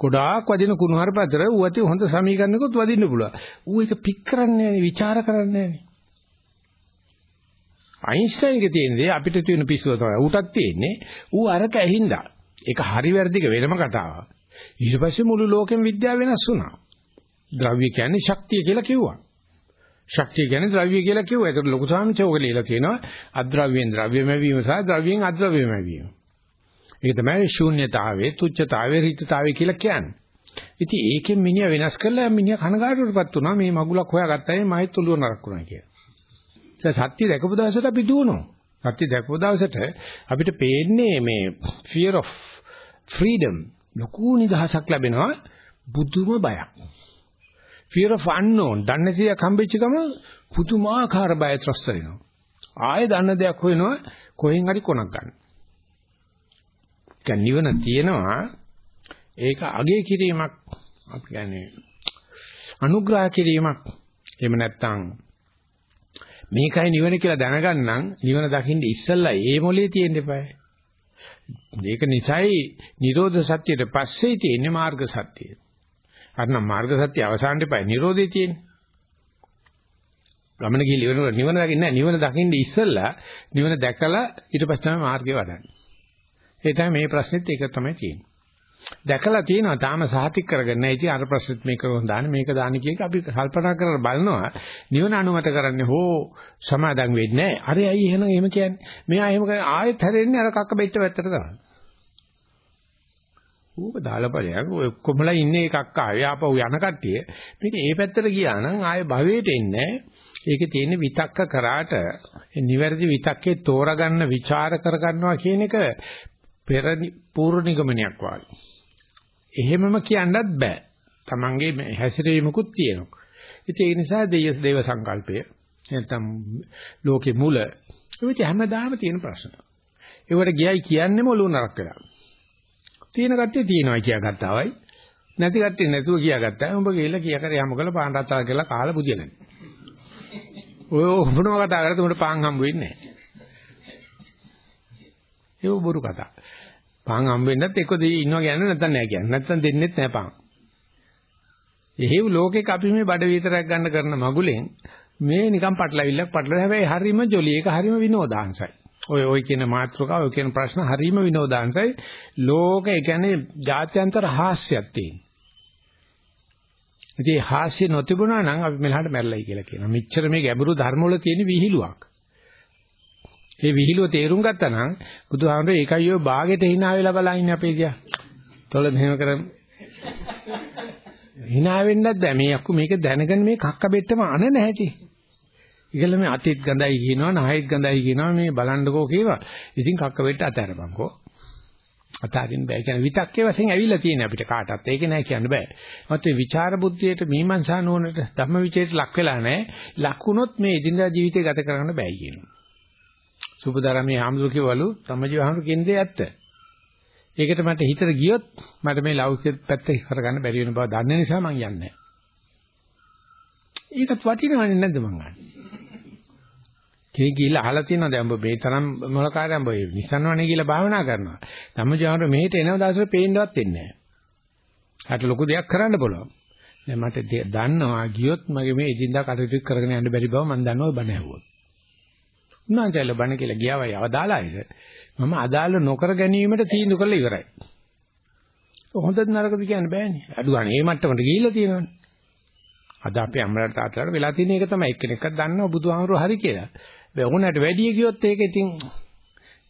ගොඩාක් වදින කුණුහරුප අතර ඌ ඇති හොඳ සමීකරණයකොත් වදින්න පුළුවන්. ඌ ඒක පික් කරන්නේ නෑනේ, ਵਿਚාර කරන්නේ නෑනේ. අයින්ස්ටයින්ගේ තියෙන දේ අපිට තියෙන පිස්සුව තමයි. ඌටත් තියෙන්නේ. ඌ අරක ඇහින්දා. ඒක හරි වැරදික වෙනම කතාවක්. ඊට පස්සේ මුළු ලෝකෙම විද්‍යාව වෙනස් වුණා. ද්‍රව්‍ය කියන්නේ ශක්තිය කියලා කිව්වා. ශක්තිය කියන්නේ ද්‍රව්‍ය කියලා කිව්වා. ඒකට ලොකු සාමිචෝක ලියලා කියනවා අද්‍රව්‍යෙන් ද්‍රව්‍යම වීම සහ ද්‍රව්‍යයෙන් අද්‍රව්‍යම වීම. ඒක තමයි ශූන්‍යතාවයේ තුච්ඡතාවයේ රිතතාවයේ කියලා කියන්නේ. ඉතින් ඒකෙන් මිනිහා වෙනස් කළා මිනිහා කනගාටුවටපත් වුණා මේ මගුලක් හොයාගත්තා මේ මහත් ඔළුව නරක් වුණා කියලා. සත්‍ය දැකපු දවසට අපි දුවනවා. සත්‍ය දැකපු දවසට අපිට පේන්නේ මේ fear of freedom ලොකු නිදහසක් ලැබෙනවා බුදුම බයක්. fear of unknown දන්නේ කම්බෙච්ච ගම පුදුමාකාර බය ත්‍රස්ත වෙනවා. ආයෙ දන්න දෙයක් හොයනවා කොහෙන් හරි කොනක් ගන්න. දැන් නිවන තියෙනවා ඒක අගේ කිරීමක් අපි කියන්නේ අනුග්‍රහ කිරීමක් එහෙම නැත්නම් මේකයි නිවන කියලා දැනගන්නම් නිවන දකින්න ඉස්සෙල්ලා ඒ මොලේ තියෙන්න එපායි. මේක නිසයි නිරෝධ සත්‍යයට පස්සේ තියෙන්නේ මාර්ග සත්‍යය. අර නම් මාර්ග සත්‍ය අවසානයේ පයි නිරෝධය තියෙන්නේ. ගමන ගිහින් නිවන දකින්න නැහැ. නිවන දකින්න ඉස්සෙල්ලා නිවන දැකලා ඊට පස්සේ තමයි මාර්ගය වඩන්නේ. ඒ තමයි මේ ප්‍රශ්නෙත් ඒක තමයි තියෙන්නේ. දැකලා තියෙනවා තාම සාතික් කරගන්න නැහැ. ඉතින් අර ප්‍රශ්නෙත් මේක දාන්න මේක දාන්න කියන අපි කල්පනා කරලා බලනවා නිවන අනුමත කරන්නේ හෝ සමාදන් වෙන්නේ නැහැ. අර ඇයි එහෙනම් එහෙම කියන්නේ? මෙයා එහෙම ආයෙත් හැරෙන්නේ අර කක්ක බෙච්ච පැත්තට තමයි. ඌක දාලා ඵලයක් ඔය කොමලා ඉන්නේ එකක් ආවේ ආපහු යන කට්ටිය මේක ඒ පැත්තට ගියා නම් ආයේ භවයට එන්නේ ඒකේ තියෙන විතක්ක කරාට නිවැරදි විතක්කේ තෝරගන්න ਵਿਚාර කරගන්නවා කියන එක පෙර පූර්ව නිගමනයක් වාගේ එහෙමම කියන්නත් බෑ. Tamange හැසිරීමකුත් තියෙනවා. ඉතින් ඒ නිසා දෙයස් දේව සංකල්පය නැත්නම් ලෝකේ මුල ඒක හැමදාම තියෙන ප්‍රශ්න. ඒවට ගියයි කියන්නේම ඔළුව නරක් වෙලා. තියෙන කට්ටිය තියනවා කියා ගත්තාවයි. නැති කට්ටිය නැතුව කියාගත්තා. උඹ ගිහලා කියා කර යම කළ පාන් රත්තල් කියලා කාලා බුදියලනේ. ඔය මොනවා කතා කරද්දී උඹට පාන් හම්බ වෙන්නේ නැහැ. ඒක බොරු කතා. පාන් හම්බ වෙන්නත් එක්ක දෙයි ඉන්නවා කියන්නේ නැත්නම් නැහැ කියන්නේ. නැත්නම් දෙන්නෙත් නැහැ පාන්. එහෙව් ලෝකෙක අපි මේ බඩ විතරක් ගන්න කරන මගුලෙන් මේ නිකන් පටලවිල්ලක් පටලව හැබැයි හරීම ජොලි ඒක හරීම විනෝදාංශයි. ඔය ඔය කියන මාත්‍රකාව ඔය කියන ප්‍රශ්න හරීම විනෝදාංශයි. ලෝක ඒ කියන්නේ ජාත්‍යන්තර හාස්‍යයක් තියෙන. ඉතින් හාස්‍ය නොතිබුණා නම් අපි මෙලහට මැරලයි කියලා කියනවා. මෙච්චර මේ ගැඹුරු ධර්ම වල තියෙන විහිළුවක්. ඒ විහිළුව තේරුම් ගත්තා නම් බුදුහාමුදුරේ ඒකයි ඔය ਬਾගෙට hina වෙලා බලන්නේ අපේ කියා. තොල මෙහෙම කරමු. hina වෙන්නත් බෑ. මේ අක්කු මේක දැනගෙන මේ කක්ක බෙට්ටම අන නැහැටි. ඉගල මේ අතිත් ගඳයි කියනවා, නහයත් ගඳයි කියනවා මේ බලන්නකෝ කියවා. ඉතින් කක්ක බෙට්ට අතහැරපන්කෝ. අතාරින්න බෑ කියන විතක්කේ වශයෙන් ඇවිල්ලා තියෙන අපිට කාටවත් ඒක නෑ කියන්න බෑ. මත මේ විචාර බුද්ධියට මීමන්සා නෝනට ධම්ම විචේට ලක් වෙලා නෑ. ලක්ුණොත් මේ එදිනදා ජීවිතය ගත කරන්න බෑ කියනවා. සුබදාරමේ ආම්දුර කියවලු සම්මජීව ආම්දුර කියන්නේ ඇත්ත. ඒකට මට හිතට ගියොත් මට මේ ලෞකික පැත්ත කරගන්න බැරි වෙන බව දන්න නිසා මං යන්නේ ඒකත් වටිනවන්නේ නැද්ද මං අහන්නේ. කෙනෙක් ගිහිල්ලා අහලා තියෙනවා දැන් ඔබ මේ තරම් මොලකාරයන් ඔබ නිසන්වනේ කියලා භාවනා කරනවා. ධම්මජානර මෙහෙට එන දවසට පේන්නවත් වෙන්නේ නැහැ. හට ලොකු දෙයක් කරන්න පුළුවන්. දැන් මට දන්නවා ගියොත් මගේ මේ එදින්දා කටයුතු කරගෙන යන්න බැරි බව මම දන්නවා ඔය බණ ඇහුවොත්. උන්වහන්සේල බණ කියලා ගියාවයි අවදාලායිද මම අදාළ නොකර ගැනීමට තීන්දුව කළා ඉවරයි. හොඳද නරකද කියන්න බෑනේ. අඩු ගන්න මේ මට්ටමට ගිහිල්ලා තියෙනවනේ. අද අපේ අම්මලාට තාත්තලාට වෙලා තියෙන එක තමයි එක්කෙනෙක්වත් දන්නව බුදුහාමුදුරුවෝ හරි කියලා. උණට වැඩි ගියොත් ඒක ඉතින්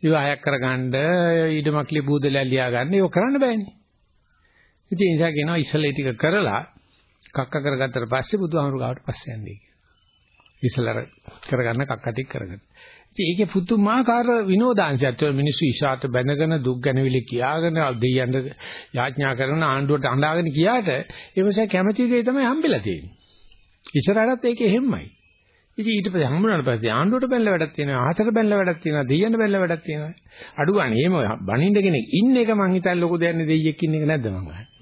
විවාහයක් කරගන්න ඊඩමක්ලි බූදලෑ ලියා ගන්න ඒක කරන්න බෑනේ. ඉතින් ඒ නිසා කියනවා ඉස්සෙල්ලා ටික කරලා කක්ක කරගත්තට පස්සේ බුදුහාමුදුරු ගාවට පස්සේ යන්නේ කියලා. ඉස්සෙල්ලා කරගන්න කක්ක ටික කරගන්න. ඉතින් ඒකේ පුදුමාකාර විනෝදාංශයක් තියෙනවා මිනිස්සු ඉෂාත බැඳගෙන දුක් ගැනවිලි කියාගෙන දෙයියන්ට යාඥා කරන ආණ්ඩුවට අඬාගෙන කියාට ඒ නිසා කැමැති දේ තමයි හම්බෙලා තියෙන්නේ. ඉස්සරහටත් ඒක එහෙමයි. ඉතින් ඊට පස්සේ හම්බුනාට පස්සේ ආණ්ඩුවට බැලලා වැඩක් තියෙනවා ආහතට බැලලා වැඩක් තියෙනවා දෙයියන්ට බැලලා වැඩක් තියෙනවා අඩු ගන්න එහෙම බනින්න කෙනෙක් ඉන්න එක මං හිතන්නේ ලොකු දෙයක් නේ දෙයියෙක් ඉන්න එක නැද්ද මං අහන්නේ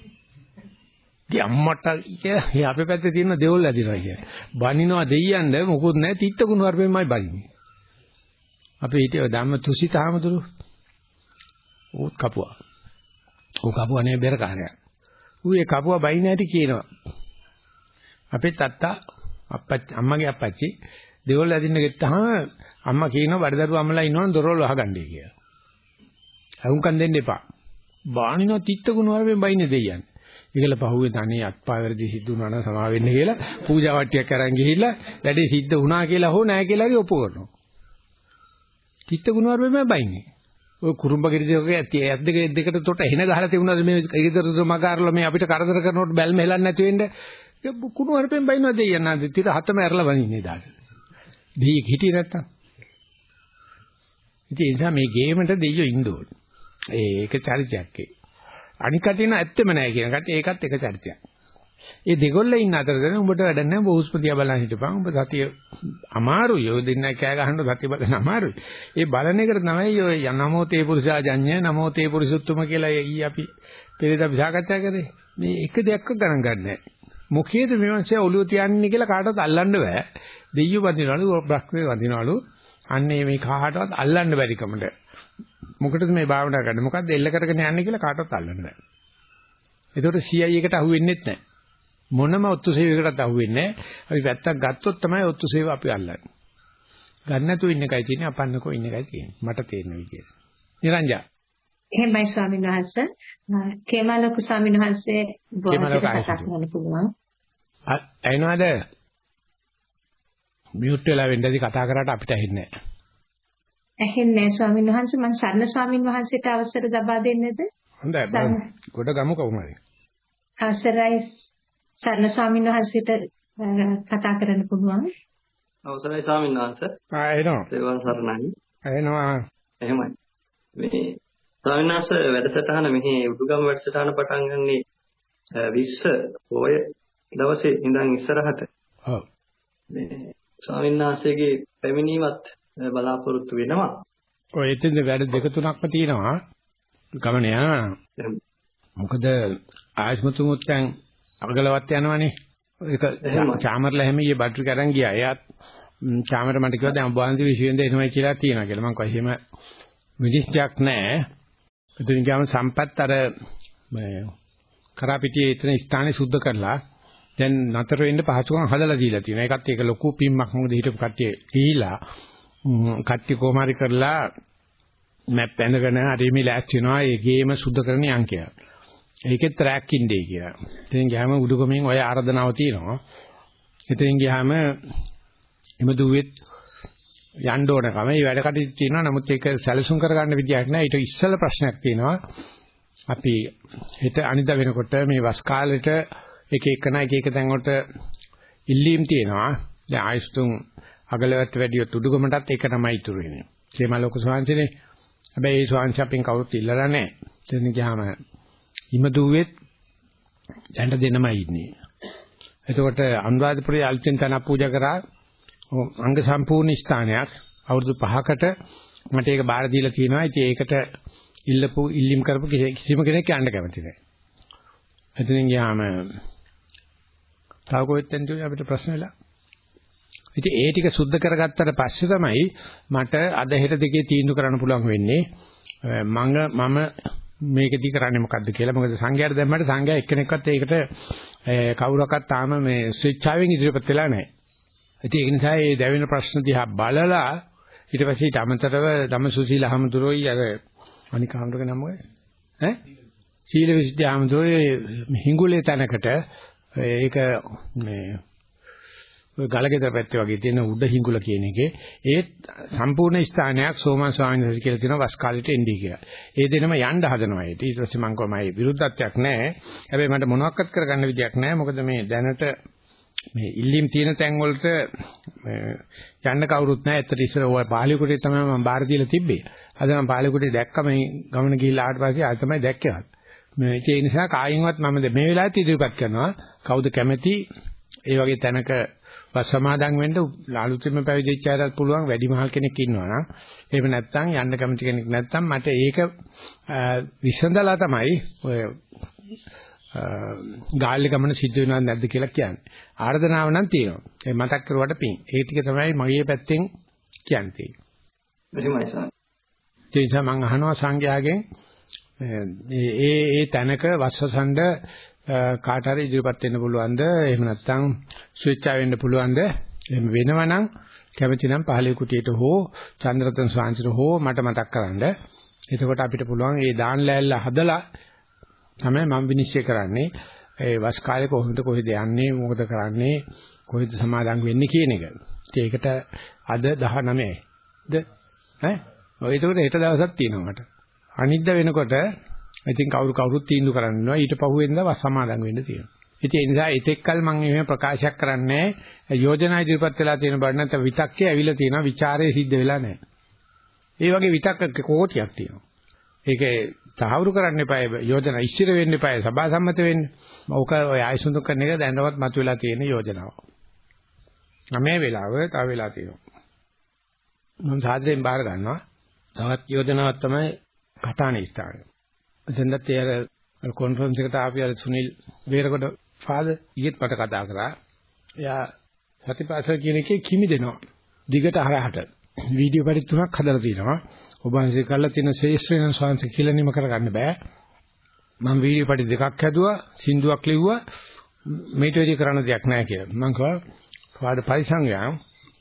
ඉතින් අම්මට කිය අපේ පැත්තේ තියෙන දෙවල් ඇදිනවා කිය. බනිනවා දෙයියන්ද මොකුත් නැහැ තිත්ත කුණු වර්පෙමයි බනින්නේ. අපේ හිටිය ධම්ම තුසිත ආමතුරු ඌත් කපුවා. ඌ කපුවා නේ බෙර කාර්යයක්. ඌ ඒ කපුවා බයින් නැටි කියනවා. අපේ තාත්තා අප්පච්චි අම්මගේ අප්පච්චි දෙවල් ඇදින්න ගෙත්තාම අම්මා කියනවා බඩදරුව අම්මලා ඉන්නවනම් දොරවල් වහගන්නයි කියලා. අහුම්කම් දෙන්න එපා. බානිනෝ තිත්ත ගුණ වරෙන් බයින්නේ දෙයියන්. ඒකල පහුවේ තනිය අත්පා වැරදි සිද්ධ වුණා නම් සමා වෙන්න කියලා පූජා වට්ටියක් අරන් ගිහිල්ලා වැඩේ සිද්ධ වුණා කියලා හෝ නැහැ කියලා හරි ඔප්පු කරනවා. තිත්ත ගුණ වරෙන් බයින්නේ. ඔය කුරුම්බගිරි දෙකේ ඇත්ත ඇත් දෙක දෙකට තොට එන ගහලා තිබුණාද මේ ඊදර මගාරලා මේ අපිට කරදර කරනකොට බැල්ම හෙලන්නේ නැති වෙන්නේ කුණු වරපෙන් බයිනවා දෙයියන් ආද තිර හතම ඇරලා වනින්නේ දාට. දෙයියෙක් හිටියේ නැත්තම්. ඉතින් ඒ නිසා මේ ගේමට දෙයියෝ ඉන්න ඕනේ. ඒක චරිතයක් ඒ. අනික කටින ඇත්තම නැහැ කියන කට ඒකත් එක චරිතයක්. ඒ දෙගොල්ල ඉන්න අතරද උඹට වැඩ නැහැ බොහොස්පතිය බලන් හිටපන්. උඹ සතිය අමාරුයි. ඔය දෙන්න කෑ ගහන්න සතිය බලන්න අමාරුයි. ඒ බලන එකට තමයි ඔය නමෝ තේ පුරුෂා ජඤ්ඤ නමෝ තේ පුරිසුත්තම කියලා ඊ අපි පෙරේද අපි සාකච්ඡා කරේ. මේ එක දෙයක්ක ගණන් ගන්නෑ. මොකේද මේ මිනිස්සු ඔළුව තියන්නේ කියලා කාටවත් අල්ලන්න බෑ. දෙයියෝ වදිනවලු බ්‍රහ්මේ වදිනවලු. අන්නේ මේ කාටවත් අල්ලන්න බැරි කමඩ. මොකටද මේ භාවනා කරන්නේ? මොකද්ද එල්ල කරගෙන යන්නේ කියලා කාටවත් අල්ලන්න බෑ. ඒකට CI එකට අහු වෙන්නෙත් නැහැ. මොනම ඔත්තු සේවයකටත් අහු වෙන්නේ නැහැ. අපි වැත්තක් ගත්තොත් තමයි ඔත්තු සේව අපි අල්ලන්නේ. ගන්න නැතුව ඉන්න එකයි තියෙන්නේ අපන්නකෝ ඉන්න එකයි තියෙන්නේ. මට තේරෙන විදියට. නිරංජා එහෙමයි ස්වාමීන් වහන්සේ. කේමලෝක ස්වාමීන් වහන්සේ බොහොම කතා කරන්න පුළුවන්. ඇයිනවද? මියුට් වෙලා වෙන්නදී කතා කරාට අපිට ඇහෙන්නේ නැහැ. ඇහෙන්නේ නැහැ ස්වාමීන් වහන්සේ. මම සරණ ස්වාමීන් වහන්සේට අවසර ලබා දෙන්නද? හොඳයි. ගොඩ ගමු කවුරුහරි. අවසරයි සරණ ස්වාමීන් වහන්සේට කතා කරන්න පුළුවන්. අවසරයි ස්වාමීන් වහන්සේ. ආ එනවා. සේවන් සරණයි. එනවා. එහෙමයි. මේ ස්වාමීන් වහන්සේ වැඩසටහන මෙහි උඩුගම වැඩසටහන පටන් ගන්නේ 20 පොය දවසේ ඉඳන් ඉස්සරහට. ඔව්. මේ ස්වාමීන් වහන්සේගේ පැමිණීමත් බලාපොරොත්තු වෙනවා. ඔය එතෙන්ද වැඩ දෙක තුනක්ම තියෙනවා. ගමන යනවා. මොකද ආයස්මතුමුත් දැන් අගලවත් යනවනේ. ඒක චාමර්ලා හැමීයේ බටරි කරන් ගියා. එයාත් චාමර මට කිව්වා දැන් ඔබ වහන්සේ විශ්වෙන්ද එනවයි කියලා තියෙනවා කියලා. මම කිව්වා එහෙම විදිහක් නැහැ. එතන ගියාම සම්පත් අර මේ කරාපිටියේ එතන ස්ථානේ සුද්ධ කරලා දැන් නතර වෙන්න පහසුකම් හදලා දීලා තියෙනවා. ඒකත් ඒක ලොකු පිම්මක් මොකද හිටපු කට්ටිය ගිහිලා කට්ටිය කොහොම කරලා මැප් ඇඳගෙන හරි මේ ලෑස්ති වෙනවා ඒ ගේම සුද්ධ කරන යන් කියලා. ඒකෙත් ට්‍රැක් ඉන්නේ කියලා. ඉතින් ගියාම උඩුකමින් ඔය ආර්දනාව තියෙනවා. ඉතින් ගියාම එම දුවෙත් යන්න ඕනකම මේ වැඩ කටයුතු තියෙනවා. නමුත් ඒක සැලසුම් කරගන්න විදියක් නැහැ. ඊට ඉස්සෙල්ලා ප්‍රශ්නයක් තියෙනවා. අපි හෙට අනිදා වෙනකොට මේ වස් කාලෙට එක එකන එක එක තැන් වලට ඉල්ලීම් තියෙනවා. දැන් ආයස්තුන් අගලවත් වැඩියොත් උඩුගමටත් ඒක තමයි ඉතුරු වෙන්නේ. කේම ලොකු ස්වාංශනේ. හැබැයි ඒ ස්වාංශ අපෙන් කවුරුත් ඉල්ලලා නැහැ. එතන ගියාම හිමදුවෙත් දැන්ට දෙනමයි ඉන්නේ. එතකොට අනුරාධපුරයේ අලුතෙන් තන පූජා කරා අංග සම්පූර්ණ ස්ථානයක් අවුරුදු 5කට මට ඒක බාර දීලා තියෙනවා. ඉතින් ඒකට ඉල්ලපු ඉල්ලීම් කරපු කිසිම කෙනෙක් යන්න කැමති නැහැ. එතනින් ගියාම තව කොහෙත් තෙන්තුනේ අපිට ප්‍රශ්න වෙලා. ඉතින් ඒ ටික සුද්ධ කරගත්තට පස්සේ තමයි මට අද හෙට දෙකේ තීන්දුව කරන්න පුළුවන් වෙන්නේ. මම මම මේකදී කරන්නේ මොකද්ද කියලා. මොකද සංඝයාට දැම්මට සංඝයා එක්කෙනෙක්වත් ඒකට කවුරක්වත් තාම මේ ස්විච් ආවෙන් ඉදිරියපත් වෙලා නැහැ. ඉතින් ඒක නිසා මේ දැවෙන ප්‍රශ්න දිහා බලලා ඊට පස්සේ ඊට අමතරව ධම්මසුසීල හමුදුරෝයි අර අනික හමුදුරගේ නම මොකද? ඈ? සීල විසුද්ධි හමුදුරෝයි හිඟුලේ තැනකට ඒක මේ ඔය ගලගෙදර පැත්තේ වගේ තියෙන උඩ හිඟුල කියන එකේ ඒ සම්පූර්ණ ස්ථානයක් සෝමන් ස්වාමීන් වහන්සේ කියලා තියෙනවා වස් කාලෙට එන්නේ කියලා. ඒ දෙනම යන්න හදනවා ඒක. ඊට පස්සේ මම කොහමයි විරුද්ධත්වයක් නැහැ. හැබැයි මට මොනවත් කරගන්න විදියක් නැහැ. මොකද මේ දැනට මේ ඉල්ලීම් තියෙන තැන් වලට යන්න කවුරුත් නැහැ. ඇත්තට ඉස්සර ඔය පාලිකුටේ තමයි මම බාර දීලා තිබ්බේ. අද මම පාලිකුටේ දැක්කම මේ ගමන ගිහිල්ලා ආවට පස්සේ ආයෙ තමයි දැක්කේ. මේ ඒ නිසා කායින්වත් මම මේ වෙලාවට ඉදිරිපත් කරනවා. කවුද කැමති ඒ වගේ තැනක වස් සමාදන් වෙන්න ලාලුත්‍රිම පැවිදිච්ච අයටත් පුළුවන් වැඩිමහල් කෙනෙක් ඉන්නවා නම් එහෙම නැත්නම් යන්න කැමති කෙනෙක් නැත්නම් මට ඒක විසඳලා තමයි ඔය ගාල්ලි ගමන සිද්ධ වෙනවද නැද්ද කියලා කියන්නේ. ආර්දනාව නම් තියෙනවා. ඒ මතක් කරුවට පිං. ඒ ටික තමයි මගේ පැත්තෙන් කියන්නේ. මෙහෙමයි සර්. ඒ නිසා මම අහනවා සංඝයාගෙන් ඒ ඒ තැනක වස්සසඬ කාට හරි ඉදිරියපත් වෙන්න පුළුවන්ද? එහෙම නැත්නම් ස්විච් ආ වෙන්න පුළුවන්ද? එහෙම වෙනවනම් කැමති නම් පහළේ කුටියට හෝ චන්ද්‍රරතන ස්වාමීන්ට හෝ මට මතක් කරන්න. එතකොට අපිට පුළුවන් ඒ දාන් ලෑල්ල හදලා තමයි මම විනිශ්චය කරන්නේ. ඒ වස් කාලේ කොහොමද කොහෙද යන්නේ මොකද කරන්නේ කොහෙද සමාදන් වෙන්නේ කියන එක. ඒකට අද 19ද ඈ ඔය ඒකට හෙට දවසක් තියෙනවා මට. අනිද්දා වෙනකොට ඉතින් කවුරු කවුරුත් තීන්දුව කරන්න වෙනවා ඊට පහුවෙන්ද වස් සමාදන් වෙන්න තියෙනවා. ඉතින් ඒ නිසා ඒතෙක්කල් මම එහෙම ප්‍රකාශයක් කරන්නේ යෝජනා ඉදිරිපත් වෙලා තියෙන බඩ නැත්නම් විතක්කේ ඇවිල්ලා තියෙනවා ਵਿਚාරයේ සිද්ධ වෙලා නැහැ. ඒ වගේ විතක්ක කෝටියක් තියෙනවා. ඒකේ තහවුරු කරන්න එපා යෝජනා ඉස්තිර වෙන්න එපා සභා සම්මත වෙන්න. ඕක ඔය ආයසුඳු කරන එක දැනවත් මතුවලා තියෙන යෝජනාව. මේ වෙලාව තව වෙලා තියෙනවා. මම සාදරයෙන් බාර ගන්නවා. තවත් යෝජනාවක් තමයි කටානේ ස්ථානය. එතෙන්දත් ඒ අර කොන්ෆරන්ස් එකට ආපු අර සුනිල් වේරකොට ෆාදර් ඊයේත් මට කතා කරා. එයා සතිපාසල කියන එකේ කිමි දෙනවා. දිගට හරහට වීඩියෝ පරිත් තුනක් හදලා තිනවා. ඔබ වහන්සේ කළා තියෙන ශේෂ්ත්‍රේන ස්වාංශ කියලා නිම කරගන්න බෑ. මම වීඩියෝ පරිත් දෙකක් හැදුවා, සින්දුවක් ලිව්වා. මේට වැඩි කරන්න දෙයක් නැහැ කියලා. මම කිව්වා ෆාදර් පරිසංගයන්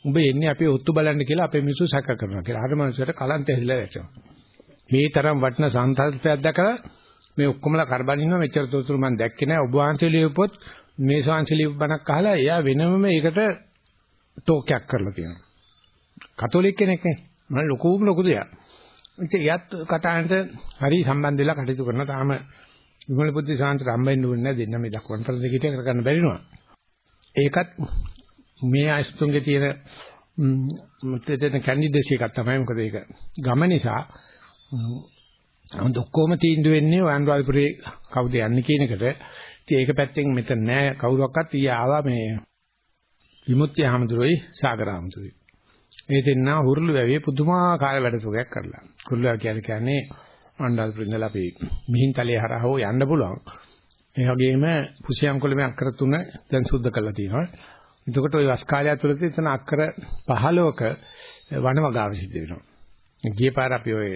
උඹ එන්නේ අපේ ඔත්තු බලන්න කියලා අපේ මිනිස්සු සැක කරනවා කියලා. අර මනුස්සයට කලන්ත ඇහිලා වැටෙනවා. මේ තරම් වටින සංකල්පයක් දැකලා මේ ඔක්කොමලා කරබන් ඉන්නවා මෙච්චර තොරතුරු මම දැක්කේ නෑ ඔබ වහන්සේ ලියපොත් මේ ශාංශ ලියපණක් අහලා එයා වෙනම මේකට ටෝක්යක් කරලා තියෙනවා. කතෝලික කෙනෙක් නේ. මම ලොකුම ලොකු දෙයක්. ඉතින් එයාත් කතාවට හරි සම්බන්ධ වෙලා කටයුතු කරනවා. තාම විමල බුද්ධ ශාන්ත රම්බෙන්න ඕනේ නැහැ දෙන්න මේ කොන්ෆරන්ස් එකකට කරගන්න බැරි නෝ. ඒකත් මේ අයිස්තුන්ගේ තියෙන මුත්තේන කැන්ඩිඩේට් එකක් තමයි මොකද ඒක ගම නිසා අහන්න ඔක්කොම තීන්දුව වෙන්නේ වන්වාල්පුරේ කවුද යන්නේ කියන එකට. ඉතින් ඒක පැත්තෙන් මෙතන නෑ කවුරක්වත් ඊ ආවා මේ විමුක්තිය හැමදෙරොයි සාගරාමතුයි. ඒ දෙන්නා හුරුළු වැවේ පුදුමාකාර වැඩසටහනක් කරලා. කුරුල්ලා කියන්නේ අණ්ඩාල්පුර ඉඳලා අපි මිහින්තලේ හරහා හෝ යන්න පුළුවන්. ඒ වගේම පුසියම් කොළමේ අක්කර තුන දැන් සුද්ධ කරලා තියෙනවා. එතකොට ওই වස් කාලය ඇතුළත එතන අක්කර 15ක වනවගාව සිද්ධ වෙනවා. ගිය පාර අපි ඔය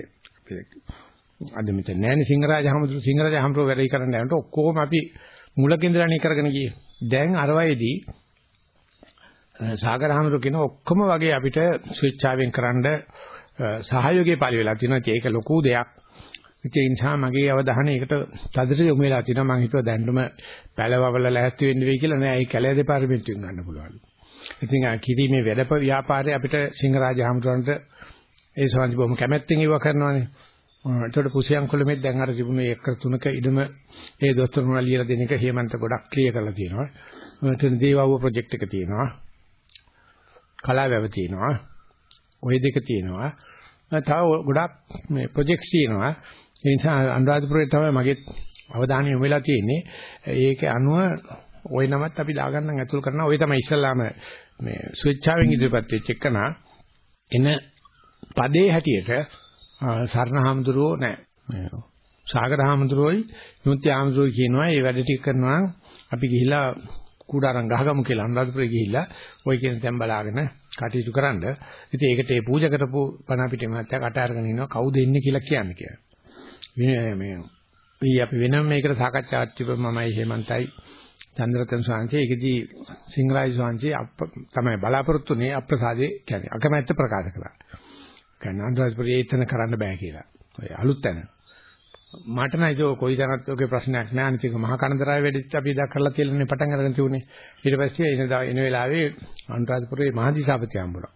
අද මෙතන නෑනේ සිංහරාජ හමුදුරු සිංහරාජ හමුදුරු වැඩි කරන්න යනකොට ඔක්කොම අපි මුලකෙන්දලානේ කරගෙන ගියේ. දැන් අරවයේදී සාගර හමුදුරු කියන ඔක්කොම වගේ අපිට ස්විච්චාවෙන් කරන්න සහයෝගය පළි වෙලා තියෙනවා. ඒක ලොකු දෙයක්. ඒ නිසා මගේ අවධානය ඒකට තදට යොමු වෙලා තිනවා. මම හිතුවා දැන්නම පැලවවල ලැහැත්ති වෙන්න වෙයි කියලා නෑ. ඒ කැලෑ දෙපාර්තමේන්තුවෙන් ගන්න පුළුවන්. ඉතින් කිරීමේ වැඩ ව්‍යාපාරය අපිට සිංහරාජ හමුදුරන්ට ඒ සමාජ බොහොම කැමැත්තෙන් ඒව කරනවානේ. එතකොට පුසියම් කොළමෙත් දැන් අර තිබුණු එක තුනක ඉඩම ඒ දොස්තරුණා ලියලා දෙන එක හේමන්ත ගොඩක් ක්ලියර් කරලා තියෙනවා. එතන දේවව්ව ප්‍රොජෙක්ට් එක තියෙනවා. කලාවැව තියෙනවා. ওই දෙක තියෙනවා. තව ගොඩක් මේ ප්‍රොජෙක්ට්ස් තියෙනවා. ඒ නිසා අනුරාධපුරේ තමයි මගේ අවධානය යොමු වෙලා තියෙන්නේ. ඒක අනුව ওই නමත් අපි දාගන්නම් ඇතුල් කරනවා. ওই තමයි ඉස්සල්ලාම මේ ස්විච්චාවෙන් ඉදිරියපත් වෙච්ච එකනා එන පදේ හැටියට සර්ණහාමුදුරුවෝ නෑ. සාගරහාමුදුරුවෝයි මුත්‍යාහාමුදුරුවෝ කියනවා මේ වැඩ ටික කරනවා අපි ගිහිලා කුඩාරම් ගහගමු කියලා අනුරාධපුරේ ගිහිල්ලා ওই කියන තැන් බලාගෙන කටයුතු කරන්න. ඉතින් ඒකට ඒ පූජා කරපු පණ අපිට මහත්තයා කට අරගෙන ඉන්නවා කවුද එන්නේ කියලා කියන්නේ කියලා. මේ මේ අපි වෙනම මේකට සාකච්ඡාවක් තිබ්බ මමයි හේමන්තයි චන්ද්‍රතන් ස්වාමීන් ඒකදී සිංහරාජ ස්වාමීන් තමයි බලාපොරොත්තු වෙන්නේ අප්‍රසාදේ කියන්නේ අකමැත්ත ප්‍රකාශ කළා. කියන්නේ අනුරාධපුරයේ එතන කරන්න බෑ කියලා. ඔය අලුත් තැන. මට නම් ඒක කොයි තරම්ත් ඔගේ ප්‍රශ්නයක් නෑ අනිත් එක මහා කනදරාය වැඩිච්ච අපි ඉදා කරලා තියලානේ පටන් අරගෙන තියුනේ. ඊට පස්සේ එන එන වෙලාවේ අනුරාධපුරයේ මහදිසාපති හම්බුණා.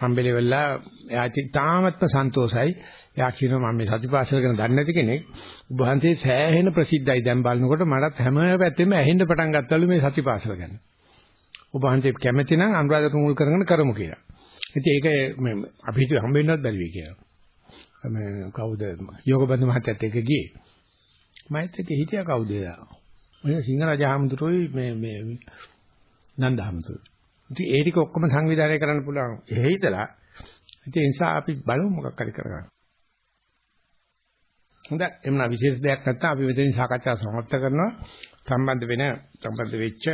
හම්බෙලේ වෙලා එයා තාමත්ම සන්තෝසයි. එයා කියනවා මම මේ සතිපාසල ගැන දන්නේ නැති කෙනෙක්. ඔබ වහන්සේ සෑහෙන ප්‍රසිද්ධයි දැන් බලනකොට මටත් හැම පැත්තෙම ඇහෙන්න පටන් ගත්තලු මේ සතිපාසල ගැන. ඔබ වහන්සේ කැමති නම් අනුරාධපුර මුල් කරගෙන කරමු කියලා. ඉතින් ඒක අපි හිතුව හම්බ වෙන්නවත් බැරි වෙයි කියලා. මේ කවුද යෝගබන්දු මහත්තයත් එක්ක ගියේ. මයිත් එක්ක හිටියා කවුද එයා? ඔය සිංහරාජ හාමුදුරුවෝයි මේ මේ නන්ද හාමුදුරුවෝ. ඉතින් ඒ ටික ඔක්කොම සංවිධානය කරන්න පුළුවන්. එහෙ හිටලා ඉතින් ඒ නිසා අපි බලමු මොකක් හරි කරගන්න. හොඳයි එමුන විශේෂ දෙයක් නැත්නම් අපි මෙතනින් සාකච්ඡා සමාප්ත කරනවා. සම්බන්ධ වෙන සම්බන්ධ වෙච්ච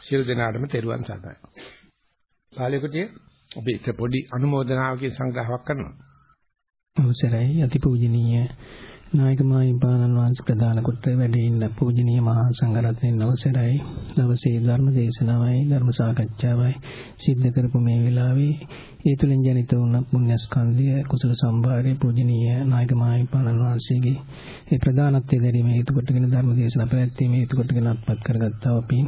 සියලු දෙනාටම තෙරුවන් සරණයි. පාලිකුටිය අපි ඒක පොඩි අනුමೋದනාවකින් සංග්‍රහයක් කරනවා. අවසරයි අතිපූජනීය නායක මාහිම්පාණන් වහන්සේ ප්‍රදාන කොට වැඩ ඉන්න පූජනීය මහා සංඝරත්නයන් අවසරයි දවසේ ධර්ම දේශනාවයි ධර්ම සාකච්ඡාවයි සිද්ධ කරපු මේ වෙලාවේ ඒ තුලින් ජනිත වුණ පුණ්‍යස්කන්ධය කුසල සම්භාරය පූජනීය නායක මාහිම්පාණන් වහන්සේගේ ඒ ප්‍රදානත්වයේ දැරීම හේතු කොටගෙන ධර්ම දේශනා පැවැත්වීම හේතු කොටගෙන අත්පත් කරගත්තා අපි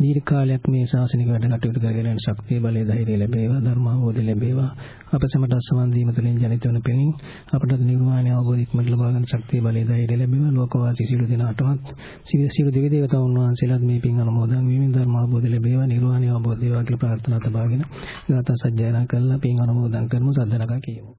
දීර්ඝ කාලයක් මේ ශාසනික වැඩ කටයුතු කරගෙන යන ශක්තිය බලය ධෛර්යය ලැබේවා ධර්ම අවබෝධය ලැබේවා. අප සමට සමන් දීම තුළින් ජනිත වන පෙනින් අපට නිර්වාණය අවබෝධ ඉක්මනට ලබා ගන්න ශක්තිය බලය ධෛර්යය ලැබේවා. ලෝකවාසී සියලු දෙනාටමත් සියලු දෙවි දේවතාවුන් වහන්සේලාත් මේ පින් අනුමෝදන් වීමෙන් ධර්ම අවබෝධය ලැබේවා. නිර්වාණය අවබෝධ වේවා කියලා ප්‍රාර්ථනා තබාගෙන ගාථා සජ්ජායනා කළා පින් අනුමෝදන් කරමු සද්දනක කියමු.